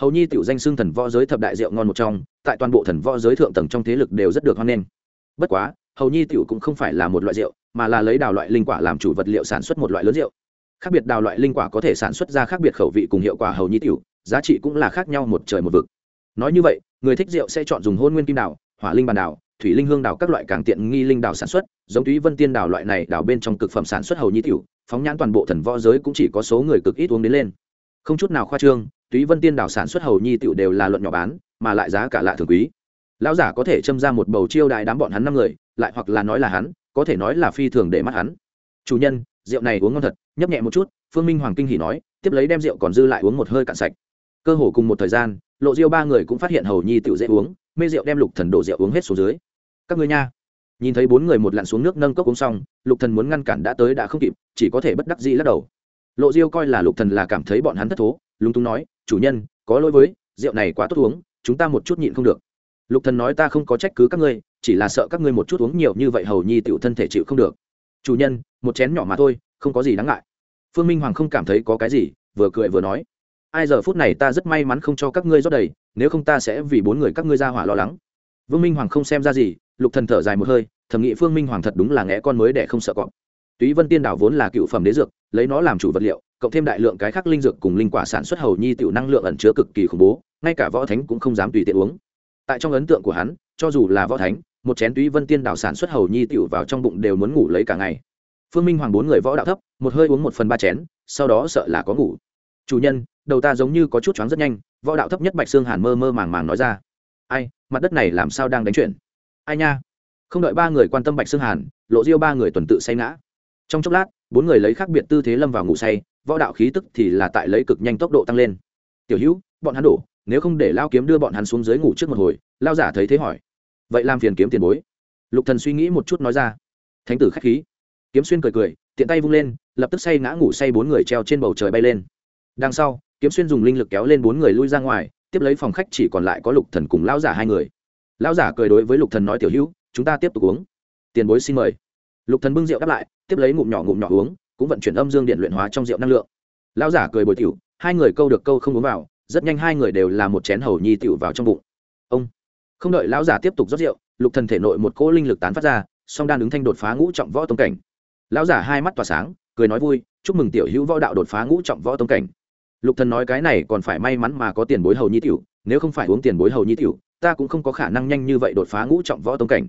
Hầu nhi tiểu danh xưng thần võ giới thập đại rượu ngon một trong, tại toàn bộ thần võ giới thượng tầng trong thế lực đều rất được hoan nghênh. Bất quá, hầu nhi tiểu cũng không phải là một loại rượu, mà là lấy đào loại linh quả làm chủ vật liệu sản xuất một loại lớn rượu. Khác biệt đào loại linh quả có thể sản xuất ra khác biệt khẩu vị cùng hiệu quả hầu nhi tiểu, giá trị cũng là khác nhau một trời một vực. Nói như vậy, người thích rượu sẽ chọn dùng hôn nguyên kim đào, hỏa linh bàn đào, thủy linh hương đào các loại càng tiện nghi linh đào sản xuất, giống túy vân tiên đào loại này đào bên trong cực phẩm sản xuất hầu nhi tiểu phóng nhãn toàn bộ thần võ giới cũng chỉ có số người cực ít uống đến lên. Không chút nào khoa trương, túy vân tiên đảo sản xuất hầu nhi tựu đều là luận nhỏ bán, mà lại giá cả lạ thường quý. Lão giả có thể châm ra một bầu chiêu đại đám bọn hắn năm người, lại hoặc là nói là hắn, có thể nói là phi thường để mắt hắn. Chủ nhân, rượu này uống ngon thật, nhấp nhẹ một chút, phương minh hoàng kinh hỉ nói, tiếp lấy đem rượu còn dư lại uống một hơi cạn sạch. Cơ hồ cùng một thời gian, lộ diêu ba người cũng phát hiện hầu nhi tựu dễ uống, mê rượu đem lục thần đổ rượu uống hết xuống dưới. Các ngươi nha nhìn thấy bốn người một lặn xuống nước nâng cốc uống xong, lục thần muốn ngăn cản đã tới đã không kịp, chỉ có thể bất đắc dĩ lắc đầu. Lộ diêu coi là lục thần là cảm thấy bọn hắn thất thố, lúng túng nói, chủ nhân, có lỗi với, rượu này quá tốt uống, chúng ta một chút nhịn không được. Lục thần nói, ta không có trách cứ các ngươi, chỉ là sợ các ngươi một chút uống nhiều như vậy hầu nhi tiểu thân thể chịu không được. Chủ nhân, một chén nhỏ mà thôi, không có gì đáng ngại. Phương minh hoàng không cảm thấy có cái gì, vừa cười vừa nói, ai giờ phút này ta rất may mắn không cho các ngươi rót đầy, nếu không ta sẽ vì bốn người các ngươi ra hỏa lo lắng. Vương minh hoàng không xem ra gì lục thần thở dài một hơi, thẩm nghị phương minh hoàng thật đúng là ngẽ con mới để không sợ cọp. Túy vân tiên đảo vốn là cựu phẩm đế dược, lấy nó làm chủ vật liệu, cộng thêm đại lượng cái khác linh dược cùng linh quả sản xuất hầu nhi tiểu năng lượng ẩn chứa cực kỳ khủng bố, ngay cả võ thánh cũng không dám tùy tiện uống. Tại trong ấn tượng của hắn, cho dù là võ thánh, một chén túy vân tiên đảo sản xuất hầu nhi tiểu vào trong bụng đều muốn ngủ lấy cả ngày. Phương minh hoàng bốn người võ đạo thấp, một hơi uống một phần ba chén, sau đó sợ là có ngủ. Chủ nhân, đầu ta giống như có chút choáng rất nhanh. Võ đạo thấp nhất bạch xương hàn mơ mơ màng màng nói ra. Ai, mặt đất này làm sao đang đánh chuyển ai nha? Không đợi ba người quan tâm bạch xương hàn, lộ diêu ba người tuần tự say ngã. Trong chốc lát, bốn người lấy khác biệt tư thế lâm vào ngủ say, võ đạo khí tức thì là tại lấy cực nhanh tốc độ tăng lên. Tiểu hữu, bọn hắn đổ, nếu không để lao kiếm đưa bọn hắn xuống dưới ngủ trước một hồi, lao giả thấy thế hỏi. Vậy làm phiền kiếm tiền bối. Lục thần suy nghĩ một chút nói ra. Thánh tử khách khí. Kiếm xuyên cười cười, tiện tay vung lên, lập tức say ngã ngủ say bốn người treo trên bầu trời bay lên. Đằng sau, kiếm xuyên dùng linh lực kéo lên bốn người lui ra ngoài, tiếp lấy phòng khách chỉ còn lại có lục thần cùng lao giả hai người lão giả cười đối với lục thần nói, tiểu hữu, chúng ta tiếp tục uống. Tiền bối xin mời. Lục thần bưng rượu đáp lại, tiếp lấy ngụm nhỏ ngụm nhỏ uống, cũng vận chuyển âm dương điện luyện hóa trong rượu năng lượng. Lão giả cười bồi tiểu, hai người câu được câu không uống vào, rất nhanh hai người đều là một chén hầu nhi tiểu vào trong bụng. Ông! Không đợi lão giả tiếp tục rót rượu, lục thần thể nội một cỗ linh lực tán phát ra, song đan ứng thanh đột phá ngũ trọng võ tông cảnh. Lão giả hai mắt tỏa sáng, cười nói vui, chúc mừng tiểu hữu võ đạo đột phá ngũ trọng võ tông cảnh. Lục thần nói cái này còn phải may mắn mà có tiền bối hầu nhi tiểu, nếu không phải uống tiền bối hầu nhi tiểu ta cũng không có khả năng nhanh như vậy đột phá ngũ trọng võ tông cảnh.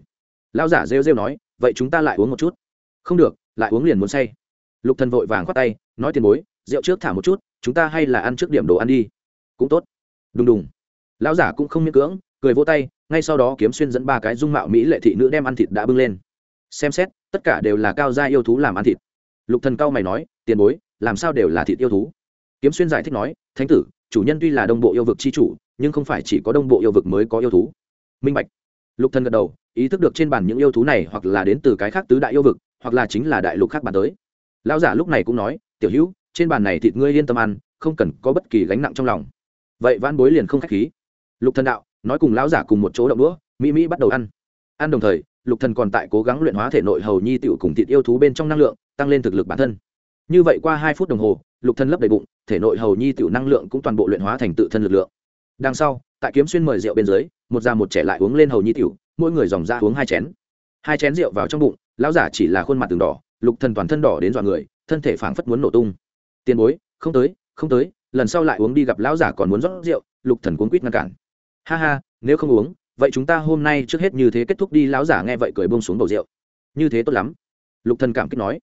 Lão giả rêu rêu nói, vậy chúng ta lại uống một chút. Không được, lại uống liền muốn say. Lục thần vội vàng khoát tay, nói tiền bối, rượu trước thả một chút, chúng ta hay là ăn trước điểm đồ ăn đi. Cũng tốt. Đùng đùng. Lão giả cũng không miễn cưỡng, cười vỗ tay, ngay sau đó kiếm xuyên dẫn ba cái dung mạo mỹ lệ thị nữ đem ăn thịt đã bưng lên. Xem xét, tất cả đều là cao gia yêu thú làm ăn thịt. Lục thần cao mày nói, tiền bối, làm sao đều là thịt yêu thú? Kiếm xuyên giải thích nói, thánh tử, chủ nhân tuy là đồng bộ yêu vực chi chủ nhưng không phải chỉ có đông bộ yêu vực mới có yêu thú. Minh bạch. Lục thần gật đầu, ý thức được trên bàn những yêu thú này hoặc là đến từ cái khác tứ đại yêu vực, hoặc là chính là đại lục khác bàn tới. Lão giả lúc này cũng nói, tiểu hữu, trên bàn này thịt ngươi yên tâm ăn, không cần có bất kỳ gánh nặng trong lòng. Vậy văn bối liền không khách khí. Lục thần đạo, nói cùng lão giả cùng một chỗ đậu đũa, mỹ mỹ bắt đầu ăn. Ăn đồng thời, lục thần còn tại cố gắng luyện hóa thể nội hầu nhi tiểu cùng thịt yêu thú bên trong năng lượng, tăng lên thực lực bản thân. Như vậy qua hai phút đồng hồ, lục thần lấp đầy bụng, thể nội hầu nhi tiểu năng lượng cũng toàn bộ luyện hóa thành tự thân lực lượng đằng sau, tại kiếm xuyên mời rượu bên dưới, một già một trẻ lại uống lên hầu nhi tiểu, mỗi người dòng ra uống hai chén. Hai chén rượu vào trong bụng, lão giả chỉ là khuôn mặt từng đỏ, lục thần toàn thân đỏ đến dọa người, thân thể phảng phất muốn nổ tung. Tiền bối, không tới không tới, lần sau lại uống đi gặp lão giả còn muốn rót rượu, lục thần cuốn quýt ngăn cản. Ha ha, nếu không uống, vậy chúng ta hôm nay trước hết như thế kết thúc đi. Lão giả nghe vậy cười buông xuống bầu rượu. Như thế tốt lắm. Lục thần cảm kích nói.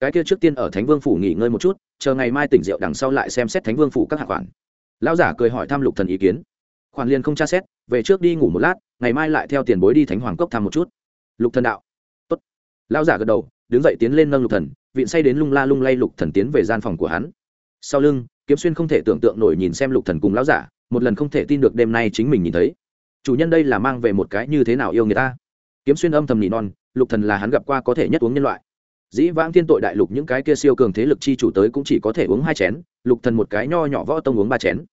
Cái kia trước tiên ở thánh vương phủ nghỉ ngơi một chút, chờ ngày mai tỉnh rượu đằng sau lại xem xét thánh vương phủ các hạ khoản lão giả cười hỏi thăm lục thần ý kiến. Khoản liền không tra xét, về trước đi ngủ một lát, ngày mai lại theo tiền bối đi thánh hoàng cốc thăm một chút. Lục thần đạo. Tốt. Lão giả gật đầu, đứng dậy tiến lên nâng lục thần viện say đến lung la lung lay lục thần tiến về gian phòng của hắn. Sau lưng, kiếm xuyên không thể tưởng tượng nổi nhìn xem lục thần cùng lão giả, một lần không thể tin được đêm nay chính mình nhìn thấy. Chủ nhân đây là mang về một cái như thế nào yêu người ta? Kiếm xuyên âm thầm nỉ non, lục thần là hắn gặp qua có thể nhất uống nhân loại. Dĩ vãng thiên tội đại lục những cái kia siêu cường thế lực chi chủ tới cũng chỉ có thể uống hai chén, lục thần một cái nho nhỏ võ tông uống ba chén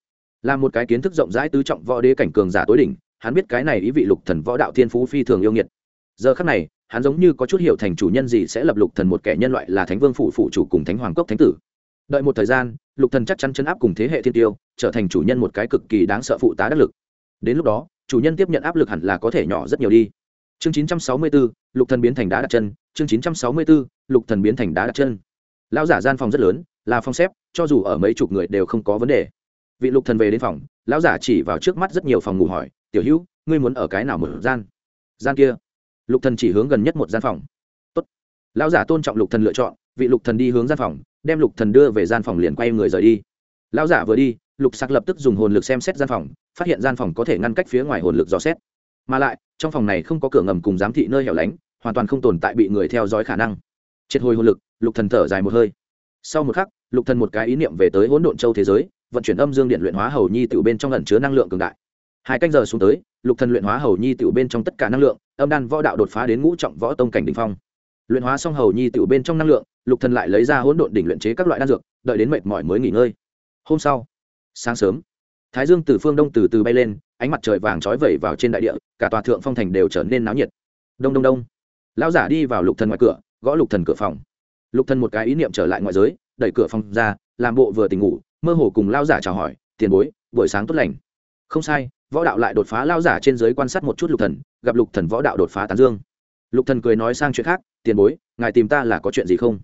là một cái kiến thức rộng rãi tứ trọng võ đế cảnh cường giả tối đỉnh hắn biết cái này ý vị lục thần võ đạo thiên phú phi thường yêu nghiệt. Giờ khắc này hắn giống như có chút hiểu thành chủ nhân gì sẽ lập lục thần một kẻ nhân loại là thánh vương phụ phụ chủ cùng thánh hoàng cốc thánh tử. Đợi một thời gian lục thần chắc chắn chấn áp cùng thế hệ thiên tiêu trở thành chủ nhân một cái cực kỳ đáng sợ phụ tá đắc lực. Đến lúc đó chủ nhân tiếp nhận áp lực hẳn là có thể nhỏ rất nhiều đi. Chương 964, lục thần biến thành đá đặt chân. Chương 964, lục thần biến thành đá đặt chân. Lão giả gian phòng rất lớn là phòng xếp cho dù ở mấy chục người đều không có vấn đề vị lục thần về đến phòng, lão giả chỉ vào trước mắt rất nhiều phòng ngủ hỏi, tiểu hữu, ngươi muốn ở cái nào một gian? Gian kia. Lục thần chỉ hướng gần nhất một gian phòng. Tốt. Lão giả tôn trọng lục thần lựa chọn, vị lục thần đi hướng gian phòng, đem lục thần đưa về gian phòng liền quay người rời đi. Lão giả vừa đi, lục sạc lập tức dùng hồn lực xem xét gian phòng, phát hiện gian phòng có thể ngăn cách phía ngoài hồn lực dò xét. Mà lại, trong phòng này không có cửa ngầm cùng giám thị nơi hẻo lánh, hoàn toàn không tồn tại bị người theo dõi khả năng. Triệt hồi hồn lực, lục thần thở dài một hơi. Sau một khắc, lục thần một cái ý niệm về tới hỗn độn châu thế giới vận chuyển âm dương điện luyện hóa hầu nhi tiểu bên trong ẩn chứa năng lượng cường đại. Hai canh giờ xuống tới, lục thần luyện hóa hầu nhi tiểu bên trong tất cả năng lượng, âm đan võ đạo đột phá đến ngũ trọng võ tông cảnh đỉnh phong. Luyện hóa xong hầu nhi tiểu bên trong năng lượng, lục thần lại lấy ra hỗn độn đỉnh luyện chế các loại đan dược, đợi đến mệt mỏi mới nghỉ ngơi. Hôm sau, sáng sớm, thái dương từ phương đông từ từ bay lên, ánh mặt trời vàng trói vẩy vào trên đại địa, cả tòa thượng phong thành đều trở nên náo nhiệt. Đông đông đông. Lão giả đi vào lục thần ngoài cửa, gõ lục thần cửa phòng. Lục thần một cái ý niệm trở lại ngoại giới, đẩy cửa phòng ra, làm bộ vừa tỉnh ngủ mơ hồ cùng lão giả chào hỏi, tiền bối, buổi sáng tốt lành. Không sai, võ đạo lại đột phá lão giả trên giới quan sát một chút lục thần, gặp lục thần võ đạo đột phá tán dương. Lục thần cười nói sang chuyện khác, tiền bối, ngài tìm ta là có chuyện gì không?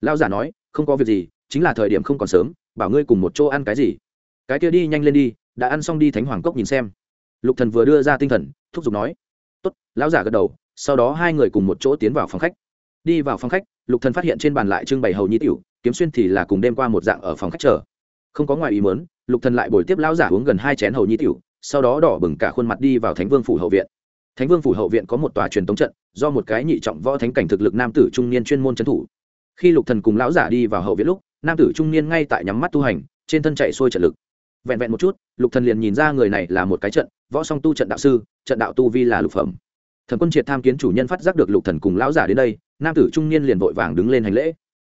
Lão giả nói, không có việc gì, chính là thời điểm không còn sớm, bảo ngươi cùng một chỗ ăn cái gì. Cái kia đi, nhanh lên đi, đã ăn xong đi thánh hoàng cốc nhìn xem. Lục thần vừa đưa ra tinh thần, thúc giục nói, tốt. Lão giả gật đầu, sau đó hai người cùng một chỗ tiến vào phòng khách. Đi vào phòng khách, lục thần phát hiện trên bàn lại trưng bày hầu nhi tiểu, kiếm xuyên thì là cùng đêm qua một dạng ở phòng khách chờ không có ngoài ý muốn, lục thần lại bồi tiếp lão giả uống gần hai chén hầu nhi tiểu, sau đó đỏ bừng cả khuôn mặt đi vào thánh vương phủ hậu viện. Thánh vương phủ hậu viện có một tòa truyền tống trận, do một cái nhị trọng võ thánh cảnh thực lực nam tử trung niên chuyên môn trấn thủ. Khi lục thần cùng lão giả đi vào hậu viện lúc, nam tử trung niên ngay tại nhắm mắt tu hành, trên thân chạy xuôi trận lực. Vẹn vẹn một chút, lục thần liền nhìn ra người này là một cái trận, võ song tu trận đạo sư, trận đạo tu vi là lục phẩm. Thần quân triệt tham kiến chủ nhân phát giác được lục thần cùng lão giả đến đây, nam tử trung niên liền vội vàng đứng lên hành lễ.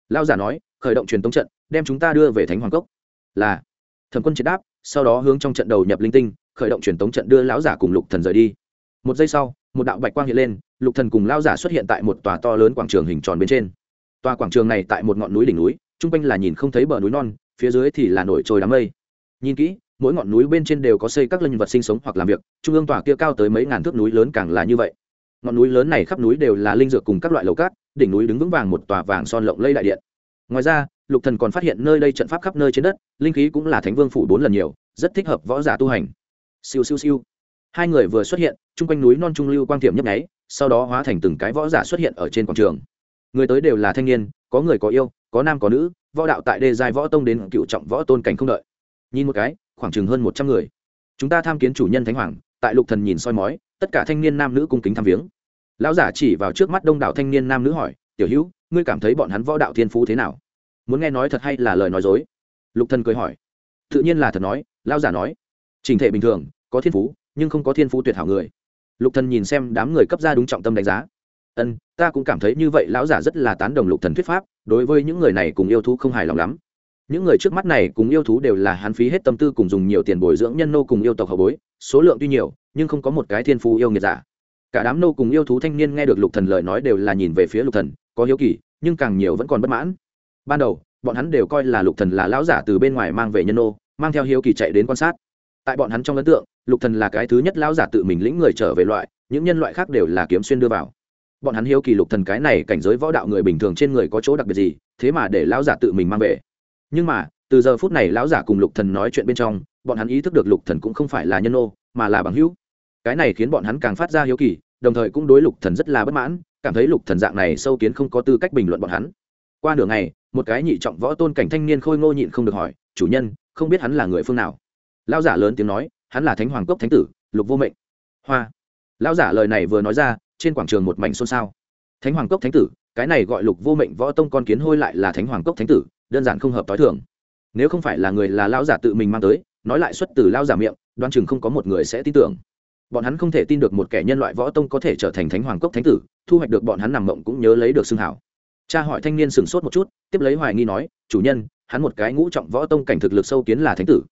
Lão giả nói, khởi động truyền tống trận, đem chúng ta đưa về thánh hoàng cốc là thần quân triệt đáp, sau đó hướng trong trận đầu nhập linh tinh, khởi động truyền tống trận đưa lão giả cùng lục thần rời đi. Một giây sau, một đạo bạch quang hiện lên, lục thần cùng lão giả xuất hiện tại một tòa to lớn quảng trường hình tròn bên trên. Tòa quảng trường này tại một ngọn núi đỉnh núi, trung quanh là nhìn không thấy bờ núi non, phía dưới thì là nổi trôi đám mây. Nhìn kỹ, mỗi ngọn núi bên trên đều có xây các linh vật sinh sống hoặc làm việc, trung ương tòa kia cao tới mấy ngàn thước núi lớn càng là như vậy. Ngọn núi lớn này khắp núi đều là linh dược cùng các loại lầu cát, đỉnh núi đứng vững vàng một tòa vàng son lộng lây đại điện. Ngoài ra lục thần còn phát hiện nơi đây trận pháp khắp nơi trên đất, linh khí cũng là thánh vương phủ bốn lần nhiều, rất thích hợp võ giả tu hành. Siêu siêu siêu. Hai người vừa xuất hiện, chung quanh núi non trung lưu quang tiệm nhấp nháy, sau đó hóa thành từng cái võ giả xuất hiện ở trên quảng trường. Người tới đều là thanh niên, có người có yêu, có nam có nữ, võ đạo tại đê giai võ tông đến cựu trọng võ tôn cảnh không đợi. Nhìn một cái, khoảng chừng hơn một trăm người. Chúng ta tham kiến chủ nhân thánh hoàng, tại lục thần nhìn soi mói, tất cả thanh niên nam nữ cung kính tham viếng. Lão giả chỉ vào trước mắt đông đảo thanh niên nam nữ hỏi, tiểu hữu, ngươi cảm thấy bọn hắn võ đạo thiên phú thế nào? Muốn nghe nói thật hay là lời nói dối? Lục thần cười hỏi. Tự nhiên là thật nói, lão giả nói. Trình thể bình thường, có thiên phú, nhưng không có thiên phú tuyệt hảo người. Lục thần nhìn xem đám người cấp ra đúng trọng tâm đánh giá. Ân, ta cũng cảm thấy như vậy, lão giả rất là tán đồng lục thần thuyết pháp, đối với những người này cùng yêu thú không hài lòng lắm. Những người trước mắt này cùng yêu thú đều là hắn phí hết tâm tư cùng dùng nhiều tiền bồi dưỡng nhân nô cùng yêu tộc hậu bối, số lượng tuy nhiều, nhưng không có một cái thiên phú yêu nghiệt giả. Cả đám nô cùng yêu thú thanh niên nghe được lục thần lời nói đều là nhìn về phía lục thần, có hiếu kỳ, nhưng càng nhiều vẫn còn bất mãn ban đầu, bọn hắn đều coi là lục thần là lão giả từ bên ngoài mang về nhân nô, mang theo hiếu kỳ chạy đến quan sát. Tại bọn hắn trong ấn tượng, lục thần là cái thứ nhất lão giả tự mình lĩnh người trở về loại, những nhân loại khác đều là kiếm xuyên đưa vào. Bọn hắn hiếu kỳ lục thần cái này cảnh giới võ đạo người bình thường trên người có chỗ đặc biệt gì, thế mà để lão giả tự mình mang về. Nhưng mà, từ giờ phút này lão giả cùng lục thần nói chuyện bên trong, bọn hắn ý thức được lục thần cũng không phải là nhân ô mà là bằng hữu. Cái này khiến bọn hắn càng phát ra hiếu kỳ, đồng thời cũng đối lục thần rất là bất mãn, cảm thấy lục thần dạng này sâu kiến không có tư cách bình luận bọn hắn qua nửa ngày, một cái nhị trọng võ tôn cảnh thanh niên khôi ngô nhịn không được hỏi, chủ nhân, không biết hắn là người phương nào? Lão giả lớn tiếng nói, hắn là thánh hoàng cốc thánh tử, lục vô mệnh. Hoa. Lão giả lời này vừa nói ra, trên quảng trường một mảnh xôn xao. Thánh hoàng cốc thánh tử, cái này gọi lục vô mệnh võ tông con kiến hôi lại là thánh hoàng cốc thánh tử, đơn giản không hợp t h i thường. Nếu không phải là người là lão giả tự mình mang tới, nói lại xuất từ lao giả miệng đoan chừng không có một người sẽ tin tưởng. Bọn hắn không thể tin được một kẻ nhân loại võ tông có thể trở thành thánh hoàng cốc thánh tử, thu hoạch được bọn hắn nằm mộng cũng nhớ lấy được xương hảo cha hỏi thanh niên sửng sốt một chút, tiếp lấy hoài nghi nói, chủ nhân, hắn một cái ngũ trọng võ tông cảnh thực lực sâu kiến là thánh tử.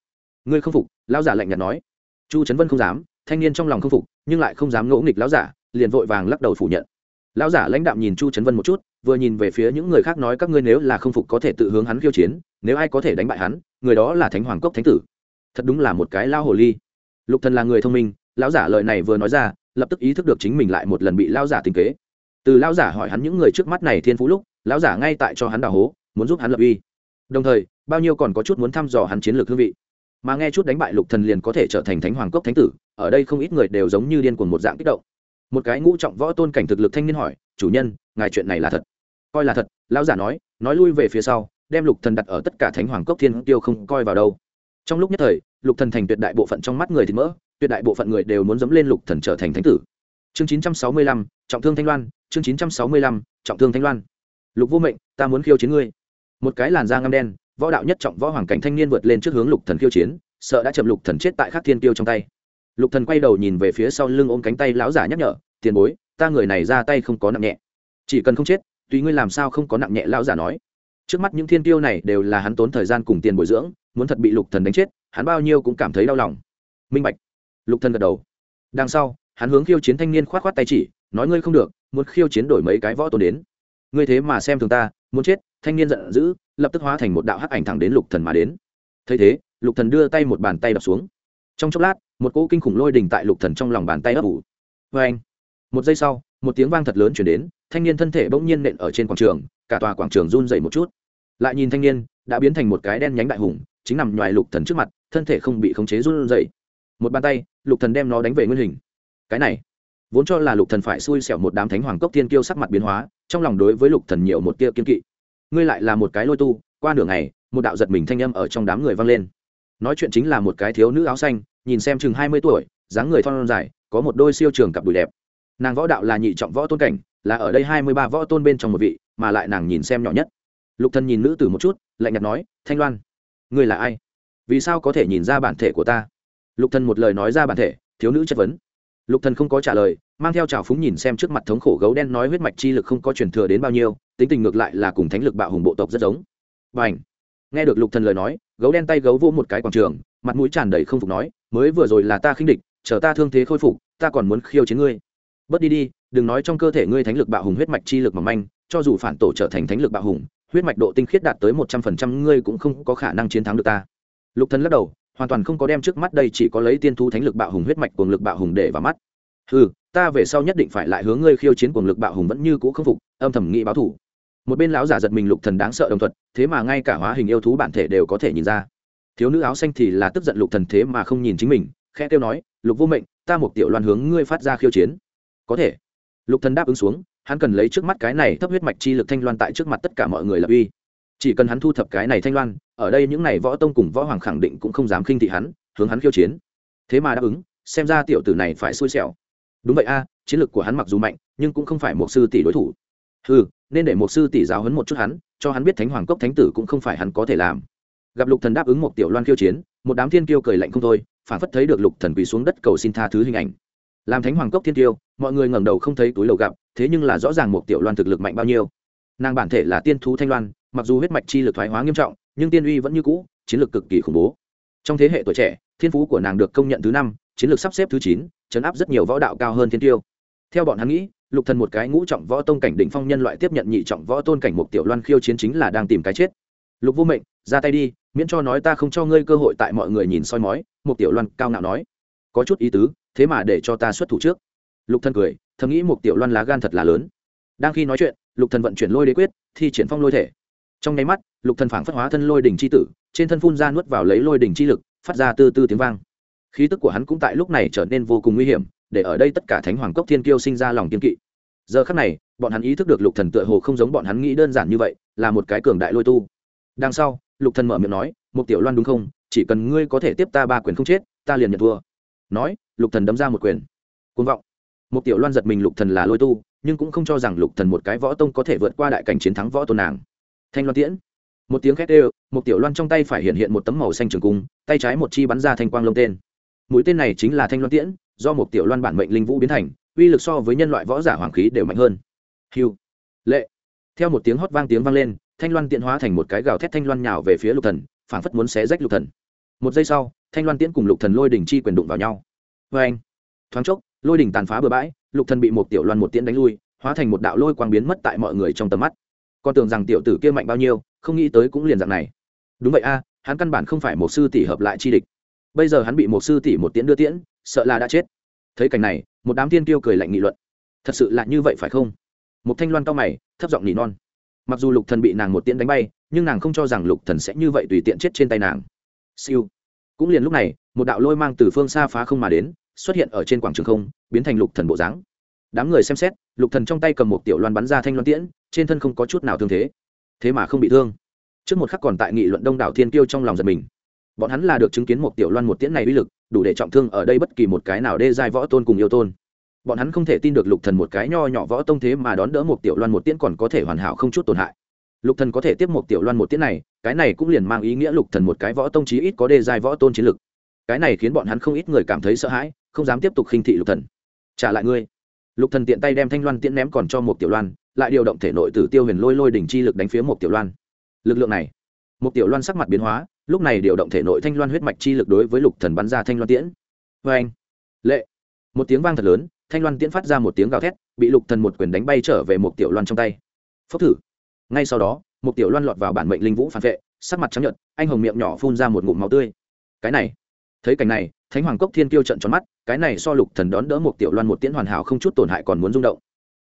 Ngươi không phục? Lão giả lạnh nhạt nói. Chu trấn vân không dám, thanh niên trong lòng không phục, nhưng lại không dám ngỗ nghịch lão giả, liền vội vàng lắc đầu phủ nhận. Lão giả lãnh đạm nhìn chu trấn vân một chút, vừa nhìn về phía những người khác nói, các ngươi nếu là không phục có thể tự hướng hắn khiêu chiến, nếu ai có thể đánh bại hắn, người đó là thánh hoàng cốc thánh tử. Thật đúng là một cái lao hồ ly. Lục thần là người thông minh, lão giả lời này vừa nói ra, lập tức ý thức được chính mình lại một lần bị lão giả tình kế từ lão giả hỏi hắn những người trước mắt này thiên phú lúc lão giả ngay tại cho hắn đào hố muốn giúp hắn lập uy. Đồng thời bao nhiêu còn có chút muốn thăm dò hắn chiến lược hương vị. Mà nghe chút đánh bại lục thần liền có thể trở thành thánh hoàng cốc thánh tử ở đây không ít người đều giống như điên cuồng một dạng kích động. Một cái ngũ trọng võ tôn cảnh thực lực thanh niên hỏi chủ nhân ngài chuyện này là thật? Coi là thật lão giả nói nói lui về phía sau đem lục thần đặt ở tất cả thánh hoàng cốc thiên tiêu không coi vào đâu. Trong lúc nhất thời lục thần thành tuyệt đại bộ phận trong mắt người thì mỡ tuyệt đại bộ phận người đều muốn dẫm lên lục thần trở thành thánh tử. Chương 965, trọng thương thanh loan chương 965, trọng thương thanh loan. Lục vô mệnh ta muốn khiêu chiến ngươi. Một cái làn da ngăm đen võ đạo nhất trọng võ hoàng cảnh thanh niên vượt lên trước hướng lục thần khiêu chiến sợ đã chậm lục thần chết tại khắc thiên tiêu trong tay. Lục thần quay đầu nhìn về phía sau lưng ôm cánh tay lão giả nhắc nhở tiền bối ta người này ra tay không có nặng nhẹ. Chỉ cần không chết tùy ngươi làm sao không có nặng nhẹ lão giả nói. Trước mắt những thiên tiêu này đều là hắn tốn thời gian cùng tiền bồi dưỡng muốn thật bị lục thần đánh chết hắn bao nhiêu cũng cảm thấy đau lòng. Minh bạch. Lục thần gật đầu. Đằng sau hắn hướng khiêu chiến thanh niên khoát khoát tay chỉ nói ngươi không được muốn khiêu chiến đổi mấy cái võ tôn đến. Ngươi thế mà xem thường ta, muốn chết, thanh niên giận dữ, lập tức hóa thành một đạo hắc ảnh thẳng đến lục thần mà đến. Thấy thế, lục thần đưa tay một bàn tay đập xuống. Trong chốc lát, một cỗ kinh khủng lôi đình tại lục thần trong lòng bàn tay ấp ủ. Vê anh một giây sau, một tiếng vang thật lớn chuyển đến, thanh niên thân thể bỗng nhiên nện ở trên quảng trường, cả tòa quảng trường run dậy một chút. Lại nhìn thanh niên, đã biến thành một cái đen nhánh đại hùng, chính nằm ngoài lục thần trước mặt, thân thể không bị khống chế run dậy một bàn tay, lục thần đem nó đánh về nguyên hình. Cái này vốn cho là lục thần phải xui xẻo một đám thánh hoàng cốc tiên kiêu sắc mặt biến hóa, trong lòng đối với lục thần nhiều một tia kiên kỵ. Ngươi lại là một cái lôi tu, qua nửa ngày, một đạo giật mình thanh âm ở trong đám người vang lên. Nói chuyện chính là một cái thiếu nữ áo xanh, nhìn xem chừng hai mươi tuổi, dáng người thon dài, có một đôi siêu trường cặp đùi đẹp. Nàng võ đạo là nhị trọng võ tôn cảnh, là ở đây hai mươi ba võ tôn bên trong một vị, mà lại nàng nhìn xem nhỏ nhất. Lục thần nhìn nữ tử một chút, lạnh nhạt nói, thanh loan, ngươi là ai? Vì sao có thể nhìn ra bản thể của ta? Lục thần một lời nói ra bản thể, thiếu nữ chất vấn lục thần không có trả lời, mang theo trào phúng nhìn xem trước mặt thống khổ gấu đen nói huyết mạch chi lực không có truyền thừa đến bao nhiêu, tính tình ngược lại là cùng thánh lực bạo hùng bộ tộc rất giống. Bảnh. nghe được lục thần lời nói, gấu đen tay gấu vô một cái quảng trường, mặt mũi tràn đầy không phục nói, mới vừa rồi là ta khinh địch, chờ ta thương thế khôi phục, ta còn muốn khiêu chiến ngươi. Bớt đi đi, đừng nói trong cơ thể ngươi thánh lực bạo hùng huyết mạch chi lực mỏng manh, cho dù phản tổ trở thành thánh lực bạo hùng, huyết mạch độ tinh khiết đạt tới một trăm phần trăm, ngươi cũng không có khả năng chiến thắng được ta. Lục thần lắc đầu hoàn toàn không có đem trước mắt đây chỉ có lấy tiên thu thánh lực bạo hùng huyết mạch cuồng lực bạo hùng để vào mắt. Ừ ta về sau nhất định phải lại hướng ngươi khiêu chiến cuồng lực bạo hùng vẫn như cũ không phục, âm thầm nghĩ báo thủ một bên lão giả giật mình lục thần đáng sợ đồng thuật, thế mà ngay cả hóa hình yêu thú bản thể đều có thể nhìn ra. Thiếu nữ áo xanh thì là tức giận lục thần thế mà không nhìn chính mình, khẽ kêu nói, lục vô mệnh, ta một tiểu loan hướng ngươi phát ra khiêu chiến. Có thể. Lục thần đáp ứng xuống, hắn cần lấy trước mắt cái này thấp huyết mạch chi lực thanh loan tại trước mặt tất cả mọi người là uy chỉ cần hắn thu thập cái này thanh loan, ở đây những này võ tông cùng võ hoàng khẳng định cũng không dám khinh thị hắn, hướng hắn khiêu chiến. Thế mà đáp ứng, xem ra tiểu tử này phải xui xẻo. Đúng vậy a, chiến lược của hắn mặc dù mạnh, nhưng cũng không phải một sư tỷ đối thủ. Ừ nên để một sư tỷ giáo hấn một chút hắn, cho hắn biết thánh hoàng cốc thánh tử cũng không phải hắn có thể làm. Gặp lục thần đáp ứng một tiểu loan khiêu chiến, một đám thiên kiêu cười lạnh không thôi, phản phất thấy được lục thần quỳ xuống đất cầu xin tha thứ hình ảnh. Làm thánh hoàng cốc thiên kiêu, mọi người ngẩng đầu không thấy túi lầu gặp, thế nhưng là rõ ràng một tiểu loan thực lực mạnh bao nhiêu. Nàng bản thể là tiên thú thanh loan mặc dù huyết mạch chi lực thoái hóa nghiêm trọng, nhưng tiên uy vẫn như cũ, chiến lược cực kỳ khủng bố. Trong thế hệ tuổi trẻ, thiên phú của nàng được công nhận thứ năm, chiến lược sắp xếp thứ chín, chấn áp rất nhiều võ đạo cao hơn thiên tiêu. Theo bọn hắn nghĩ, lục thần một cái ngũ trọng võ tông cảnh đỉnh phong nhân loại tiếp nhận nhị trọng võ tôn cảnh một tiểu loan khiêu chiến chính là đang tìm cái chết. Lục vô mệnh, ra tay đi, miễn cho nói ta không cho ngươi cơ hội tại mọi người nhìn soi mói một tiểu loan cao ngạo nói. Có chút ý tứ, thế mà để cho ta xuất thủ trước. Lục thần cười, thầm nghĩ một tiểu loan lá gan thật là lớn. Đang khi nói chuyện, lục thần vận chuyển lôi đế quyết, thi triển phong lôi thể trong nháy mắt, lục thần phảng phất hóa thân lôi đỉnh chi tử, trên thân phun ra nuốt vào lấy lôi đỉnh chi lực, phát ra tư tư tiếng vang. Khí tức của hắn cũng tại lúc này trở nên vô cùng nguy hiểm, để ở đây tất cả thánh hoàng cốc thiên kiêu sinh ra lòng kiên kỵ. Giờ khắc này, bọn hắn ý thức được lục thần tựa hồ không giống bọn hắn nghĩ đơn giản như vậy, là một cái cường đại lôi tu. Đằng sau, lục thần mở miệng nói một tiểu loan đúng không? Chỉ cần ngươi có thể tiếp ta ba quyền không chết, ta liền nhận thua. Nói, lục thần đấm ra một quyền. Cuồng vọng. Một tiểu loan giật mình lục thần là lôi tu, nhưng cũng không cho rằng lục thần một cái võ tông có thể vượt qua đại cảnh chiến thắng võ tôn nàng thanh loan tiễn. Một tiếng khét ê một tiểu loan trong tay phải hiện hiện một tấm màu xanh trường cung, tay trái một chi bắn ra thanh quang lông tên. Mũi tên này chính là thanh loan tiễn, do một tiểu loan bản mệnh linh vũ biến thành, uy lực so với nhân loại võ giả hoàng khí đều mạnh hơn. Hiu. Lệ. Theo một tiếng hót vang tiếng vang lên, thanh loan tiễn hóa thành một cái gào thét thanh loan nhào về phía lục thần, phảng phất muốn xé rách lục thần. Một giây sau, thanh loan tiễn cùng lục thần lôi đỉnh chi quyền đụng vào nhau. Vê anh thoáng chốc, lôi đỉnh tàn phá bừa bãi, lục thần bị một tiểu loan một tiễn đánh lui, hóa thành một đạo lôi quang biến mất tại mọi người trong tầm mắt con tưởng rằng tiểu tử kia mạnh bao nhiêu, không nghĩ tới cũng liền dạng này. Đúng vậy a, hắn căn bản không phải một sư tỷ hợp lại chi địch. Bây giờ hắn bị một sư tỷ một tiễn đưa tiễn, sợ là đã chết. Thấy cảnh này, một đám tiên tiêu cười lạnh nghị luận. Thật sự là như vậy phải không? Một thanh loan cao mày, thấp giọng nỉ non. Mặc dù lục thần bị nàng một tiễn đánh bay, nhưng nàng không cho rằng lục thần sẽ như vậy tùy tiện chết trên tay nàng. Siêu. Cũng liền lúc này, một đạo lôi mang từ phương xa phá không mà đến, xuất hiện ở trên quảng trường không, biến thành lục thần bộ dáng. Đám người xem xét, lục thần trong tay cầm một tiểu loan bắn ra thanh loan tiễn trên thân không có chút nào thương thế. Thế mà không bị thương. Trước một khắc còn tại nghị luận đông đảo thiên kiêu trong lòng giật mình. Bọn hắn là được chứng kiến một tiểu loan một tiễn này uy lực, đủ để trọng thương ở đây bất kỳ một cái nào đê giai võ tôn cùng yêu tôn. Bọn hắn không thể tin được lục thần một cái nho nhỏ võ tông thế mà đón đỡ một tiểu loan một tiễn còn có thể hoàn hảo không chút tổn hại. Lục thần có thể tiếp một tiểu loan một tiễn này, cái này cũng liền mang ý nghĩa lục thần một cái võ tông chí ít có đê giai võ tôn chiến lực. Cái này khiến bọn hắn không ít người cảm thấy sợ hãi, không dám tiếp tục khinh thị lục thần. Trả lại ngươi. Lục thần tiện tay đem thanh loan tiễn ném còn cho một tiểu loan lại điều động thể nội tử tiêu huyền lôi lôi đỉnh chi lực đánh phía một tiểu loan. Lực lượng này một tiểu loan sắc mặt biến hóa, lúc này điều động thể nội thanh loan huyết mạch chi lực đối với lục thần bắn ra thanh loan tiễn. Vê anh lệ! Một tiếng vang thật lớn, thanh loan tiễn phát ra một tiếng gào thét, bị lục thần một quyền đánh bay trở về một tiểu loan trong tay. Phốc thử! Ngay sau đó một tiểu loan lọt vào bản mệnh linh vũ phản vệ, sắc mặt trắng nhợt, anh hồng miệng nhỏ phun ra một ngụm máu tươi. Cái này! Thấy cảnh này, thánh hoàng cốc thiên kiêu trận tròn mắt, cái này so lục thần đón đỡ một tiểu loan một tiễn hoàn hảo không chút tổn hại còn muốn rung động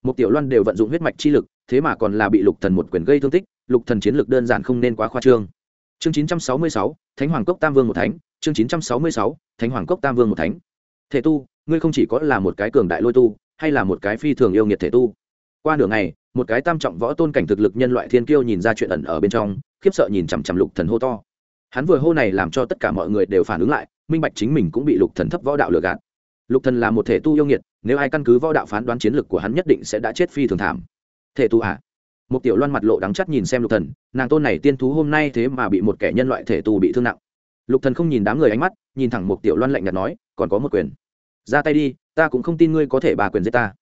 một tiểu loan đều vận dụng huyết mạch chi lực thế mà còn là bị lục thần một quyền gây thương tích lục thần chiến lực đơn giản không nên quá khoa trương. Chương 966, thánh hoàng cốc tam vương một thánh chương 966, thánh hoàng cốc tam vương một thánh. Thể tu ngươi không chỉ có là một cái cường đại lôi tu hay là một cái phi thường yêu nghiệt thể tu. Qua nửa ngày một cái tam trọng võ tôn cảnh thực lực nhân loại thiên kiêu nhìn ra chuyện ẩn ở bên trong khiếp sợ nhìn chằm chằm lục thần hô to. Hắn vừa hô này làm cho tất cả mọi người đều phản ứng lại minh bạch chính mình cũng bị lục thần thấp võ đạo lừa gạt. Lục thần là một thể tu yêu nghiệt nếu ai căn cứ võ đạo phán đoán chiến lược của hắn nhất định sẽ đã chết phi thường thảm. Thể tu à? Một tiểu loan mặt lộ đắng chắt nhìn xem lục thần, nàng tôn này tiên thú hôm nay thế mà bị một kẻ nhân loại thể tu bị thương nặng. Lục thần không nhìn đám người ánh mắt, nhìn thẳng một tiểu loan lạnh nhạt nói, còn có một quyền. Ra tay đi, ta cũng không tin ngươi có thể bà quyền giết ta.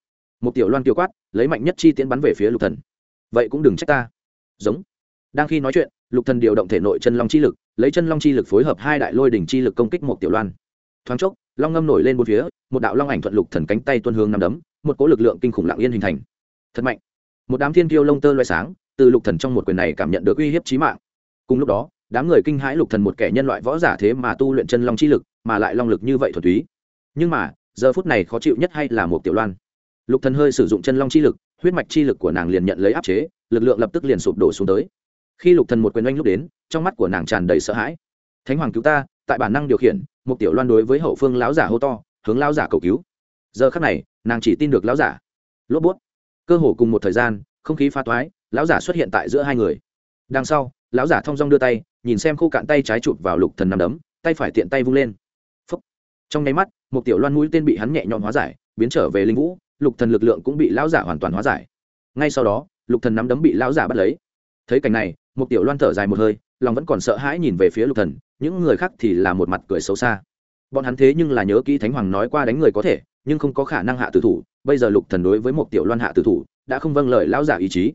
Một tiểu loan kiều quát, lấy mạnh nhất chi tiến bắn về phía lục thần. Vậy cũng đừng trách ta. Giống. Đang khi nói chuyện, lục thần điều động thể nội chân long chi lực, lấy chân long chi lực phối hợp hai đại lôi đỉnh chi lực công kích một tiểu loan. Thoáng chốc long ngâm nổi lên bốn phía, một đạo long ảnh thuận lục thần cánh tay tuôn hướng nằm đấm, một cỗ lực lượng kinh khủng lặng yên hình thành. Thật mạnh. Một đám thiên kiêu lông tơ loay sáng, từ lục thần trong một quyền này cảm nhận được uy hiếp chí mạng. Cùng lúc đó, đám người kinh hãi lục thần một kẻ nhân loại võ giả thế mà tu luyện chân long chi lực, mà lại long lực như vậy thuần túy. Nhưng mà, giờ phút này khó chịu nhất hay là một tiểu loan. Lục thần hơi sử dụng chân long chi lực, huyết mạch chi lực của nàng liền nhận lấy áp chế, lực lượng lập tức liền sụp đổ xuống tới. Khi lục thần một quyền oanh lúc đến, trong mắt của nàng tràn đầy sợ hãi. Thánh hoàng cứu ta tại bản năng điều khiển một tiểu loan đối với hậu phương lão giả hô to, hướng lão giả cầu cứu. Giờ khắc này, nàng chỉ tin được lão giả. Lốp bút. Cơ hồ cùng một thời gian, không khí pha toái, lão giả xuất hiện tại giữa hai người. Đằng sau, lão giả thong dong đưa tay, nhìn xem khô cạn tay trái chụp vào lục thần nằm đấm, tay phải tiện tay vung lên. Phúc. trong nháy mắt một tiểu loan mũi tên bị hắn nhẹ nhõm hóa giải, biến trở về linh vũ, lục thần lực lượng cũng bị lão giả hoàn toàn hóa giải. Ngay sau đó, lục thần nắm đấm bị lão giả bắt lấy. Thấy cảnh này một tiểu loan thở dài một hơi, lòng vẫn còn sợ hãi nhìn về phía lục thần những người khác thì là một mặt cười xấu xa. Bọn hắn thế nhưng là nhớ kỹ thánh hoàng nói qua đánh người có thể, nhưng không có khả năng hạ tử thủ, bây giờ lục thần đối với một tiểu loan hạ tử thủ, đã không vâng lời lão giả ý chí.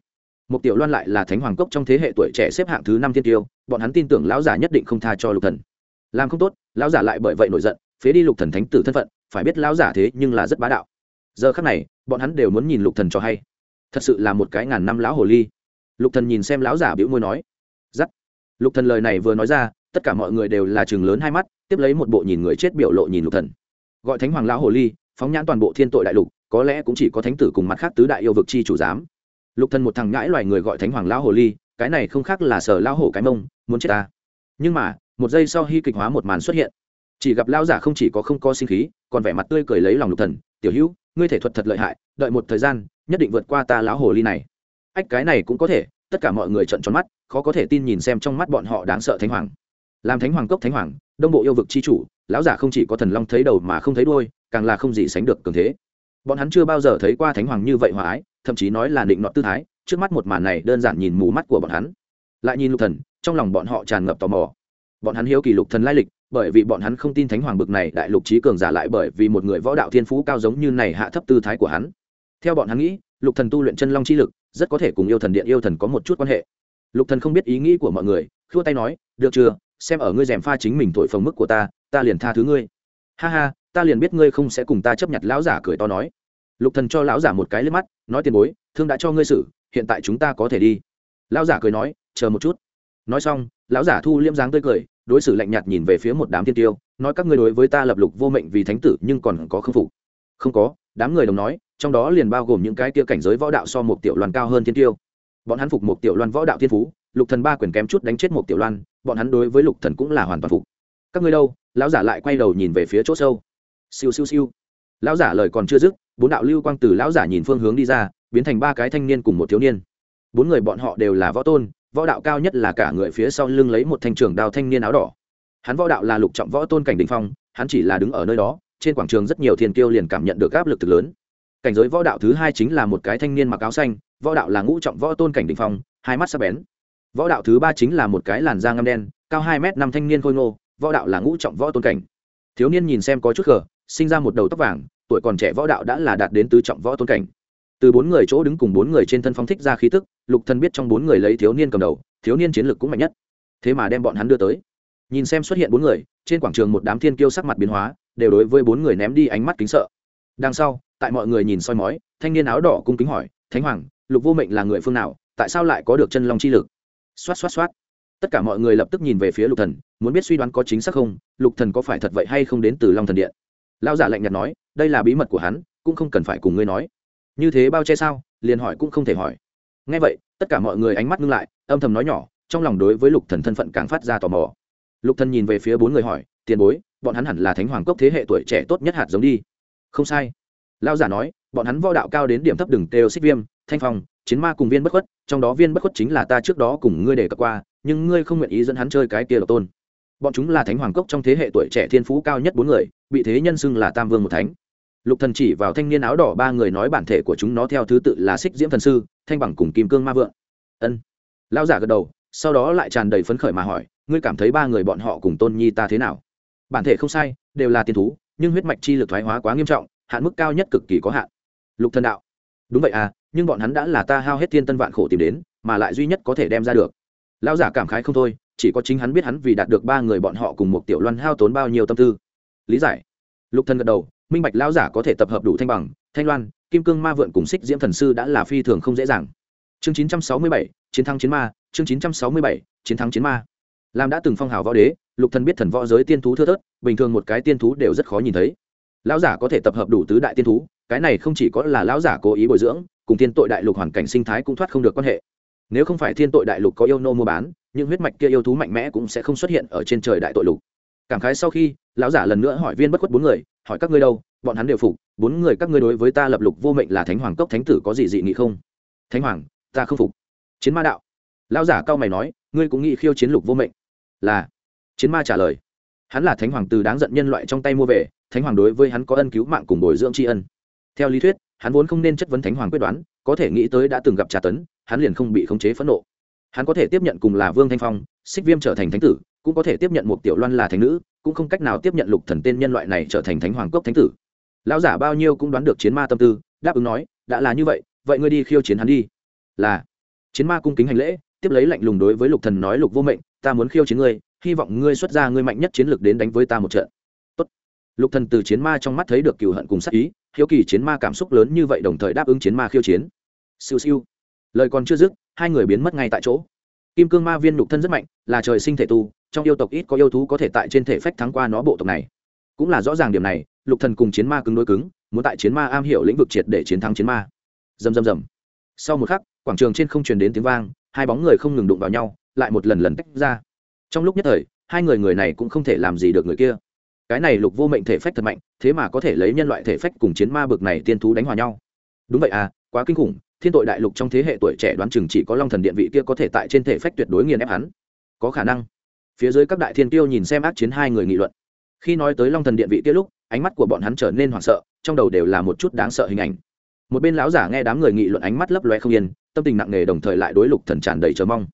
Một tiểu loan lại là thánh hoàng cốc trong thế hệ tuổi trẻ xếp hạng thứ năm thiên tiêu, bọn hắn tin tưởng lão giả nhất định không tha cho lục thần. Làm không tốt, lão giả lại bởi vậy nổi giận, phế đi lục thần thánh tử thân phận, phải biết lão giả thế nhưng là rất bá đạo. Giờ khắc này, bọn hắn đều muốn nhìn lục thần cho hay. Thật sự là một cái ngàn năm lão hồ ly. Lục thần nhìn xem lão giả bĩu môi nói, giắt. Lục thần lời này vừa nói ra tất cả mọi người đều là chừng lớn hai mắt, tiếp lấy một bộ nhìn người chết biểu lộ nhìn lục thần. Gọi thánh hoàng lão hồ ly, phóng nhãn toàn bộ thiên tội đại lục, có lẽ cũng chỉ có thánh tử cùng mặt khác tứ đại yêu vực chi chủ giám. Lục thần một thằng ngãi loài người gọi thánh hoàng lão hồ ly, cái này không khác là sở lão hổ cái mông, muốn chết ta. Nhưng mà, một giây sau hy kịch hóa một màn xuất hiện. Chỉ gặp lão giả không chỉ có không có sinh khí, còn vẻ mặt tươi cười lấy lòng lục thần, tiểu hữu, ngươi thể thuật thật lợi hại, đợi một thời gian, nhất định vượt qua ta lão hồ ly này. Ách, cái này cũng có thể, tất cả mọi người trợn tròn mắt, khó có thể tin nhìn xem trong mắt bọn họ đáng sợ thánh hoàng làm thánh hoàng cốc thánh hoàng, đông bộ yêu vực chi chủ, lão giả không chỉ có thần long thấy đầu mà không thấy đuôi, càng là không gì sánh được cường thế. Bọn hắn chưa bao giờ thấy qua thánh hoàng như vậy hòa ái, thậm chí nói là định nọ tư thái, trước mắt một màn này đơn giản nhìn mù mắt của bọn hắn. Lại nhìn lục thần, trong lòng bọn họ tràn ngập tò mò. Bọn hắn hiếu kỳ lục thần lai lịch, bởi vì bọn hắn không tin thánh hoàng bực này đại lục trí cường giả lại bởi vì một người võ đạo thiên phú cao giống như này hạ thấp tư thái của hắn. Theo bọn hắn nghĩ, lục thần tu luyện chân long chi lực, rất có thể cùng yêu thần điện yêu thần có một chút quan hệ. Lục thần không biết ý nghĩ của mọi người, khua tay nói, được chưa? Xem ở ngươi rèm pha chính mình thổi phồng mức của ta ta liền tha thứ ngươi. Ha ha, ta liền biết ngươi không sẽ cùng ta chấp nhận lão giả cười to nói. Lục thần cho lão giả một cái lên mắt, nói tiền bối, thương đã cho ngươi xử, hiện tại chúng ta có thể đi. Lão giả cười nói, chờ một chút. Nói xong, lão giả thu liêm dáng tươi cười, đối xử lạnh nhạt nhìn về phía một đám thiên tiêu, nói các ngươi đối với ta lập lục vô mệnh vì thánh tử nhưng còn có khương phục. Không có, đám người đồng nói, trong đó liền bao gồm những cái kia cảnh giới võ đạo so một tiểu loan cao hơn thiên tiêu. Bọn hắn phục một tiểu loan võ đạo thiên phú, lục thần ba quyền kém chút đánh chết một tiểu loan bọn hắn đối với lục thần cũng là hoàn toàn phục. Các ngươi đâu? Lão giả lại quay đầu nhìn về phía chỗ sâu. Siêu siêu siêu. Lão giả lời còn chưa dứt, bốn đạo lưu quang từ lão giả nhìn phương hướng đi ra, biến thành ba cái thanh niên cùng một thiếu niên. Bốn người bọn họ đều là võ tôn, võ đạo cao nhất là cả người phía sau lưng lấy một thanh trường đao thanh niên áo đỏ. Hắn võ đạo là lục trọng võ tôn cảnh đình phong, hắn chỉ là đứng ở nơi đó, trên quảng trường rất nhiều thiên kiêu liền cảm nhận được áp lực thực lớn. Cảnh giới võ đạo thứ hai chính là một cái thanh niên mặc áo xanh, võ đạo là ngũ trọng võ tôn cảnh đình phong, hai mắt sắc bén võ đạo thứ ba chính là một cái làn da ngâm đen, cao hai m năm thanh niên khôi ngô, võ đạo là ngũ trọng võ tôn cảnh. Thiếu niên nhìn xem có chút khờ, sinh ra một đầu tóc vàng, tuổi còn trẻ võ đạo đã là đạt đến tứ trọng võ tôn cảnh. Từ bốn người chỗ đứng cùng bốn người trên thân phong thích ra khí tức, lục thần biết trong bốn người lấy thiếu niên cầm đầu, thiếu niên chiến lược cũng mạnh nhất. Thế mà đem bọn hắn đưa tới. Nhìn xem xuất hiện bốn người, trên quảng trường một đám thiên kiêu sắc mặt biến hóa, đều đối với bốn người ném đi ánh mắt kính sợ. Đằng sau, tại mọi người nhìn soi mói, thanh niên áo đỏ cung kính hỏi, thánh hoàng, lục vô mệnh là người phương nào? Tại sao lại có được chân long chi lực? Xoát xoát xoát. Tất cả mọi người lập tức nhìn về phía lục thần, muốn biết suy đoán có chính xác không, lục thần có phải thật vậy hay không đến từ long thần điện. Lão giả lạnh nhạt nói, đây là bí mật của hắn, cũng không cần phải cùng ngươi nói. Như thế bao che sao? Liền hỏi cũng không thể hỏi. Nghe vậy, tất cả mọi người ánh mắt ngưng lại, âm thầm nói nhỏ, trong lòng đối với lục thần thân phận càng phát ra tò mò. Lục thần nhìn về phía bốn người hỏi, tiền bối, bọn hắn hẳn là thánh hoàng cốc thế hệ tuổi trẻ tốt nhất hạt giống đi. Không sai. Lão giả nói, bọn hắn võ đạo cao đến điểm thấp đừng têu xích viêm, thanh phong chiến ma cùng viên bất khuất, trong đó viên bất khuất chính là ta trước đó cùng ngươi đề cập qua, nhưng ngươi không nguyện ý dẫn hắn chơi cái kia độc tôn. Bọn chúng là thánh hoàng cốc trong thế hệ tuổi trẻ thiên phú cao nhất bốn người, bị thế nhân xưng là tam vương một thánh. Lục thần chỉ vào thanh niên áo đỏ ba người nói bản thể của chúng nó theo thứ tự là xích diễm thần sư, thanh bằng cùng kim cương ma vượng. Ân. Lão giả gật đầu, sau đó lại tràn đầy phấn khởi mà hỏi, ngươi cảm thấy ba người bọn họ cùng tôn nhi ta thế nào? Bản thể không sai, đều là tiên thú, nhưng huyết mạch chi lực thoái hóa quá nghiêm trọng, hạn mức cao nhất cực kỳ có hạn. Lục thần đạo đúng vậy à nhưng bọn hắn đã là ta hao hết thiên tân vạn khổ tìm đến mà lại duy nhất có thể đem ra được. Lão giả cảm khái không thôi chỉ có chính hắn biết hắn vì đạt được ba người bọn họ cùng một tiểu loan hao tốn bao nhiêu tâm tư. Lý giải. Lục thân gật đầu minh bạch lão giả có thể tập hợp đủ thanh bằng thanh loan kim cương ma vượn cùng xích diễm thần sư đã là phi thường không dễ dàng. Chương 967, chiến thắng chiến ma chương 967, chiến thắng chiến ma. Làm đã từng phong hào võ đế lục thần biết thần võ giới tiên thú thưa thớt bình thường một cái tiên thú đều rất khó nhìn thấy lão giả có thể tập hợp đủ tứ đại tiên thú, cái này không chỉ có là lão giả cố ý bồi dưỡng, cùng thiên tội đại lục hoàn cảnh sinh thái cũng thoát không được quan hệ. Nếu không phải thiên tội đại lục có yêu nô mua bán, những huyết mạch kia yêu thú mạnh mẽ cũng sẽ không xuất hiện ở trên trời đại tội lục. Cảm khái sau khi, lão giả lần nữa hỏi viên bất khuất bốn người, hỏi các ngươi đâu, bọn hắn đều phục, bốn người các ngươi đối với ta lập lục vô mệnh là thánh hoàng cốc thánh tử có gì dị nghị không? Thánh hoàng, ta không phục. Chiến ma đạo. Lão giả cao mày nói, ngươi cũng nghĩ khiêu chiến lục vô mệnh. Là. Chiến ma trả lời hắn là thánh hoàng từ đáng giận nhân loại trong tay mua về, thánh hoàng đối với hắn có ân cứu mạng cùng bồi dưỡng tri ân. Theo lý thuyết, hắn vốn không nên chất vấn thánh hoàng quyết đoán, có thể nghĩ tới đã từng gặp trà tấn, hắn liền không bị khống chế phẫn nộ. Hắn có thể tiếp nhận cùng là vương thanh phong, xích viêm trở thành thánh tử, cũng có thể tiếp nhận một tiểu loan là thánh nữ, cũng không cách nào tiếp nhận lục thần tên nhân loại này trở thành thánh hoàng cốc thánh tử. Lão giả bao nhiêu cũng đoán được chiến ma tâm tư, đáp ứng nói, đã là như vậy vậy ngươi đi khiêu chiến hắn đi. Là, chiến ma cung kính hành lễ, tiếp lấy lạnh lùng đối với lục thần nói, lục vô mệnh, ta muốn khiêu chiến ngươi hy vọng ngươi xuất ra ngươi mạnh nhất chiến lược đến đánh với ta một trận. Tốt. lục thần từ chiến ma trong mắt thấy được cừu hận cùng sát ý, hiếu kỳ chiến ma cảm xúc lớn như vậy đồng thời đáp ứng chiến ma khiêu chiến. Siêu siêu. Lời còn chưa dứt, hai người biến mất ngay tại chỗ. Kim cương ma viên nhục thân rất mạnh, là trời sinh thể tu, trong yêu tộc ít có yêu thú có thể tại trên thể phách thắng qua nó bộ tộc này. Cũng là rõ ràng điểm này, lục thần cùng chiến ma cứng đối cứng, muốn tại chiến ma am hiểu lĩnh vực triệt để chiến thắng chiến ma. Rầm rầm rầm. Sau một khắc, quảng trường trên không truyền đến tiếng vang, hai bóng người không ngừng đụng vào nhau, lại một lần lần tách ra trong lúc nhất thời, hai người người này cũng không thể làm gì được người kia. Cái này lục vô mệnh thể phách thật mạnh, thế mà có thể lấy nhân loại thể phách cùng chiến ma bực này tiên thú đánh hòa nhau. Đúng vậy à quá kinh khủng, thiên tội đại lục trong thế hệ tuổi trẻ đoán chừng chỉ có long thần điện vị kia có thể tại trên thể phách tuyệt đối nghiền ép hắn. Có khả năng. Phía dưới các đại thiên tiêu nhìn xem ác chiến hai người nghị luận. Khi nói tới long thần điện vị kia lúc, ánh mắt của bọn hắn trở nên hoảng sợ, trong đầu đều là một chút đáng sợ hình ảnh. Một bên lão giả nghe đám người nghị luận ánh mắt lấp loe không yên, tâm tình nặng nề đồng thời lại đối lục thần tràn đầy chờ mong.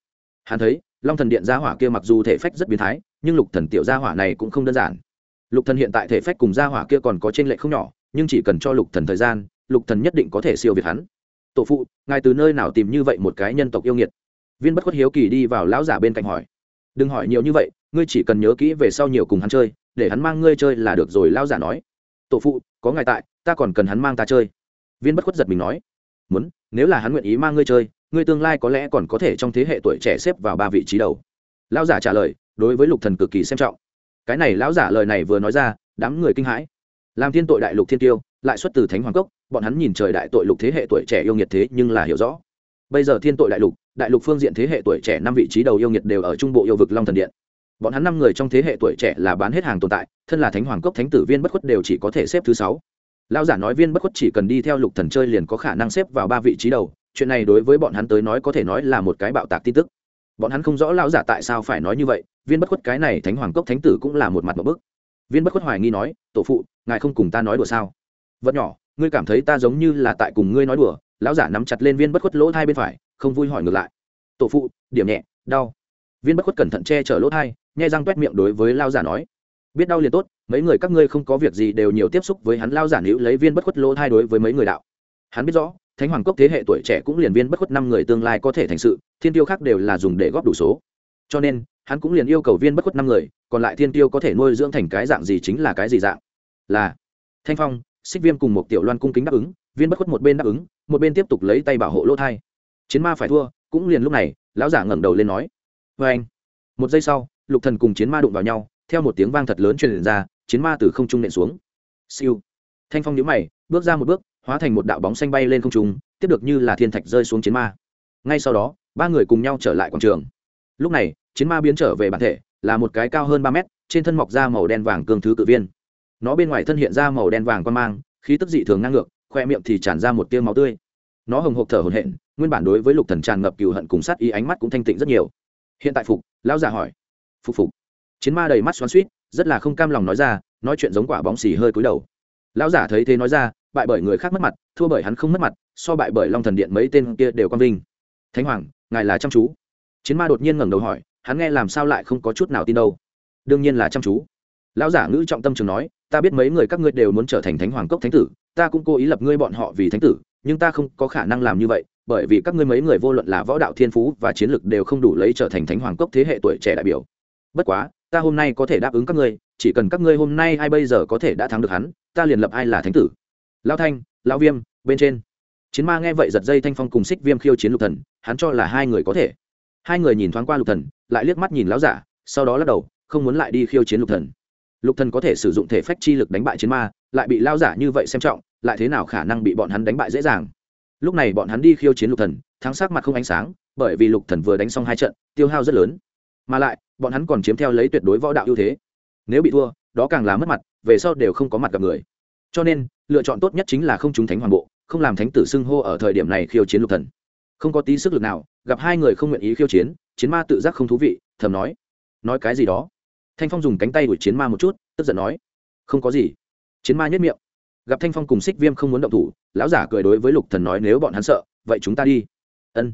Hắn thấy long thần điện gia hỏa kia mặc dù thể phách rất biến thái, nhưng lục thần tiểu gia hỏa này cũng không đơn giản. Lục thần hiện tại thể phách cùng gia hỏa kia còn có trên lệ không nhỏ, nhưng chỉ cần cho lục thần thời gian, lục thần nhất định có thể siêu việt hắn. Tổ phụ, ngài từ nơi nào tìm như vậy một cái nhân tộc yêu nghiệt? Viên bất khuất hiếu kỳ đi vào lão giả bên cạnh hỏi. Đừng hỏi nhiều như vậy, ngươi chỉ cần nhớ kỹ về sau nhiều cùng hắn chơi, để hắn mang ngươi chơi là được rồi, lão giả nói. Tổ phụ, có ngài tại, ta còn cần hắn mang ta chơi. Viên bất khuất giật mình nói. Muốn, nếu là hắn nguyện ý mang ngươi chơi ngươi tương lai có lẽ còn có thể trong thế hệ tuổi trẻ xếp vào ba vị trí đầu. Lão giả trả lời, đối với lục thần cực kỳ xem trọng. Cái này lão giả lời này vừa nói ra, đám người kinh hãi. Làm thiên tội đại lục thiên tiêu, lại xuất từ thánh hoàng cốc, bọn hắn nhìn trời đại tội lục thế hệ tuổi trẻ yêu nghiệt thế nhưng là hiểu rõ. Bây giờ thiên tội đại lục đại lục phương diện thế hệ tuổi trẻ năm vị trí đầu yêu nghiệt đều ở trung bộ yêu vực long thần điện. Bọn hắn năm người trong thế hệ tuổi trẻ là bán hết hàng tồn tại, thân là thánh hoàng cốc thánh tử viên bất khuất đều chỉ có thể xếp thứ sáu. Lao giả nói viên bất khuất chỉ cần đi theo lục thần chơi liền có khả năng xếp vào ba vị trí đầu chuyện này đối với bọn hắn tới nói có thể nói là một cái bạo tạc tin tức. Bọn hắn không rõ lão giả tại sao phải nói như vậy, viên bất khuất cái này thánh hoàng cốc thánh tử cũng là một mặt một bức. Viên bất khuất hoài nghi nói, tổ phụ, ngài không cùng ta nói đùa sao? Vật nhỏ, ngươi cảm thấy ta giống như là tại cùng ngươi nói đùa? Lão giả nắm chặt lên viên bất khuất lỗ hai bên phải, không vui hỏi ngược lại. Tổ phụ, điểm nhẹ, đau. Viên bất khuất cẩn thận che chở lỗ thai, nhai răng quét miệng đối với lao giả nói, biết đau liền tốt, mấy người các ngươi không có việc gì đều nhiều tiếp xúc với hắn. Lao giả nữ lấy viên bất khuất lỗ thai đối với mấy người đạo. Hắn biết rõ thánh hoàng cốc thế hệ tuổi trẻ cũng liền viên bất khuất năm người tương lai có thể thành sự, thiên tiêu khác đều là dùng để góp đủ số. Cho nên, hắn cũng liền yêu cầu viên bất khuất năm người, còn lại thiên tiêu có thể nuôi dưỡng thành cái dạng gì chính là cái gì dạng. Là, thanh phong, xích viêm cùng một tiểu loan cung kính đáp ứng, viên bất khuất một bên đáp ứng, một bên tiếp tục lấy tay bảo hộ lỗ thai. Chiến ma phải thua, cũng liền lúc này, lão giả ngẩng đầu lên nói vê anh. Một giây sau, lục thần cùng chiến ma đụng vào nhau, theo một tiếng vang thật lớn truyền ra, chiến ma từ không trung nện xuống. Siêu. Thanh phong nhíu mày, bước ra một bước hóa thành một đạo bóng xanh bay lên không trung, tiếp được như là thiên thạch rơi xuống chiến ma. Ngay sau đó, ba người cùng nhau trở lại quảng trường. Lúc này, chiến ma biến trở về bản thể, là một cái cao hơn ba mét, trên thân mọc da màu đen vàng cương thứ cự viên. Nó bên ngoài thân hiện ra màu đen vàng quan mang, khí tức dị thường ngang ngược, khoe miệng thì tràn ra một tiêu máu tươi. Nó hồng hộc thở hổn hển, nguyên bản đối với lục thần tràn ngập cừu hận cùng sát ý ánh mắt cũng thanh tịnh rất nhiều. Hiện tại phục, lão già hỏi. Phục phục. Chiến ma đầy mắt xoắn suýt rất là không cam lòng nói ra, nói chuyện giống quả bóng xì hơi cúi đầu. Lão giả thấy thế nói ra bại bởi người khác mất mặt, thua bởi hắn không mất mặt, so bại bởi long thần điện mấy tên kia đều quang vinh. Thánh hoàng, ngài là chăm chú. Chiến ma đột nhiên ngẩng đầu hỏi, hắn nghe làm sao lại không có chút nào tin đâu? Đương nhiên là chăm chú. Lão giả ngữ trọng tâm trường nói, ta biết mấy người các ngươi đều muốn trở thành thánh hoàng cốc thánh tử, ta cũng cố ý lập ngươi bọn họ vì thánh tử, nhưng ta không có khả năng làm như vậy, bởi vì các ngươi mấy người vô luận là võ đạo thiên phú và chiến lược đều không đủ lấy trở thành thánh hoàng cốc thế hệ tuổi trẻ đại biểu. Bất quá, ta hôm nay có thể đáp ứng các ngươi, chỉ cần các ngươi hôm nay ai bây giờ có thể đã thắng được hắn, ta liền lập ai là thánh tử lao thanh lao viêm, bên trên. Chiến ma nghe vậy giật dây thanh phong cùng xích viêm khiêu chiến lục thần, hắn cho là hai người có thể. Hai người nhìn thoáng qua lục thần, lại liếc mắt nhìn lão giả, sau đó lắc đầu, không muốn lại đi khiêu chiến lục thần. Lục thần có thể sử dụng thể phách chi lực đánh bại chiến ma, lại bị lao giả như vậy xem trọng, lại thế nào khả năng bị bọn hắn đánh bại dễ dàng? Lúc này bọn hắn đi khiêu chiến lục thần, thắng sắc mặt không ánh sáng, bởi vì lục thần vừa đánh xong hai trận, tiêu hao rất lớn. Mà lại, bọn hắn còn chiếm theo lấy tuyệt đối võ đạo ưu thế. Nếu bị thua, đó càng là mất mặt, về sau đều không có mặt gặp người. Cho nên lựa chọn tốt nhất chính là không trúng thánh hoàng bộ không làm thánh tử xưng hô ở thời điểm này khiêu chiến lục thần. Không có tí sức lực nào gặp hai người không nguyện ý khiêu chiến chiến ma tự giác không thú vị thầm nói. Nói cái gì đó? Thanh phong dùng cánh tay đuổi chiến ma một chút tức giận nói. Không có gì. Chiến ma nhất miệng. Gặp thanh phong cùng xích viêm không muốn động thủ lão giả cười đối với lục thần nói nếu bọn hắn sợ vậy chúng ta đi. Ân.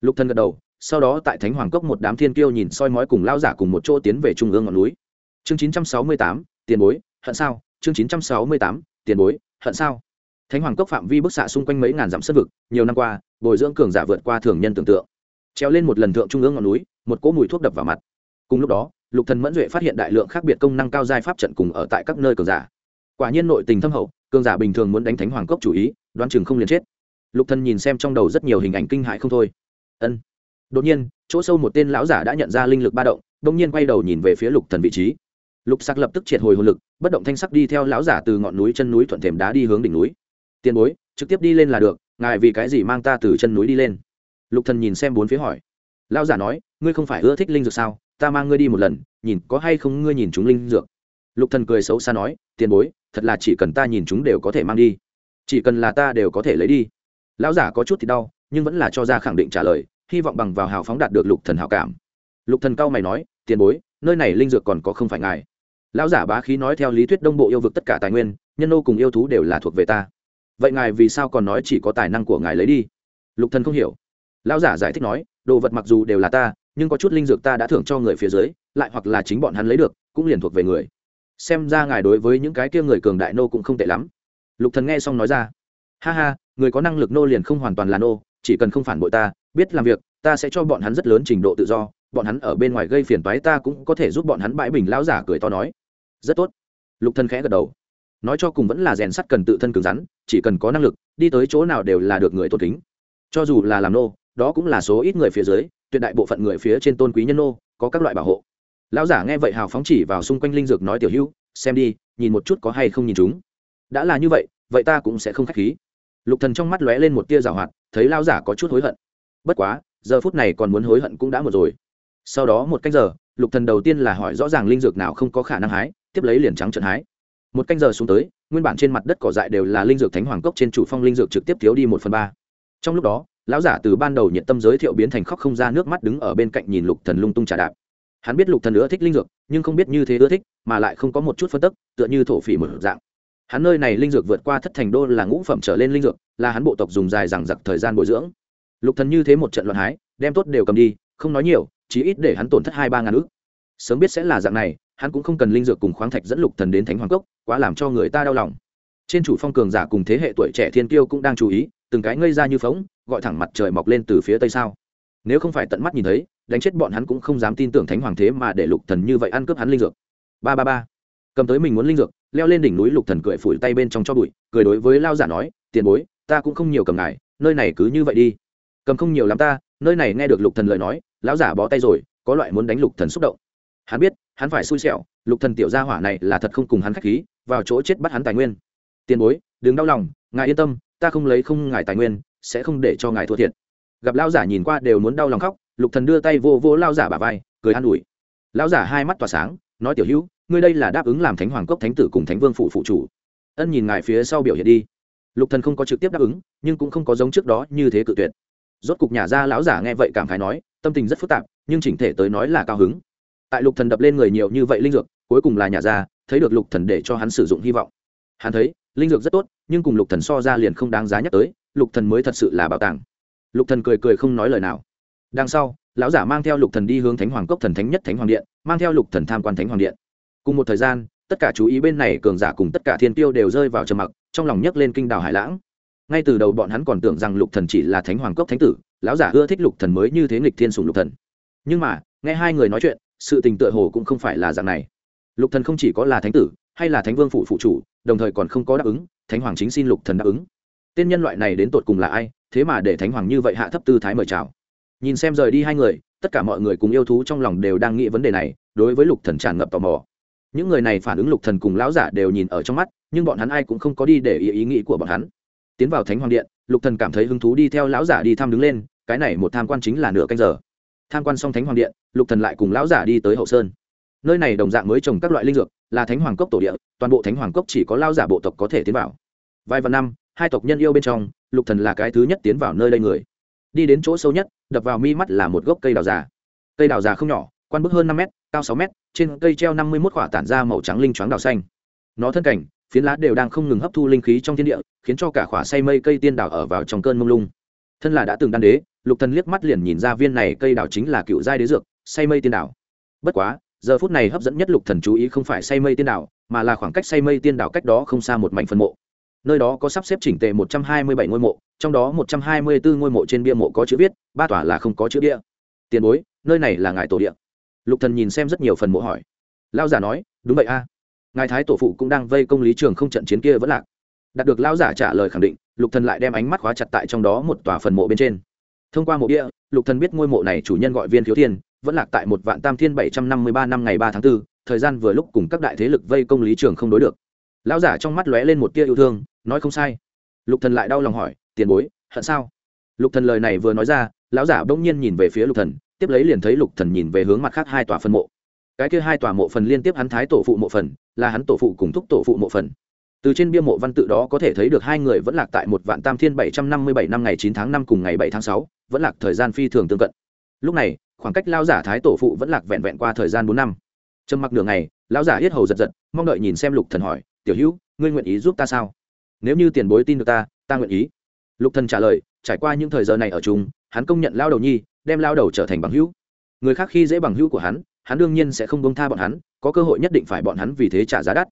Lục thần gật đầu sau đó tại thánh hoàng cốc một đám thiên kiêu nhìn soi mói cùng lão giả cùng một chỗ tiến về trung ương ngọn núi. Chương 968, tiền bối hận sao? Chương 968, tiền bối hận sao? Thánh hoàng cốc phạm vi bức xạ xung quanh mấy ngàn dặm sân vực, nhiều năm qua, bồi dưỡng cường giả vượt qua thường nhân tưởng tượng. Treo lên một lần thượng trung ương ngọn núi, một cỗ mùi thuốc đập vào mặt. Cùng lúc đó, lục thần mẫn duệ phát hiện đại lượng khác biệt công năng cao giai pháp trận cùng ở tại các nơi cường giả. Quả nhiên nội tình thâm hậu, cường giả bình thường muốn đánh thánh hoàng cốc chủ ý, đoán chừng không liền chết. Lục thần nhìn xem trong đầu rất nhiều hình ảnh kinh hãi không thôi. Ân. Đột nhiên, chỗ sâu một tên lão giả đã nhận ra linh lực ba động đông nhiên quay đầu nhìn về phía lục thần vị trí lục sắc lập tức triệt hồi hồn lực, bất động thanh sắc đi theo lão giả từ ngọn núi chân núi thuận thềm đá đi hướng đỉnh núi. Tiền bối, trực tiếp đi lên là được, ngài vì cái gì mang ta từ chân núi đi lên? Lục thần nhìn xem bốn phía hỏi. Lão giả nói, ngươi không phải ưa thích linh dược sao? Ta mang ngươi đi một lần, nhìn có hay không ngươi nhìn chúng linh dược. Lục thần cười xấu xa nói tiền bối, thật là chỉ cần ta nhìn chúng đều có thể mang đi. Chỉ cần là ta đều có thể lấy đi. Lão giả có chút thì đau, nhưng vẫn là cho ra khẳng định trả lời, hy vọng bằng vào hào phóng đạt được lục thần hảo cảm. Lục thần cao mày nói tiền bối, nơi này linh dược còn có không phải ngài lão giả bá khí nói theo lý thuyết đông bộ yêu vực tất cả tài nguyên, nhân nô cùng yêu thú đều là thuộc về ta. Vậy ngài vì sao còn nói chỉ có tài năng của ngài lấy đi? Lục thần không hiểu. Lão giả giải thích nói, đồ vật mặc dù đều là ta, nhưng có chút linh dược ta đã thưởng cho người phía dưới, lại hoặc là chính bọn hắn lấy được, cũng liền thuộc về người. Xem ra ngài đối với những cái kia người cường đại nô cũng không tệ lắm. Lục thần nghe xong nói ra, ha ha, người có năng lực nô liền không hoàn toàn là nô, chỉ cần không phản bội ta, biết làm việc, ta sẽ cho bọn hắn rất lớn trình độ tự do, bọn hắn ở bên ngoài gây phiền toái ta cũng có thể giúp bọn hắn bãi bình. Lão giả cười to nói rất tốt. Lục thần khẽ gật đầu. Nói cho cùng vẫn là rèn sắt cần tự thân cứng rắn, chỉ cần có năng lực, đi tới chỗ nào đều là được người tôn kính. Cho dù là làm nô, đó cũng là số ít người phía dưới, tuyệt đại bộ phận người phía trên tôn quý nhân nô, có các loại bảo hộ. Lão giả nghe vậy hào phóng chỉ vào xung quanh linh dược nói tiểu hữu, xem đi, nhìn một chút có hay không nhìn chúng. Đã là như vậy vậy ta cũng sẽ không khách khí. Lục thần trong mắt lóe lên một tia rào hoạt, thấy lão giả có chút hối hận. Bất quá, giờ phút này còn muốn hối hận cũng đã một rồi. Sau đó một canh giờ, lục thần đầu tiên là hỏi rõ ràng linh dược nào không có khả năng hái tiếp lấy liền trắng trận hái. Một canh giờ xuống tới, nguyên bản trên mặt đất cỏ dại đều là linh dược thánh hoàng cốc trên chủ phong linh dược trực tiếp thiếu đi một phần ba. Trong lúc đó, lão giả từ ban đầu nhiệt tâm giới thiệu biến thành khóc không ra nước mắt đứng ở bên cạnh nhìn lục thần lung tung trả đạp. Hắn biết lục thần ưa thích linh dược, nhưng không biết như thế ưa thích, mà lại không có một chút phân tức, tựa như thổ phỉ một dạng. Hắn nơi này linh dược vượt qua thất thành đô là ngũ phẩm trở lên linh dược, là hắn bộ tộc dùng dài rằng giặc thời gian bồi dưỡng. Lục thần như thế một trận loạn hái, đem tốt đều cầm đi, không nói nhiều chỉ ít để hắn tổn thất hai ba ngàn ước sớm biết sẽ là dạng này hắn cũng không cần linh dược cùng khoáng thạch dẫn lục thần đến thánh hoàng cốc, quá làm cho người ta đau lòng. Trên chủ phong cường giả cùng thế hệ tuổi trẻ thiên kiêu cũng đang chú ý, từng cái ngây ra như phóng gọi thẳng mặt trời mọc lên từ phía tây sao. Nếu không phải tận mắt nhìn thấy, đánh chết bọn hắn cũng không dám tin tưởng thánh hoàng thế mà để lục thần như vậy ăn cướp hắn linh dược. Ba ba ba. Cầm tới mình muốn linh dược, leo lên đỉnh núi lục thần cười phủi tay bên trong cho bụi, cười đối với lao giả nói, tiền bối, ta cũng không nhiều cầm ngài, nơi này cứ như vậy đi. Cầm không nhiều lắm ta, nơi này nghe được lục thần lời nói, lão giả bó tay rồi, có loại muốn đánh lục thần xúc động. Hắn biết hắn phải xui xẻo, lục thần tiểu gia hỏa này là thật không cùng hắn khách khí, vào chỗ chết bắt hắn tài nguyên. Tiền bối, đừng đau lòng, ngài yên tâm, ta không lấy không ngài tài nguyên, sẽ không để cho ngài thua thiệt. Gặp lão giả nhìn qua đều muốn đau lòng khóc, lục thần đưa tay vô vô lao giả bả vai, cười an ủi. Lão giả hai mắt tỏa sáng, nói tiểu hữu, ngươi đây là đáp ứng làm thánh hoàng cốc thánh tử cùng thánh vương phụ phụ chủ. Ân nhìn ngài phía sau biểu hiện đi. Lục thần không có trực tiếp đáp ứng, nhưng cũng không có giống trước đó như thế cự tuyệt. Rốt cục nhà ra lão giả nghe vậy cảm khái nói, tâm tình rất phức tạp, nhưng chỉnh thể tới nói là cao hứng tại lục thần đập lên người nhiều như vậy linh dược, cuối cùng là nhà ra, thấy được lục thần để cho hắn sử dụng hy vọng. Hắn thấy, linh dược rất tốt, nhưng cùng lục thần so ra liền không đáng giá nhắc tới, lục thần mới thật sự là bảo tàng. Lục thần cười cười không nói lời nào. Đằng sau, lão giả mang theo lục thần đi hướng thánh hoàng cốc thần thánh nhất thánh hoàng điện, mang theo lục thần tham quan thánh hoàng điện. Cùng một thời gian, tất cả chú ý bên này cường giả cùng tất cả thiên tiêu đều rơi vào trầm mặc, trong lòng nhấc lên kinh đào hải lãng. Ngay từ đầu bọn hắn còn tưởng rằng lục thần chỉ là thánh hoàng cốc thánh tử, lão giả ưa thích lục thần mới như thế nghịch thiên sủng lục thần. Nhưng mà, nghe hai người nói chuyện sự tình tựa hồ cũng không phải là dạng này. Lục thần không chỉ có là thánh tử, hay là thánh vương phụ phụ chủ, đồng thời còn không có đáp ứng, thánh hoàng chính xin lục thần đáp ứng. Tên nhân loại này đến tột cùng là ai, thế mà để thánh hoàng như vậy hạ thấp tư thái mời chào. Nhìn xem rời đi hai người, tất cả mọi người cùng yêu thú trong lòng đều đang nghĩ vấn đề này, đối với lục thần tràn ngập tò mò. Những người này phản ứng lục thần cùng lão giả đều nhìn ở trong mắt, nhưng bọn hắn ai cũng không có đi để ý ý nghĩ của bọn hắn. Tiến vào thánh hoàng điện, lục thần cảm thấy hứng thú đi theo lão giả đi thăm đứng lên, cái này một tham quan chính là nửa canh giờ tham quan xong thánh hoàng điện, lục thần lại cùng lão giả đi tới hậu sơn. Nơi này đồng dạng mới trồng các loại linh dược, là thánh hoàng cốc tổ địa, toàn bộ thánh hoàng cốc chỉ có lão giả bộ tộc có thể tiến vào. Vài vạn năm, hai tộc nhân yêu bên trong, lục thần là cái thứ nhất tiến vào nơi đây người. Đi đến chỗ sâu nhất, đập vào mi mắt là một gốc cây đào già. Cây đào già không nhỏ, quan bức hơn năm mét, cao sáu mét, trên cây treo năm mươi một quả tản ra màu trắng linh choáng đào xanh. Nó thân cảnh, phiến lá đều đang không ngừng hấp thu linh khí trong thiên địa, khiến cho cả khỏa say mây cây tiên đào ở vào trong cơn mông lung. Thân là đã từng đan đế lục thần liếc mắt liền nhìn ra viên này cây đào chính là cựu giai đế dược, say mây tiên đào. Bất quá, giờ phút này hấp dẫn nhất lục thần chú ý không phải say mây tiên đào, mà là khoảng cách say mây tiên đào cách đó không xa một mảnh phân mộ. Nơi đó có sắp xếp chỉnh tề một trăm hai mươi bảy ngôi mộ, trong đó một trăm hai mươi bốn ngôi mộ trên bia mộ có chữ viết, ba tòa là không có chữ địa tiền bối, nơi này là ngài tổ địa. Lục thần nhìn xem rất nhiều phần mộ hỏi. Lao giả nói, đúng vậy a. Ngài thái tổ phụ cũng đang vây công lý trường không trận chiến kia vẫn lạc. Đạt được lao giả trả lời khẳng định, lục thần lại đem ánh mắt khóa chặt tại trong đó một tòa phần mộ bên trên thông qua mộ địa lục thần biết ngôi mộ này chủ nhân gọi viên thiếu thiên vẫn lạc tại một vạn tam thiên bảy trăm năm mươi ba năm ngày ba tháng 4, thời gian vừa lúc cùng các đại thế lực vây công lý trường không đối được. Lão giả trong mắt lóe lên một tia yêu thương nói không sai. Lục thần lại đau lòng hỏi tiền bối hận sao? Lục thần lời này vừa nói ra lão giả bỗng nhiên nhìn về phía lục thần tiếp lấy liền thấy lục thần nhìn về hướng mặt khác hai tòa phân mộ. Cái kia hai tòa mộ phần liên tiếp hắn thái tổ phụ mộ phần là hắn tổ phụ cùng thúc tổ phụ mộ phần. Từ trên bia mộ văn tự đó có thể thấy được hai người vẫn lạc tại một vạn tam thiên bảy trăm năm mươi bảy năm ngày chín tháng năm cùng ngày bảy tháng sáu vẫn lạc thời gian phi thường tương cận. Lúc này khoảng cách lao giả thái tổ phụ vẫn lạc vẹn vẹn qua thời gian bốn năm. Trầm mặc nửa ngày lão giả yết hầu giật giật mong đợi nhìn xem lục thần hỏi tiểu hữu ngươi nguyện ý giúp ta sao? Nếu như tiền bối tin được ta ta nguyện ý. Lục thần trả lời trải qua những thời giờ này ở chung hắn công nhận lao đầu nhi đem lao đầu trở thành bằng hữu. Người khác khi dễ bằng hữu của hắn hắn đương nhiên sẽ không bông tha bọn hắn có cơ hội nhất định phải bọn hắn vì thế trả giá đắt.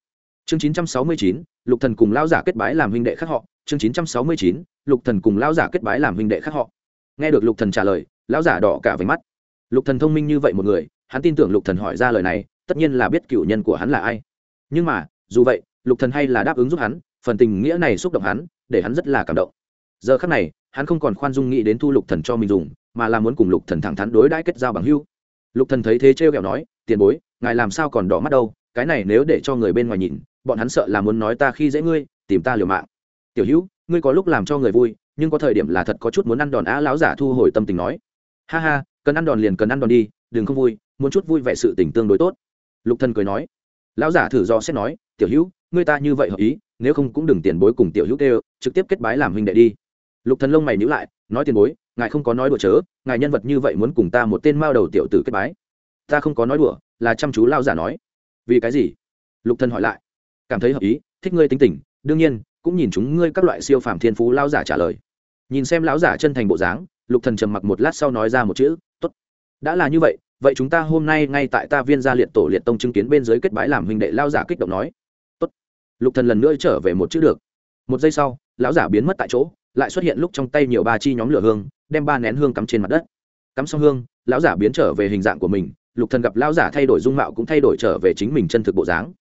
Chương 969, lục thần cùng lao giả kết bái làm huynh đệ khác họ. Chương 969, lục thần cùng lao giả kết bái làm huynh đệ khác họ nghe được lục thần trả lời, lão giả đỏ cả váy mắt. Lục thần thông minh như vậy một người, hắn tin tưởng lục thần hỏi ra lời này, tất nhiên là biết cựu nhân của hắn là ai. Nhưng mà, dù vậy, lục thần hay là đáp ứng giúp hắn, phần tình nghĩa này xúc động hắn, để hắn rất là cảm động. Giờ khắc này, hắn không còn khoan dung nghĩ đến thu lục thần cho mình dùng, mà là muốn cùng lục thần thẳng thắn đối đãi kết giao bằng hữu. Lục thần thấy thế trêu ghẹo nói, tiền bối, ngài làm sao còn đỏ mắt đâu, cái này nếu để cho người bên ngoài nhìn, bọn hắn sợ là muốn nói ta khi dễ ngươi, tìm ta liều mạng. Tiểu hữu, ngươi có lúc làm cho người vui nhưng có thời điểm là thật có chút muốn ăn đòn á lão giả thu hồi tâm tình nói. Ha ha, cần ăn đòn liền cần ăn đòn đi, đừng không vui, muốn chút vui vẻ sự tình tương đối tốt. Lục thần cười nói. Lão giả thử do xét nói, tiểu hữu, ngươi ta như vậy hợp ý, nếu không cũng đừng tiền bối cùng tiểu hữu tê trực tiếp kết bái làm huynh đệ đi. Lục thần lông mày nhíu lại, nói tiền bối, ngài không có nói đùa chớ, ngài nhân vật như vậy muốn cùng ta một tên mao đầu tiểu tử kết bái. Ta không có nói đùa, là chăm chú lao giả nói. Vì cái gì? Lục thần hỏi lại. Cảm thấy hợp ý, thích ngươi tính tình, đương nhiên, cũng nhìn chúng ngươi các loại siêu phàm thiên phú lao giả trả lời nhìn xem lão giả chân thành bộ dáng, lục thần trầm mặc một lát sau nói ra một chữ, tốt. Đã là như vậy vậy chúng ta hôm nay ngay tại ta viên gia liệt tổ liệt tông chứng kiến bên dưới kết bái làm huynh đệ lao giả kích động nói. Tốt. Lục thần lần nữa trở về một chữ được. Một giây sau, lão giả biến mất tại chỗ, lại xuất hiện lúc trong tay nhiều ba chi nhóm lửa hương, đem ba nén hương cắm trên mặt đất. Cắm xong hương, lão giả biến trở về hình dạng của mình, lục thần gặp lão giả thay đổi dung mạo cũng thay đổi trở về chính mình chân thực bộ dáng.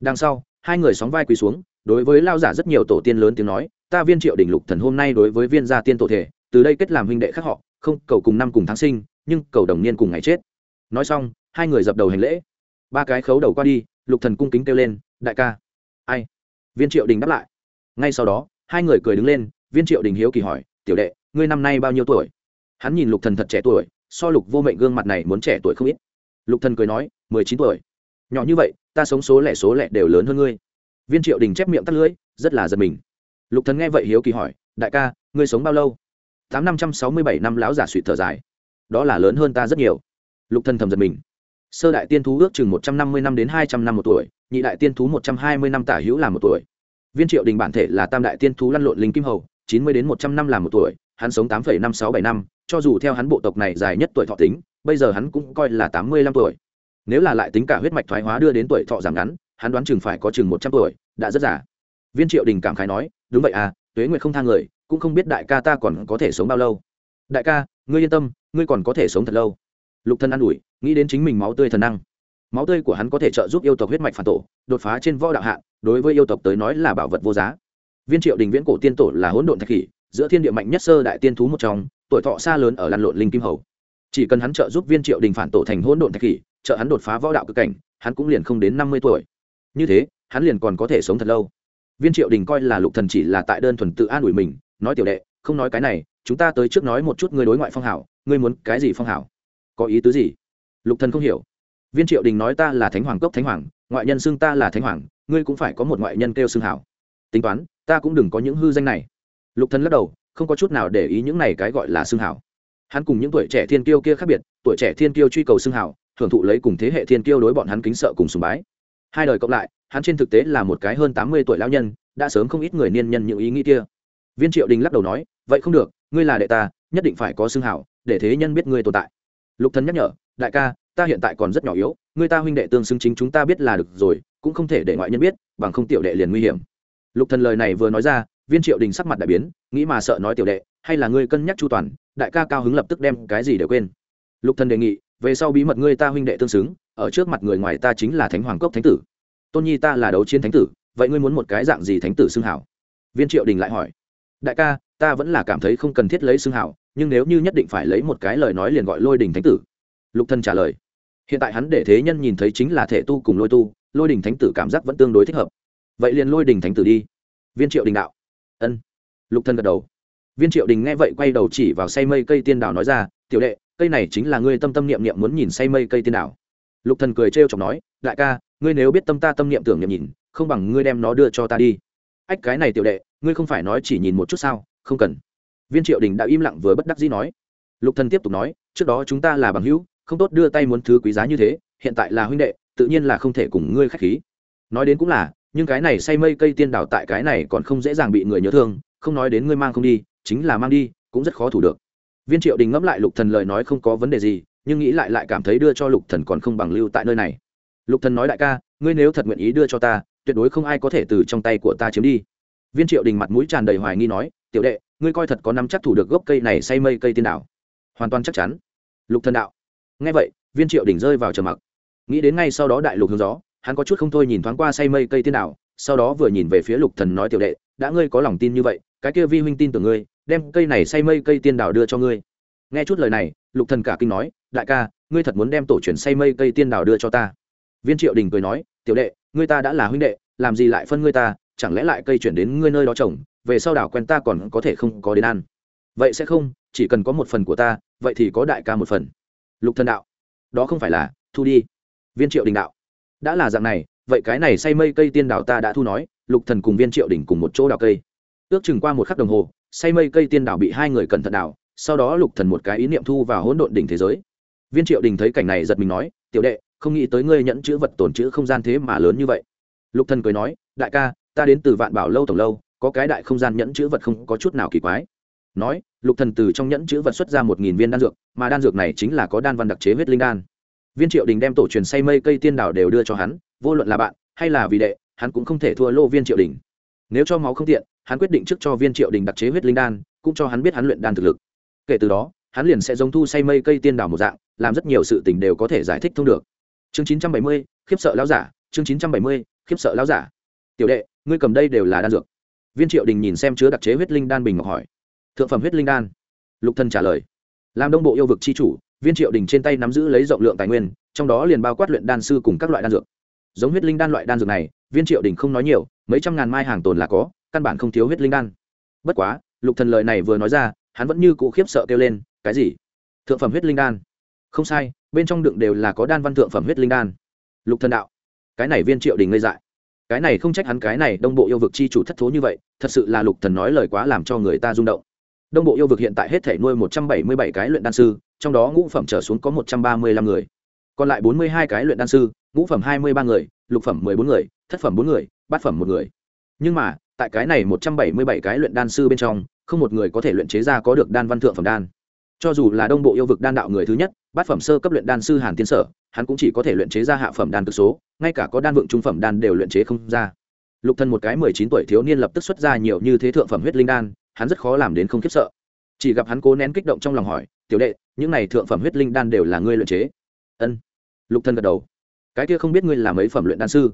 Đằng sau, hai người sóng vai quỳ xuống đối với lao giả rất nhiều tổ tiên lớn tiếng nói, ta viên triệu đỉnh lục thần hôm nay đối với viên gia tiên tổ thể, từ đây kết làm huynh đệ khác họ, không, cầu cùng năm cùng tháng sinh, nhưng cầu đồng niên cùng ngày chết. Nói xong, hai người dập đầu hành lễ. Ba cái khấu đầu qua đi, lục thần cung kính kêu lên, đại ca. Ai? Viên triệu đình đáp lại. Ngay sau đó, hai người cười đứng lên, viên triệu đình hiếu kỳ hỏi, tiểu đệ, ngươi năm nay bao nhiêu tuổi? Hắn nhìn lục thần thật trẻ tuổi, so lục vô mệnh gương mặt này muốn trẻ tuổi không ít. Lục thần cười nói, mười chín tuổi. Nhỏ như vậy, ta sống số lẻ số lẻ đều lớn hơn ngươi viên triệu đình chép miệng tắt lưỡi, rất là giật mình. Lục thần nghe vậy hiếu kỳ hỏi, đại ca, ngươi sống bao lâu? Tám năm trăm sáu mươi bảy năm lão giả suy thở dài. Đó là lớn hơn ta rất nhiều. Lục thần thầm giật mình. Sơ đại tiên thú ước chừng một trăm năm mươi năm đến hai trăm năm một tuổi, nhị đại tiên thú một trăm hai mươi năm tả hữu là một tuổi. Viên triệu đình bản thể là tam đại tiên thú lăn lộn linh kim hầu, chín mươi đến một trăm năm là một tuổi, hắn sống tám năm sáu bảy năm, cho dù theo hắn bộ tộc này dài nhất tuổi thọ tính, bây giờ hắn cũng coi là tám mươi lăm tuổi. Nếu là lại tính cả huyết mạch thoái hóa đưa đến tuổi thọ giảm ngắn hắn đoán chừng phải có chừng một trăm tuổi, đã rất già. viên triệu đình cảm khái nói, đúng vậy à tuế nguyệt không thang người, cũng không biết đại ca ta còn có thể sống bao lâu. Đại ca, ngươi yên tâm, ngươi còn có thể sống thật lâu. Lục thân an ủi, nghĩ đến chính mình máu tươi thần năng. Máu tươi của hắn có thể trợ giúp yêu tộc huyết mạch phản tổ, đột phá trên võ đạo hạ, đối với yêu tộc tới nói là bảo vật vô giá. Viên triệu đình viễn cổ tiên tổ là hỗn độn thạch khỉ, giữa thiên địa mạnh nhất sơ đại tiên thú một trong, tuổi thọ xa lớn ở lăn lộn linh kim hầu. Chỉ cần hắn trợ giúp viên triệu đình phản tổ thành hỗn độn thạch khỉ, trợ hắn đột phá võ đạo cực cảnh, hắn cũng liền không đến năm mươi tuổi như thế, hắn liền còn có thể sống thật lâu. Viên triệu đình coi là lục thần chỉ là tại đơn thuần tự an ủi mình, nói tiểu đệ, không nói cái này, chúng ta tới trước nói một chút ngươi đối ngoại phong hảo, ngươi muốn cái gì phong hảo? Có ý tứ gì? Lục thần không hiểu. Viên triệu đình nói ta là thánh hoàng cốc thánh hoàng, ngoại nhân xưng ta là thánh hoàng, ngươi cũng phải có một ngoại nhân kêu xưng hảo. Tính toán, ta cũng đừng có những hư danh này. Lục thần lắc đầu, không có chút nào để ý những này cái gọi là xưng hảo. Hắn cùng những tuổi trẻ thiên kiêu kia khác biệt, tuổi trẻ thiên kiêu truy cầu xưng hảo, hưởng thụ lấy cùng thế hệ thiên kiêu đối bọn hắn kính sợ cùng sùng bái hai đời cộng lại, hắn trên thực tế là một cái hơn tám mươi tuổi lão nhân, đã sớm không ít người niên nhân những ý nghĩ kia. Viên triệu đình lắc đầu nói, vậy không được, ngươi là đệ ta, nhất định phải có xưng hảo, để thế nhân biết ngươi tồn tại. Lục thần nhắc nhở, đại ca, ta hiện tại còn rất nhỏ yếu, ngươi ta huynh đệ tương xứng chính chúng ta biết là được rồi, cũng không thể để ngoại nhân biết, bằng không tiểu đệ liền nguy hiểm. Lục thần lời này vừa nói ra, viên triệu đình sắc mặt đại biến, nghĩ mà sợ nói tiểu đệ, hay là ngươi cân nhắc chu toàn, đại ca cao hứng lập tức đem cái gì đều quên. Lục thần đề nghị, về sau bí mật ngươi ta huynh đệ tương xứng ở trước mặt người ngoài ta chính là thánh hoàng cốc thánh tử. Tôn nhi ta là đấu chiến thánh tử, vậy ngươi muốn một cái dạng gì thánh tử xưng hảo? Viên triệu đình lại hỏi. Đại ca, ta vẫn là cảm thấy không cần thiết lấy xưng hảo, nhưng nếu như nhất định phải lấy một cái lời nói liền gọi lôi đình thánh tử. Lục thân trả lời. Hiện tại hắn để thế nhân nhìn thấy chính là thể tu cùng lôi tu, lôi đình thánh tử cảm giác vẫn tương đối thích hợp. Vậy liền lôi đình thánh tử đi. Viên triệu đình đạo. Ân. Lục thân gật đầu. Viên triệu đình nghe vậy quay đầu chỉ vào say mây cây tiên đảo nói ra, tiểu đệ, cây này chính là ngươi tâm tâm niệm niệm muốn nhìn say mây cây tiên đảo lục thần cười trêu chọc nói, đại ca, ngươi nếu biết tâm ta tâm niệm tưởng niệm nhìn, không bằng ngươi đem nó đưa cho ta đi. Ách, cái này tiểu đệ, ngươi không phải nói chỉ nhìn một chút sao? Không cần. Viên triệu đình đã im lặng vừa bất đắc dĩ nói. Lục thần tiếp tục nói, trước đó chúng ta là bằng hữu, không tốt đưa tay muốn thứ quý giá như thế, hiện tại là huynh đệ, tự nhiên là không thể cùng ngươi khách khí. Nói đến cũng là, nhưng cái này say mây cây tiên đảo tại cái này còn không dễ dàng bị người nhớ thương, không nói đến ngươi mang không đi, chính là mang đi, cũng rất khó thủ được. Viên triệu đình ngẫm lại lục thần lời nói không có vấn đề gì nhưng nghĩ lại lại cảm thấy đưa cho lục thần còn không bằng lưu tại nơi này. Lục thần nói đại ca, ngươi nếu thật nguyện ý đưa cho ta, tuyệt đối không ai có thể từ trong tay của ta chiếm đi. Viên triệu đình mặt mũi tràn đầy hoài nghi nói, tiểu đệ, ngươi coi thật có nắm chắc thủ được gốc cây này say mây cây tiên đảo hoàn toàn chắc chắn. Lục thần đạo. Nghe vậy, viên triệu đình rơi vào trầm mặc. Nghĩ đến ngay sau đó đại lục hướng gió, hắn có chút không thôi nhìn thoáng qua say mây cây tiên đảo sau đó vừa nhìn về phía lục thần nói tiểu đệ, đã ngươi có lòng tin như vậy, cái kia vi huynh tin tưởng ngươi, đem cây này say mây cây tiên đảo đưa cho ngươi. Nghe chút lời này, lục thần cả kinh nói đại ca, ngươi thật muốn đem tổ truyền say mây cây tiên đảo đưa cho ta. Viên triệu đình cười nói, tiểu đệ, ngươi ta đã là huynh đệ, làm gì lại phân ngươi ta, chẳng lẽ lại cây chuyển đến ngươi nơi đó trồng, về sau đảo quen ta còn có thể không có đến ăn. Vậy sẽ không, chỉ cần có một phần của ta, vậy thì có đại ca một phần. Lục thần đạo, đó không phải là, thu đi. Viên triệu đình đạo, đã là dạng này, vậy cái này say mây cây tiên đảo ta đã thu nói, lục thần cùng viên triệu đình cùng một chỗ đào cây. Ước chừng qua một khắc đồng hồ, say mây cây tiên đảo bị hai người cẩn thận đảo sau đó lục thần một cái ý niệm thu vào hỗn độn đỉnh thế giới viên triệu đình thấy cảnh này giật mình nói, tiểu đệ, không nghĩ tới ngươi nhẫn chữ vật tồn chữ không gian thế mà lớn như vậy. Lục thần cười nói, đại ca, ta đến từ vạn bảo lâu tổng lâu, có cái đại không gian nhẫn chữ vật không có chút nào kỳ quái. Nói, lục thần từ trong nhẫn chữ vật xuất ra một nghìn viên đan dược, mà đan dược này chính là có đan văn đặc chế huyết linh đan. Viên triệu đình đem tổ truyền say mây cây tiên đảo đều đưa cho hắn, vô luận là bạn hay là vì đệ, hắn cũng không thể thua lô viên triệu đình. Nếu cho máu không tiện, hắn quyết định trước cho viên triệu đình đặc chế huyết linh đan, cũng cho hắn biết hắn luyện đan thực lực. Kể từ đó, hắn liền sẽ giống thu say mây cây tiên đảo một dạng làm rất nhiều sự tình đều có thể giải thích thông được. Chương chín trăm bảy mươi, khiếp sợ lão giả. Chương chín trăm bảy mươi, khiếp sợ lão giả. Tiểu đệ, ngươi cầm đây đều là đan dược. Viên triệu đình nhìn xem chứa đặc chế huyết linh đan bình ngọc hỏi. Thượng phẩm huyết linh đan. Lục thân trả lời. Làm đông bộ yêu vực c h i chủ, viên triệu đình trên tay nắm giữ lấy rộng lượng tài nguyên, trong đó liền bao quát luyện đan sư cùng các loại đan dược. Giống huyết linh đan loại đan dược này, viên triệu đình không nói nhiều, mấy trăm ngàn mai hàng tồn là có, căn bản không thiếu huyết linh đan. Bất quá, lục thần lời này vừa nói ra, hắn vẫn như cụ khiếp sợ kêu lên, cái gì? Thượng phẩm huyết linh đan? Không sai, bên trong đựng đều là có đan văn thượng phẩm huyết linh đan. Lục thần đạo, cái này viên triệu đình ngây dại. Cái này không trách hắn, cái này đông bộ yêu vực chi chủ thất thố như vậy, thật sự là lục thần nói lời quá làm cho người ta rung động. Đông bộ yêu vực hiện tại hết thể nuôi một trăm bảy mươi bảy cái luyện đan sư, trong đó ngũ phẩm trở xuống có một trăm ba mươi lăm người. Còn lại bốn mươi hai cái luyện đan sư, ngũ phẩm hai mươi ba người, lục phẩm mười bốn người, thất phẩm bốn người, bát phẩm một người. Nhưng mà, tại cái này một trăm bảy mươi bảy cái luyện đan sư bên trong, không một người có thể luyện chế ra có được đan văn thượng phẩm đan cho dù là đông bộ yêu vực đan đạo người thứ nhất, bát phẩm sơ cấp luyện đan sư hàn tiên sở, hắn cũng chỉ có thể luyện chế ra hạ phẩm đan cực số, ngay cả có đan vượng trung phẩm đan đều luyện chế không ra. Lục thân một cái mười chín tuổi thiếu niên lập tức xuất ra nhiều như thế thượng phẩm huyết linh đan, hắn rất khó làm đến không khiếp sợ. Chỉ gặp hắn cố nén kích động trong lòng hỏi, tiểu đệ, những này thượng phẩm huyết linh đan đều là ngươi luyện chế? Ân. Lục thân gật đầu. Cái kia không biết ngươi là mấy phẩm luyện đan sư?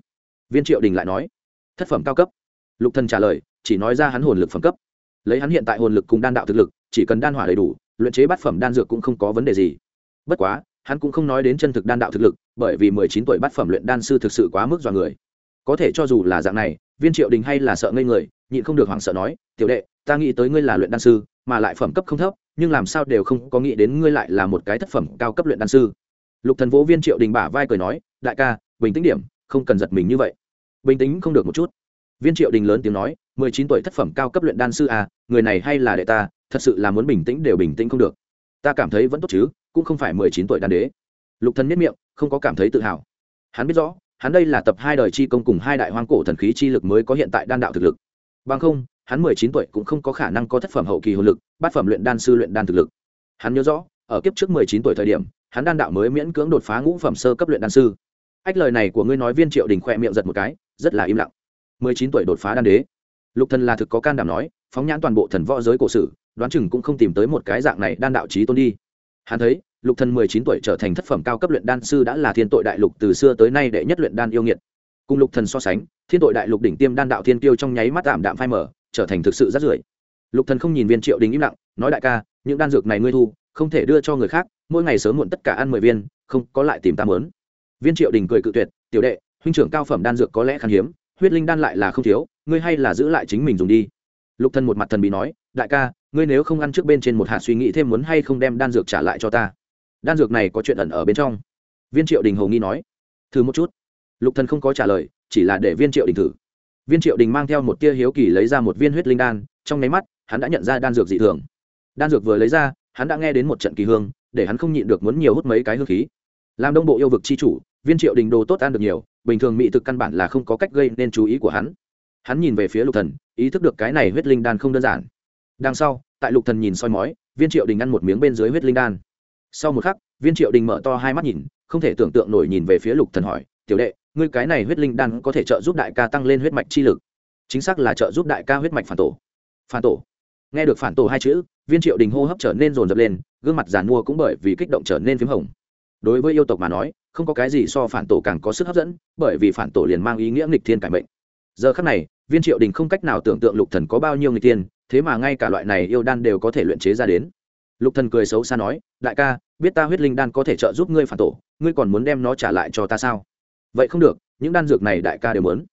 Viên triệu đình lại nói. Thất phẩm cao cấp. Lục thân trả lời, chỉ nói ra hắn hồn lực phẩm cấp. Lấy hắn hiện tại hồn lực cùng đan đạo thực lực, chỉ cần đan hỏa đầy đủ luyện chế bát phẩm đan dược cũng không có vấn đề gì. Bất quá, hắn cũng không nói đến chân thực đan đạo thực lực, bởi vì mười chín tuổi bát phẩm luyện đan sư thực sự quá mức dọa người. Có thể cho dù là dạng này, viên triệu đình hay là sợ ngây người, nhịn không được hoảng sợ nói, tiểu đệ, ta nghĩ tới ngươi là luyện đan sư, mà lại phẩm cấp không thấp, nhưng làm sao đều không có nghĩ đến ngươi lại là một cái thất phẩm cao cấp luyện đan sư. Lục thần vỗ viên triệu đình bả vai cười nói, đại ca, bình tĩnh điểm, không cần giật mình như vậy. Bình tĩnh không được một chút. Viên triệu đình lớn tiếng nói, mười chín tuổi thất phẩm cao cấp luyện đan sư à người này hay là đệ ta thật sự là muốn bình tĩnh đều bình tĩnh không được. Ta cảm thấy vẫn tốt chứ, cũng không phải mười chín tuổi đan đế. Lục thần nhất miệng, không có cảm thấy tự hào. Hắn biết rõ, hắn đây là tập hai đời chi công cùng hai đại hoang cổ thần khí chi lực mới có hiện tại đan đạo thực lực. Bằng không, hắn mười chín tuổi cũng không có khả năng có thất phẩm hậu kỳ hồn lực, bát phẩm luyện đan sư luyện đan thực lực. Hắn nhớ rõ, ở kiếp trước mười chín tuổi thời điểm, hắn đan đạo mới miễn cưỡng đột phá ngũ phẩm sơ cấp luyện đan sư. Ách lời này của ngươi nói viên triệu đình khỏe miệng giật một cái, rất là im lặng. mười chín tuổi đột phá đan đế. Lục thần là thực có can đảm nói, phóng nhãn toàn bộ thần võ giới cổ sử đoán chừng cũng không tìm tới một cái dạng này đan đạo trí tôn đi. Hắn thấy, lục thần mười chín tuổi trở thành thất phẩm cao cấp luyện đan sư đã là thiên tội đại lục từ xưa tới nay đệ nhất luyện đan yêu nghiệt. Cùng lục thần so sánh, thiên tội đại lục đỉnh tiêm đan đạo thiên tiêu trong nháy mắt tạm đạm phai mở trở thành thực sự rất rưởi. Lục thần không nhìn viên triệu đình im lặng, nói đại ca, những đan dược này ngươi thu, không thể đưa cho người khác, mỗi ngày sớm muộn tất cả ăn mười viên, không có lại tìm ta mớn. Viên triệu đình cười cự tuyệt, tiểu đệ, huynh trưởng cao phẩm đan dược có lẽ khan hiếm, huyết linh đan lại là không thiếu, ngươi hay là giữ lại chính mình dùng đi. Lục thần một mặt thần bị nói, đại ca ngươi nếu không ăn trước bên trên một hạt suy nghĩ thêm muốn hay không đem đan dược trả lại cho ta. Đan dược này có chuyện ẩn ở bên trong. Viên triệu đình hầu nghi nói. Thử một chút. Lục thần không có trả lời, chỉ là để viên triệu đình thử. Viên triệu đình mang theo một tia hiếu kỳ lấy ra một viên huyết linh đan, trong nháy mắt, hắn đã nhận ra đan dược dị thường. Đan dược vừa lấy ra, hắn đã nghe đến một trận kỳ hương, để hắn không nhịn được muốn nhiều hút mấy cái hương khí. Làm đông bộ yêu vực chi chủ, viên triệu đình đồ tốt ăn được nhiều, bình thường mỹ thực căn bản là không có cách gây nên chú ý của hắn. Hắn nhìn về phía lục thần, ý thức được cái này huyết linh đan không đơn giản đằng sau, tại lục thần nhìn soi mói, viên triệu đình ăn một miếng bên dưới huyết linh đan. Sau một khắc, viên triệu đình mở to hai mắt nhìn, không thể tưởng tượng nổi nhìn về phía lục thần hỏi, tiểu đệ, ngươi cái này huyết linh đan có thể trợ giúp đại ca tăng lên huyết mạch chi lực? Chính xác là trợ giúp đại ca huyết mạch phản tổ. Phản tổ? Nghe được phản tổ hai chữ, viên triệu đình hô hấp trở nên rồn rập lên, gương mặt giàn mua cũng bởi vì kích động trở nên p h í m hồng. Đối với yêu tộc mà nói, không có cái gì so phản tổ càng có sức hấp dẫn, bởi vì phản tổ liền mang ý nghĩa nghịch thiên cải mệnh. Giờ khắc này, viên triệu đình không cách nào tưởng tượng lục thần có bao nhiêu nghịch tiên thế mà ngay cả loại này yêu đan đều có thể luyện chế ra đến. Lục thần cười xấu xa nói, đại ca, biết ta huyết linh đan có thể trợ giúp ngươi phản tổ, ngươi còn muốn đem nó trả lại cho ta sao? Vậy không được, những đan dược này đại ca đều muốn.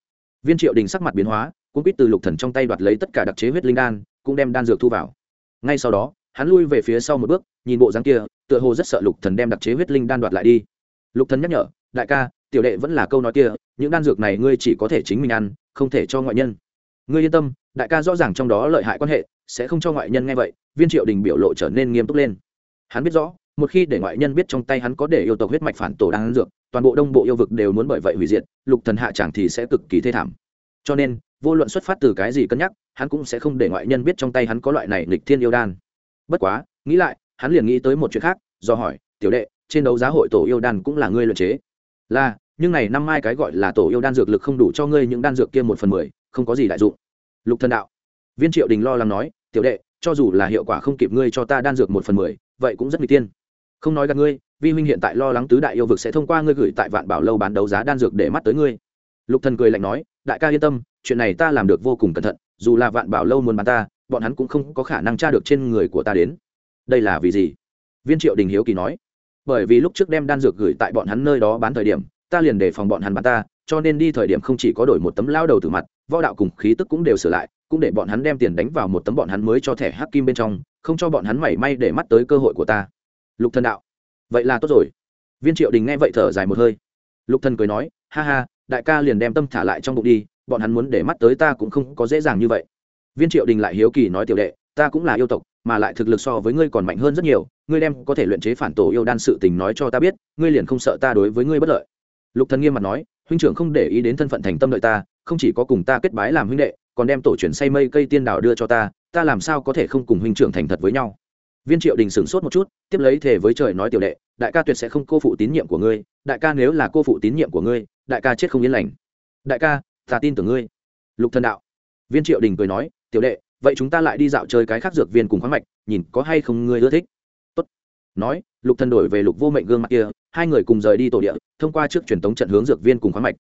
Viên triệu đình sắc mặt biến hóa cũng biết từ lục thần trong tay đoạt lấy tất cả đặc chế huyết linh đan, cũng đem đan dược thu vào. Ngay sau đó, hắn lui về phía sau một bước, nhìn bộ dáng kia, tựa hồ rất sợ lục thần đem đặc chế huyết linh đan đoạt lại đi. Lục thần nhắc nhở, đại ca, tiểu đệ vẫn là câu nói kia, những đan dược này ngươi chỉ có thể chính mình ăn, không thể cho ngoại nhân. Ngươi yên tâm đại ca rõ ràng trong đó lợi hại quan hệ, sẽ không cho ngoại nhân nghe vậy, viên triệu đình biểu lộ trở nên nghiêm túc lên. Hắn biết rõ, một khi để ngoại nhân biết trong tay hắn có để yêu tộc huyết mạch phản tổ đang ăn dược, toàn bộ đông bộ yêu vực đều muốn bởi vậy hủy diệt, lục thần hạ chẳng thì sẽ cực kỳ thê thảm. Cho nên, vô luận xuất phát từ cái gì cân nhắc, hắn cũng sẽ không để ngoại nhân biết trong tay hắn có loại này nghịch thiên yêu đan. Bất quá, nghĩ lại, hắn liền nghĩ tới một chuyện khác, do hỏi, tiểu đệ, trên đấu giá hội tổ yêu đan cũng là ngươi luyện chế? Là, nhưng này năm mai cái gọi là tổ yêu đan dược lực không đủ cho ngươi, những đan dược kia một phần mười, không có gì đại dụng lục thần đạo. Viên triệu đình lo lắng nói, tiểu đệ, cho dù là hiệu quả không kịp ngươi cho ta đan dược một phần mười, vậy cũng rất nguy tiên. Không nói gặp ngươi, vi huynh hiện tại lo lắng tứ đại yêu vực sẽ thông qua ngươi gửi tại vạn bảo lâu bán đấu giá đan dược để mắt tới ngươi. Lục thần cười lạnh nói, đại ca yên tâm, chuyện này ta làm được vô cùng cẩn thận, dù là vạn bảo lâu muốn bán ta, bọn hắn cũng không có khả năng tra được trên người của ta đến. Đây là vì gì? Viên triệu đình hiếu kỳ nói. Bởi vì lúc trước đem đan dược gửi tại bọn hắn nơi đó bán thời điểm, ta liền đề phòng bọn hắn bán ta cho nên đi thời điểm không chỉ có đổi một tấm lao đầu từ mặt, võ đạo cùng khí tức cũng đều sửa lại, cũng để bọn hắn đem tiền đánh vào một tấm bọn hắn mới cho thẻ hắc kim bên trong, không cho bọn hắn mảy may để mắt tới cơ hội của ta. Lục thần đạo. Vậy là tốt rồi. Viên triệu đình nghe vậy thở dài một hơi. Lục thần cười nói, ha ha, đại ca liền đem tâm thả lại trong bụng đi, bọn hắn muốn để mắt tới ta cũng không có dễ dàng như vậy. Viên triệu đình lại hiếu kỳ nói, tiểu đệ, ta cũng là yêu tộc, mà lại thực lực so với ngươi còn mạnh hơn rất nhiều, ngươi đem có thể luyện chế phản tổ yêu đan sự tình nói cho ta biết, ngươi liền không sợ ta đối với ngươi bất lợi. Lục thần nghiêm mặt nói huynh trưởng không để ý đến thân phận thành tâm đợi ta, không chỉ có cùng ta kết bái làm huynh đệ, còn đem tổ truyền say mây cây tiên đào đưa cho ta ta làm sao có thể không cùng huynh trưởng thành thật với nhau? Viên triệu đình sửng sốt một chút, tiếp lấy thể với trời nói tiểu đệ, đại ca tuyệt sẽ không cô phụ tín nhiệm của ngươi, đại ca nếu là cô phụ tín nhiệm của ngươi, đại ca chết không yên lành. Đại ca, ta tin tưởng ngươi. Lục thần đạo. Viên triệu đình cười nói, tiểu đệ, vậy chúng ta lại đi dạo chơi cái khác dược viên cùng khoáng mạch, nhìn có hay không ngươi ưa thích. Tốt. Nói, lục thần đổi về lục vô mệnh gương mặt kia hai người cùng rời đi tổ địa, thông qua trước truyền tống trận hướng dược viên cùng khoáng mạch.